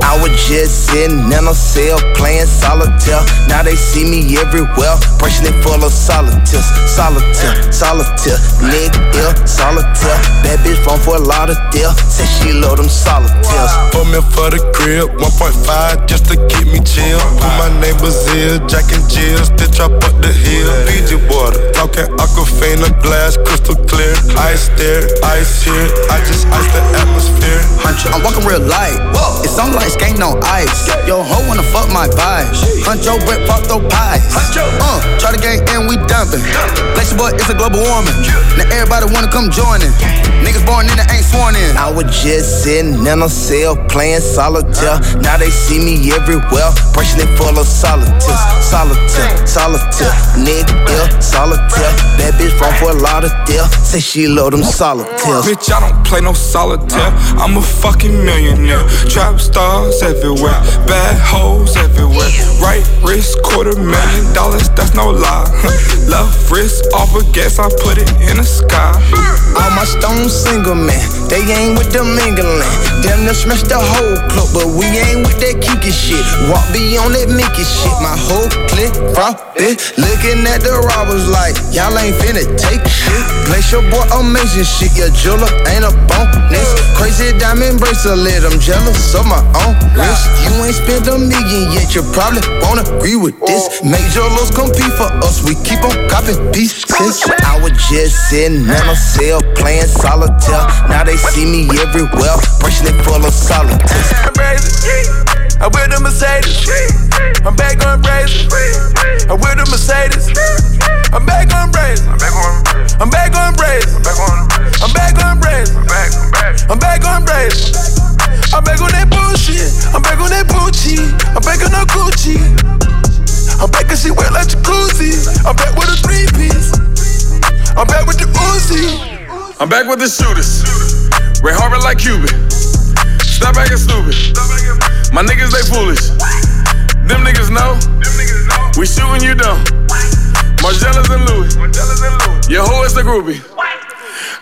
I was just sitting in a cell playing solitaire. Now they see me everywhere, brushing it full of solitaires. Solitaire, solitaire, nigga ill, solitaire. Bad bitch run for a lot of deal. Say she love them solitaires. Put me for the crib, 1.5 just to keep me chill. Put my neighbors ear, Jack and Jill, stitch up up the hill. Fiji water, talking Aquafina, glass crystal clear. Ice there, ice here, I just ice the atmosphere. I'm walking real light. It's on like skating on ice. Yo, ho wanna fuck my vibes. Hunt your Brett fuck those pies. Uh, try to get and we dumping. Glacier boy, it's a global warming. Now everybody wanna come join in. Niggas born in it ain't sworn in. I was just sitting in a cell playing solitaire. Now they see me everywhere, brushing it full of solitaires. Solitaire, solitaire, nigga ill, solitaire. Bad bitch run for a lot of deal. Say she love them solitaires. Bitch, I don't play no solitaire. I'm a fucking millionaire. Trap everywhere, bad hoes everywhere. Right wrist, quarter million dollars, that's no lie. Left wrist, off of gas, I put it in the sky. All my stones single man, they ain't with the mingling. Damn near smashed the whole club, but we ain't with that kiki shit. Walk be on that Mickey shit. My whole clique raw bitch, looking at the robbers like y'all ain't finna take shit. Glacier boy, amazing shit. Your jeweler ain't a bonus. Crazy diamond bracelet, I'm jealous of my own wrist. You ain't spent a million yet, you probably won't agree with this. Major lows compete for us, we keep on copying pieces. I was just sitting in a cell playing solitaire. Now they see me everywhere, it full of solitaires. I'm with the Mercedes. I'm back on brazen. I'm with the Mercedes. I'm back on brazen. I'm back on brazen. I'm back on brazen. I'm back I'm. I'm back on brazen. I'm back on that bullshit. I'm back on that Gucci. I'm back on that Gucci. I'm back and she wet like jacuzzi. I'm back with a three piece. I'm back with the Uzi. I'm back with the shooters. Ray Harbor like Cuban. Stop acting stupid. My niggas, they foolish. Them niggas know. We shooting you down. Margellas and Louis. Your hoe is the groupie.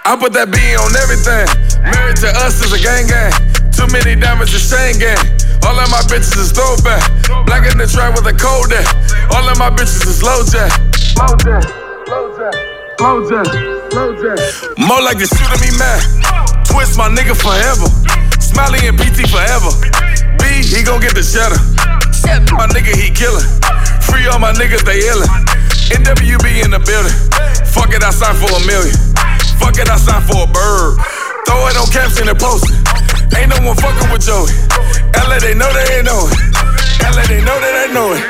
I put that B on everything. Married to us is a gang gang. Too many diamonds is chain gang. All of my bitches is throwback. Black in the trap with a cold day. All of my bitches is low jack. Low jack. Low jack. Low jack. Low jack. More like the shooter me mad. Twist my nigga forever. Smiley and PT forever. B, he gon' get the cheddar. My nigga, he killin'. Free all my niggas, they illin'. NWB in the building. Fuck it, I signed for a million. Fuck it, I signed for a bird. Throw it on caps and post it. Ain't no one fucking with Joey. LA, they know they know it. LA, they know that they know it.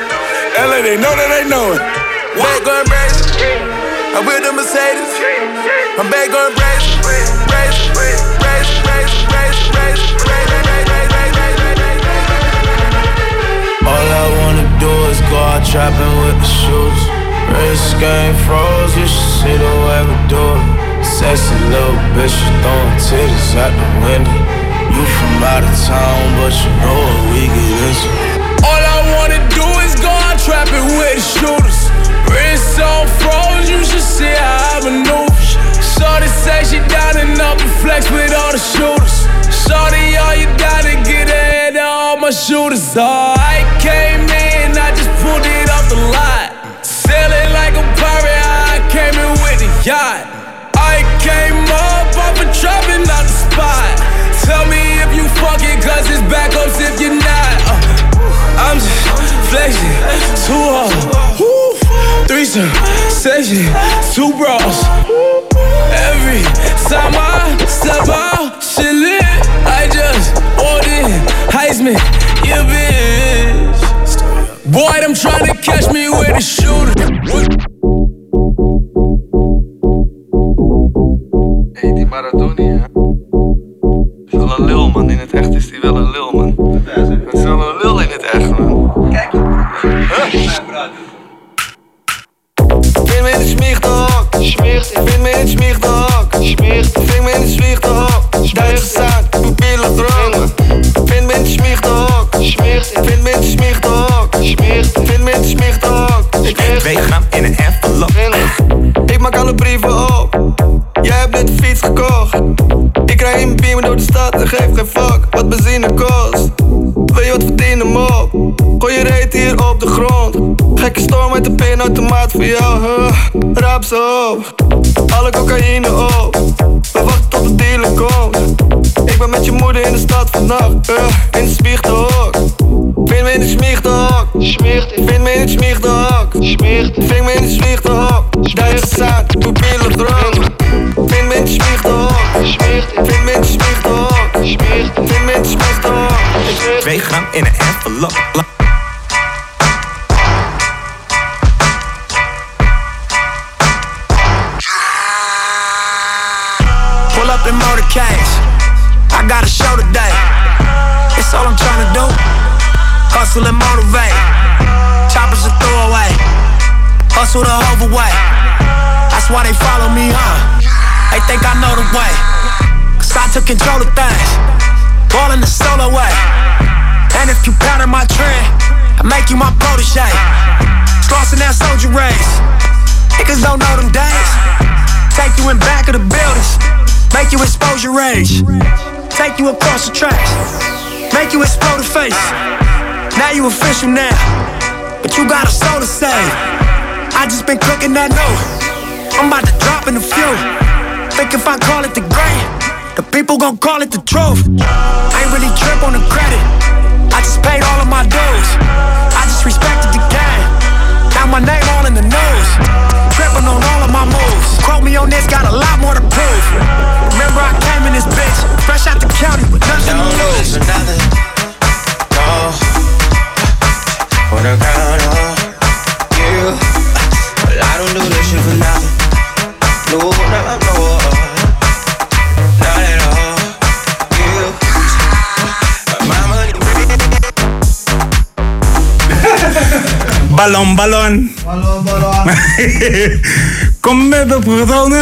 LA, they know that they know it. Back on brazen. I'm with the Mercedes. I'm back on brazen. Trapping with the shoes. Wrist game froze, you should see the way we do it. Sexy little bitch, you throwing titties out the window. You from out of town, but you know what we get into. All I wanna do is go out trapping with the shooters. Wrist on froze, you should see how I maneuver. Shorty say she down and up and flex with all the shooters. Shorty, all you gotta get ahead of all my shooters. Oh, I came in, pulled it off the lot. Sailing like a pirate, I came in with a yacht. I came up off a trapping out the spot. Tell me if you fucking, cause it's backups if you're not. Uh, I'm just flexing, too hard. Woo. Threesome, session, two bras. Every time I step out, shit lit. I just ordered Heisman, you bitch. Boy, them trying to catch me with a shooter. Hey, die Maradoni, hè? Is wel een lul, man. In het echt is die wel een lul, man. Pinautomaat voor jou, huh? Raap ze op. Alle cocaïne op. We wachten tot de dealer komt. Ik ben met je moeder in de stad vannacht, huh? In de smiegdok. Vind me in de smiegdok. Smiegt. Vind me in de smiegdok. Smiegt. Vind me in de smiegdok. Stijgen zaad, pupillen dromen. Vind me in de smiegdok. Smiegt. Vind me in de smiegdok. Smiegt. Vind me in de smiegdok. Twee gram in een envelop. Hustle and motivate. Choppers a throwaway. Hustle the overweight. That's why they follow me, huh? They think I know the way. Cause I took control of things. Ball in the solo way. And if you pattern my trend, I make you my protege. Crossing that soldier race. Niggas don't know them days. Take you in back of the buildings. Make you expose your rage. Take you across the tracks. Make you explode the face. Now you official now. But you got a soul to save. I just been cooking that note. I'm about to drop in a few. Think if I call it the great, the people gon' call it the truth. I ain't really trip on the credit. I just paid all of my dues. I just respected the game. Now my name all in the news. Tripping on all of my moves. Quote me on this, got a lot more to prove. Remember I came in this bitch, fresh out the county with nothing to lose. The crown of you. Well, I don't do this shit for nothing. No, no, no. Not at all. You. My money. Ballon, ballon. Ballon, ballon. Kom met de protonen.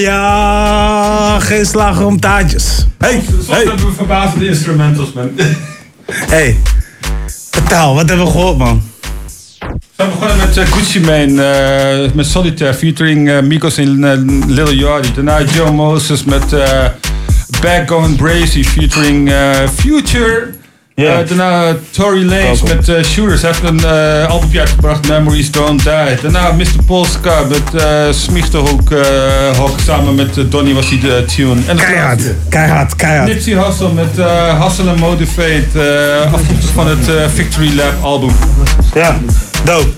Ja, geen slagen om taartjes. Hey, Soms hey, hebben we verbazende instrumentals, man. hey. Wat hebben we gehoord, man? We begonnen met eh, Gucci Mane, eh, met Solitaire, featuring eh, Migos en Lil Yachty. Daarna Joe Moses met eh Backgoing Brazy, featuring Future. Ja. Eh, daarna Tory Lanez met eh, Shooters. Hij heeft een uh, albumje uitgebracht, Memories Don't Die. Daarna Mr. Polska met uh, Smichterhoek uh, Hok. Samen met eh, Donny was hij de tune. En Keihard, keihard, keihard. Nipsey Hussle met uh, Hustle and Motivate, uh, afkomstig van het uh, Victory Lab album. Ja, dope.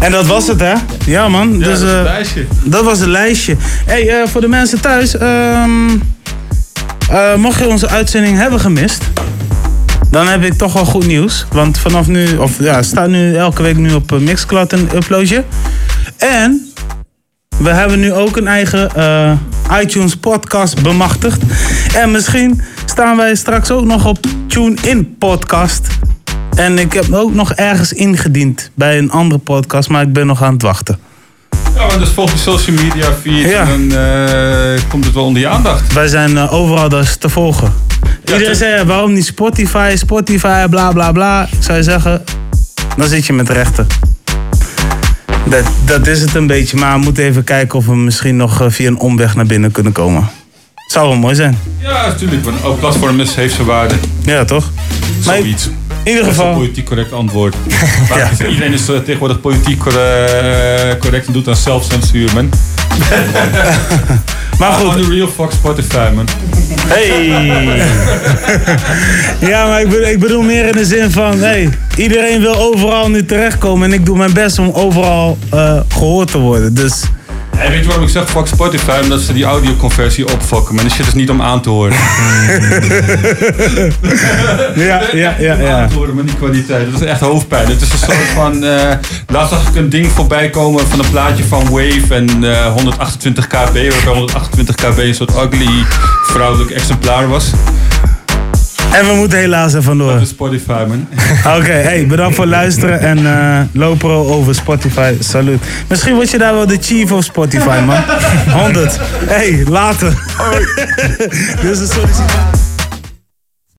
En dat was het, hè? Ja, man. Ja, dus, dat is het eh, lijstje. Dat was het lijstje. hey, eh, voor de mensen thuis. ehm, eh, mocht je onze uitzending hebben gemist... dan heb ik toch wel goed nieuws. Want vanaf nu... Of ja, staat nu elke week nu op eh, Mixcloud een uploadje. En... We hebben nu ook een eigen eh, iTunes podcast bemachtigd. En misschien staan wij straks ook nog op TuneIn podcast. En ik heb ook nog ergens ingediend bij een andere podcast, maar ik ben nog aan het wachten. Maar dus volg je social media feed Ja. en dan eh, komt het wel onder je aandacht. Wij zijn eh, overal dus te volgen. Iedereen ja, waarom niet Spotify, Spotify, bla bla bla. Ik zou je zeggen, dan zit je met rechten. Dat, dat is het een beetje, maar we moeten even kijken of we misschien nog eh, via een omweg naar binnen kunnen komen. Zou wel mooi zijn. Ja, natuurlijk. Elk platform heeft zijn waarde. Ja, toch? Maar Zoiets. In ieder Dat is een geval- politiek correct antwoord. Iedereen is eh, tegenwoordig politiek correct en doet aan zelfcensuur, man. maar goed. On the real fuck Spotify, man. Hey! ja, maar ik bedoel, ik bedoel meer in de zin van... Hey, iedereen wil overal nu terechtkomen. En ik doe mijn best om overal eh, gehoord te worden. Dus En weet je waarom ik zeg fuck Spotify? Omdat ze die audioconversie opfokken. Maar die shit is niet om aan te horen. Ja, ja, ja, Om ja. aan te horen, maar die kwaliteit. Dat is echt hoofdpijn. Het is een soort van... eh laatst zag ik een ding voorbij komen van een plaatje van Wave en eh 128 kb. Waarbij 128 kb een soort ugly vrouwelijk exemplaar was. En we moeten helaas even door. Is Spotify, man. Oké, hey, bedankt voor het luisteren. En eh Lopro over Spotify, salut. Misschien word je daar wel de chief of Spotify, man. 100. Hey, later. Dit is een sollicitatie.